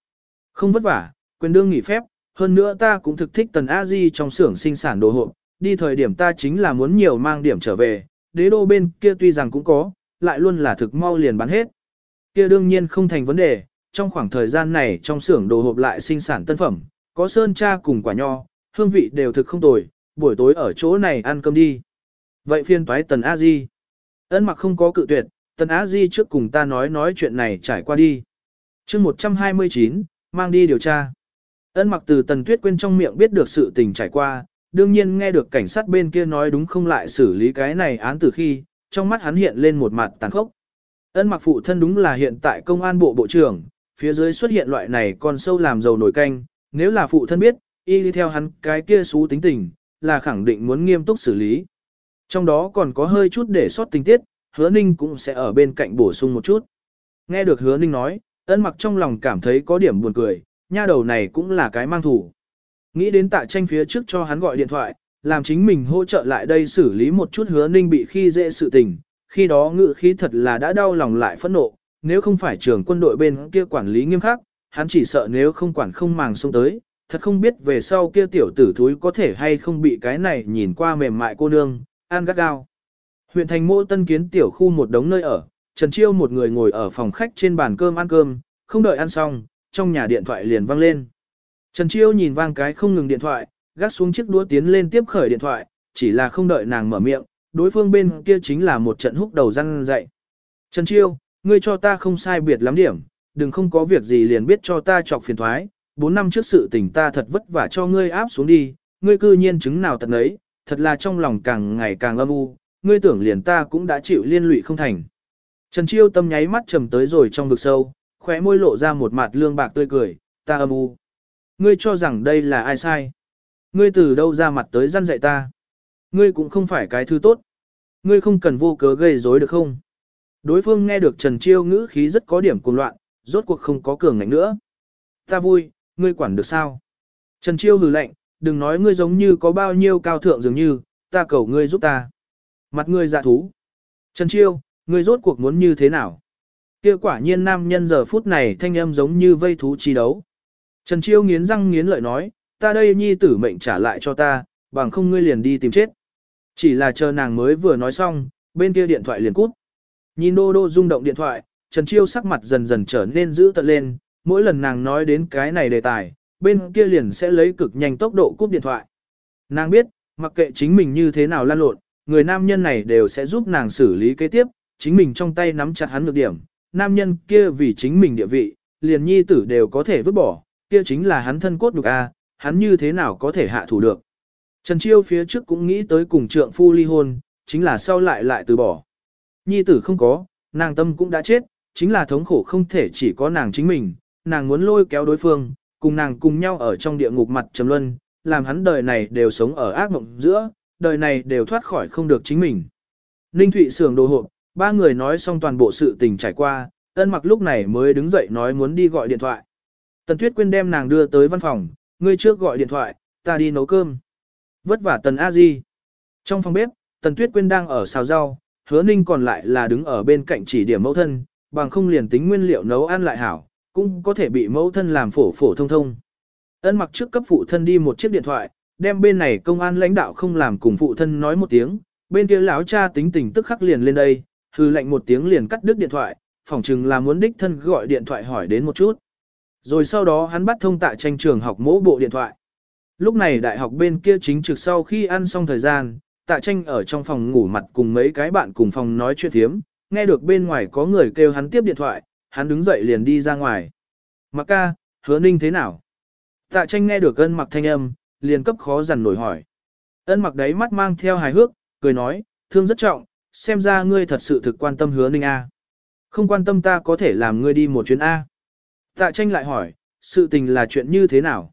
Không vất vả, quyền đương nghỉ phép, hơn nữa ta cũng thực thích Tần A Di trong xưởng sinh sản đồ hộp, đi thời điểm ta chính là muốn nhiều mang điểm trở về, đế đô bên kia tuy rằng cũng có, lại luôn là thực mau liền bán hết. Kia đương nhiên không thành vấn đề, trong khoảng thời gian này trong xưởng đồ hộp lại sinh sản tân phẩm, có sơn cha cùng quả nho, hương vị đều thực không tồi, buổi tối ở chỗ này ăn cơm đi. Vậy phiên toái Tần A Di. Ân mặc không có cự tuyệt, Tần A Di trước cùng ta nói nói chuyện này trải qua đi. chương 129, mang đi điều tra. Ân mặc từ Tần Tuyết Quyên trong miệng biết được sự tình trải qua, đương nhiên nghe được cảnh sát bên kia nói đúng không lại xử lý cái này án từ khi, trong mắt hắn hiện lên một mặt tàn khốc. Ân mặc phụ thân đúng là hiện tại công an bộ bộ trưởng, phía dưới xuất hiện loại này con sâu làm dầu nổi canh, nếu là phụ thân biết, y đi theo hắn cái kia xú tính tình, là khẳng định muốn nghiêm túc xử lý. Trong đó còn có hơi chút để sót tình tiết, hứa ninh cũng sẽ ở bên cạnh bổ sung một chút. Nghe được hứa ninh nói, ân mặc trong lòng cảm thấy có điểm buồn cười, nha đầu này cũng là cái mang thủ. Nghĩ đến tạ tranh phía trước cho hắn gọi điện thoại, làm chính mình hỗ trợ lại đây xử lý một chút hứa ninh bị khi dễ sự tình, khi đó ngự khí thật là đã đau lòng lại phẫn nộ, nếu không phải trưởng quân đội bên kia quản lý nghiêm khắc, hắn chỉ sợ nếu không quản không màng xông tới, thật không biết về sau kia tiểu tử thúi có thể hay không bị cái này nhìn qua mềm mại cô nương, ăn gắt gao. Huyện thành mô tân kiến tiểu khu một đống nơi ở, Trần Chiêu một người ngồi ở phòng khách trên bàn cơm ăn cơm, không đợi ăn xong, trong nhà điện thoại liền vang lên. Trần Chiêu nhìn vang cái không ngừng điện thoại, gác xuống chiếc đũa tiến lên tiếp khởi điện thoại, chỉ là không đợi nàng mở miệng, đối phương bên kia chính là một trận húc đầu răng dậy. Trần Chiêu, ngươi cho ta không sai biệt lắm điểm, đừng không có việc gì liền biết cho ta chọc phiền thoái, bốn năm trước sự tình ta thật vất vả cho ngươi áp xuống đi, ngươi cư nhiên chứng nào thật ấy, thật là trong lòng càng ngày càng âm u, ngươi tưởng liền ta cũng đã chịu liên lụy không thành. Trần Chiêu tâm nháy mắt trầm tới rồi trong vực sâu, khóe môi lộ ra một mặt lương bạc tươi cười, ta âm u. Ngươi cho rằng đây là ai sai? Ngươi từ đâu ra mặt tới răn dạy ta? Ngươi cũng không phải cái thứ tốt. Ngươi không cần vô cớ gây rối được không? Đối phương nghe được Trần Chiêu ngữ khí rất có điểm cuồng loạn, rốt cuộc không có cường ngạnh nữa. Ta vui, ngươi quản được sao? Trần Chiêu hừ lạnh, đừng nói ngươi giống như có bao nhiêu cao thượng dường như, ta cầu ngươi giúp ta. Mặt ngươi dạ thú. Trần Chiêu, ngươi rốt cuộc muốn như thế nào? Kia quả nhiên nam nhân giờ phút này thanh âm giống như vây thú chi đấu. Trần Chiêu nghiến răng nghiến lợi nói, ta đây nhi tử mệnh trả lại cho ta, bằng không ngươi liền đi tìm chết. Chỉ là chờ nàng mới vừa nói xong, bên kia điện thoại liền cút. Nhìn đô đô rung động điện thoại, Trần Chiêu sắc mặt dần dần trở nên dữ tợn lên, mỗi lần nàng nói đến cái này đề tài, bên kia liền sẽ lấy cực nhanh tốc độ cúp điện thoại. Nàng biết, mặc kệ chính mình như thế nào lan lộn, người nam nhân này đều sẽ giúp nàng xử lý kế tiếp, chính mình trong tay nắm chặt hắn được điểm, nam nhân kia vì chính mình địa vị, liền nhi tử đều có thể vứt bỏ, kia chính là hắn thân cốt nhục a, hắn như thế nào có thể hạ thủ được. Trần Chiêu phía trước cũng nghĩ tới cùng trượng phu ly hôn, chính là sau lại lại từ bỏ. Nhi tử không có, nàng tâm cũng đã chết, chính là thống khổ không thể chỉ có nàng chính mình, nàng muốn lôi kéo đối phương, cùng nàng cùng nhau ở trong địa ngục mặt trầm luân, làm hắn đời này đều sống ở ác mộng giữa, đời này đều thoát khỏi không được chính mình. Ninh Thụy sưởng đồ hộp, ba người nói xong toàn bộ sự tình trải qua, ân mặc lúc này mới đứng dậy nói muốn đi gọi điện thoại. Tần Tuyết Quyên đem nàng đưa tới văn phòng, ngươi trước gọi điện thoại, ta đi nấu cơm. Vất vả Tần A Di. Trong phòng bếp, Tần Tuyết Quyên đang ở xào rau, hứa ninh còn lại là đứng ở bên cạnh chỉ điểm mẫu thân, bằng không liền tính nguyên liệu nấu ăn lại hảo, cũng có thể bị mẫu thân làm phổ phổ thông thông. Ân mặc trước cấp phụ thân đi một chiếc điện thoại, đem bên này công an lãnh đạo không làm cùng phụ thân nói một tiếng, bên kia lão cha tính tình tức khắc liền lên đây, hư lệnh một tiếng liền cắt đứt điện thoại, phỏng chừng là muốn đích thân gọi điện thoại hỏi đến một chút. Rồi sau đó hắn bắt thông tại tranh trường học mỗ bộ điện thoại. Lúc này đại học bên kia chính trực sau khi ăn xong thời gian, tạ tranh ở trong phòng ngủ mặt cùng mấy cái bạn cùng phòng nói chuyện thiếm, nghe được bên ngoài có người kêu hắn tiếp điện thoại, hắn đứng dậy liền đi ra ngoài. Mặc ca, hứa ninh thế nào? Tạ tranh nghe được ân mặc thanh âm, liền cấp khó dằn nổi hỏi. Ân mặc đấy mắt mang theo hài hước, cười nói, thương rất trọng, xem ra ngươi thật sự thực quan tâm hứa ninh A. Không quan tâm ta có thể làm ngươi đi một chuyến A. Tạ tranh lại hỏi, sự tình là chuyện như thế nào?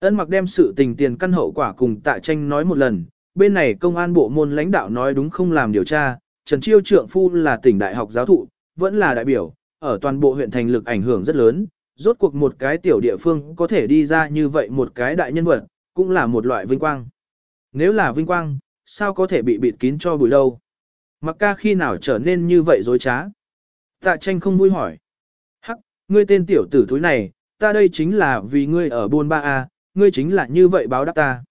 Ân mặc đem sự tình tiền căn hậu quả cùng tạ tranh nói một lần, bên này công an bộ môn lãnh đạo nói đúng không làm điều tra, Trần Chiêu Trượng Phu là tỉnh đại học giáo thụ, vẫn là đại biểu, ở toàn bộ huyện thành lực ảnh hưởng rất lớn, rốt cuộc một cái tiểu địa phương có thể đi ra như vậy một cái đại nhân vật, cũng là một loại vinh quang. Nếu là vinh quang, sao có thể bị bịt kín cho bùi lâu? Mặc ca khi nào trở nên như vậy dối trá? Tạ tranh không vui hỏi. Ngươi tên tiểu tử thúi này, ta đây chính là vì ngươi ở buôn ba a, ngươi chính là như vậy báo đáp ta.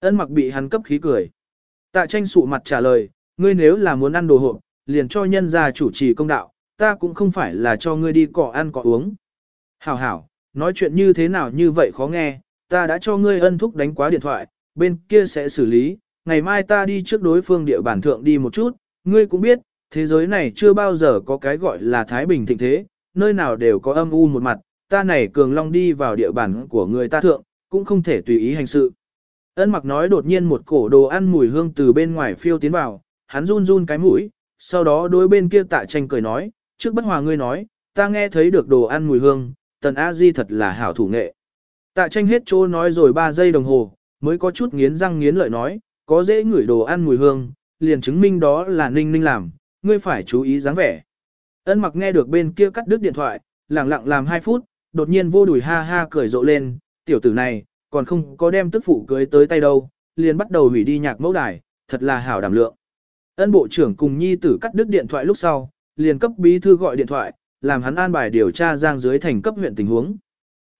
Ân mặc bị hắn cấp khí cười. Tạ tranh sụ mặt trả lời, ngươi nếu là muốn ăn đồ hộp, liền cho nhân gia chủ trì công đạo, ta cũng không phải là cho ngươi đi cỏ ăn cỏ uống. Hảo hảo, nói chuyện như thế nào như vậy khó nghe, ta đã cho ngươi ân thúc đánh quá điện thoại, bên kia sẽ xử lý, ngày mai ta đi trước đối phương địa bản thượng đi một chút, ngươi cũng biết, thế giới này chưa bao giờ có cái gọi là Thái Bình thịnh thế, nơi nào đều có âm u một mặt, ta này cường long đi vào địa bàn của người ta thượng, cũng không thể tùy ý hành sự. Ân mặc nói đột nhiên một cổ đồ ăn mùi hương từ bên ngoài phiêu tiến vào, hắn run run cái mũi, sau đó đối bên kia tạ tranh cười nói, trước bất hòa ngươi nói, ta nghe thấy được đồ ăn mùi hương, tần A Di thật là hảo thủ nghệ. Tạ tranh hết chỗ nói rồi 3 giây đồng hồ, mới có chút nghiến răng nghiến lợi nói, có dễ ngửi đồ ăn mùi hương, liền chứng minh đó là ninh ninh làm, ngươi phải chú ý dáng vẻ. Ân mặc nghe được bên kia cắt đứt điện thoại, lặng lặng làm 2 phút, đột nhiên vô đùi ha ha cười rộ lên, tiểu tử này, còn không có đem tức phụ cưới tới tay đâu, liền bắt đầu hủy đi nhạc mẫu đài, thật là hảo đảm lượng. Ân bộ trưởng cùng nhi tử cắt đứt điện thoại lúc sau, liền cấp bí thư gọi điện thoại, làm hắn an bài điều tra giang dưới thành cấp huyện tình huống.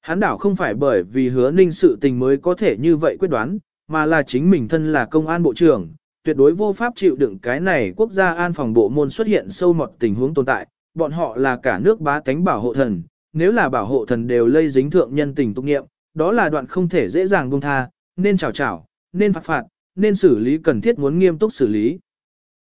Hắn đảo không phải bởi vì hứa ninh sự tình mới có thể như vậy quyết đoán, mà là chính mình thân là công an bộ trưởng, tuyệt đối vô pháp chịu đựng cái này quốc gia an phòng bộ môn xuất hiện sâu mọt tình huống tồn tại, bọn họ là cả nước bá tánh bảo hộ thần, nếu là bảo hộ thần đều lây dính thượng nhân tình tục nghiệm, đó là đoạn không thể dễ dàng buông tha, nên chào chào, nên phạt phạt, nên xử lý cần thiết muốn nghiêm túc xử lý.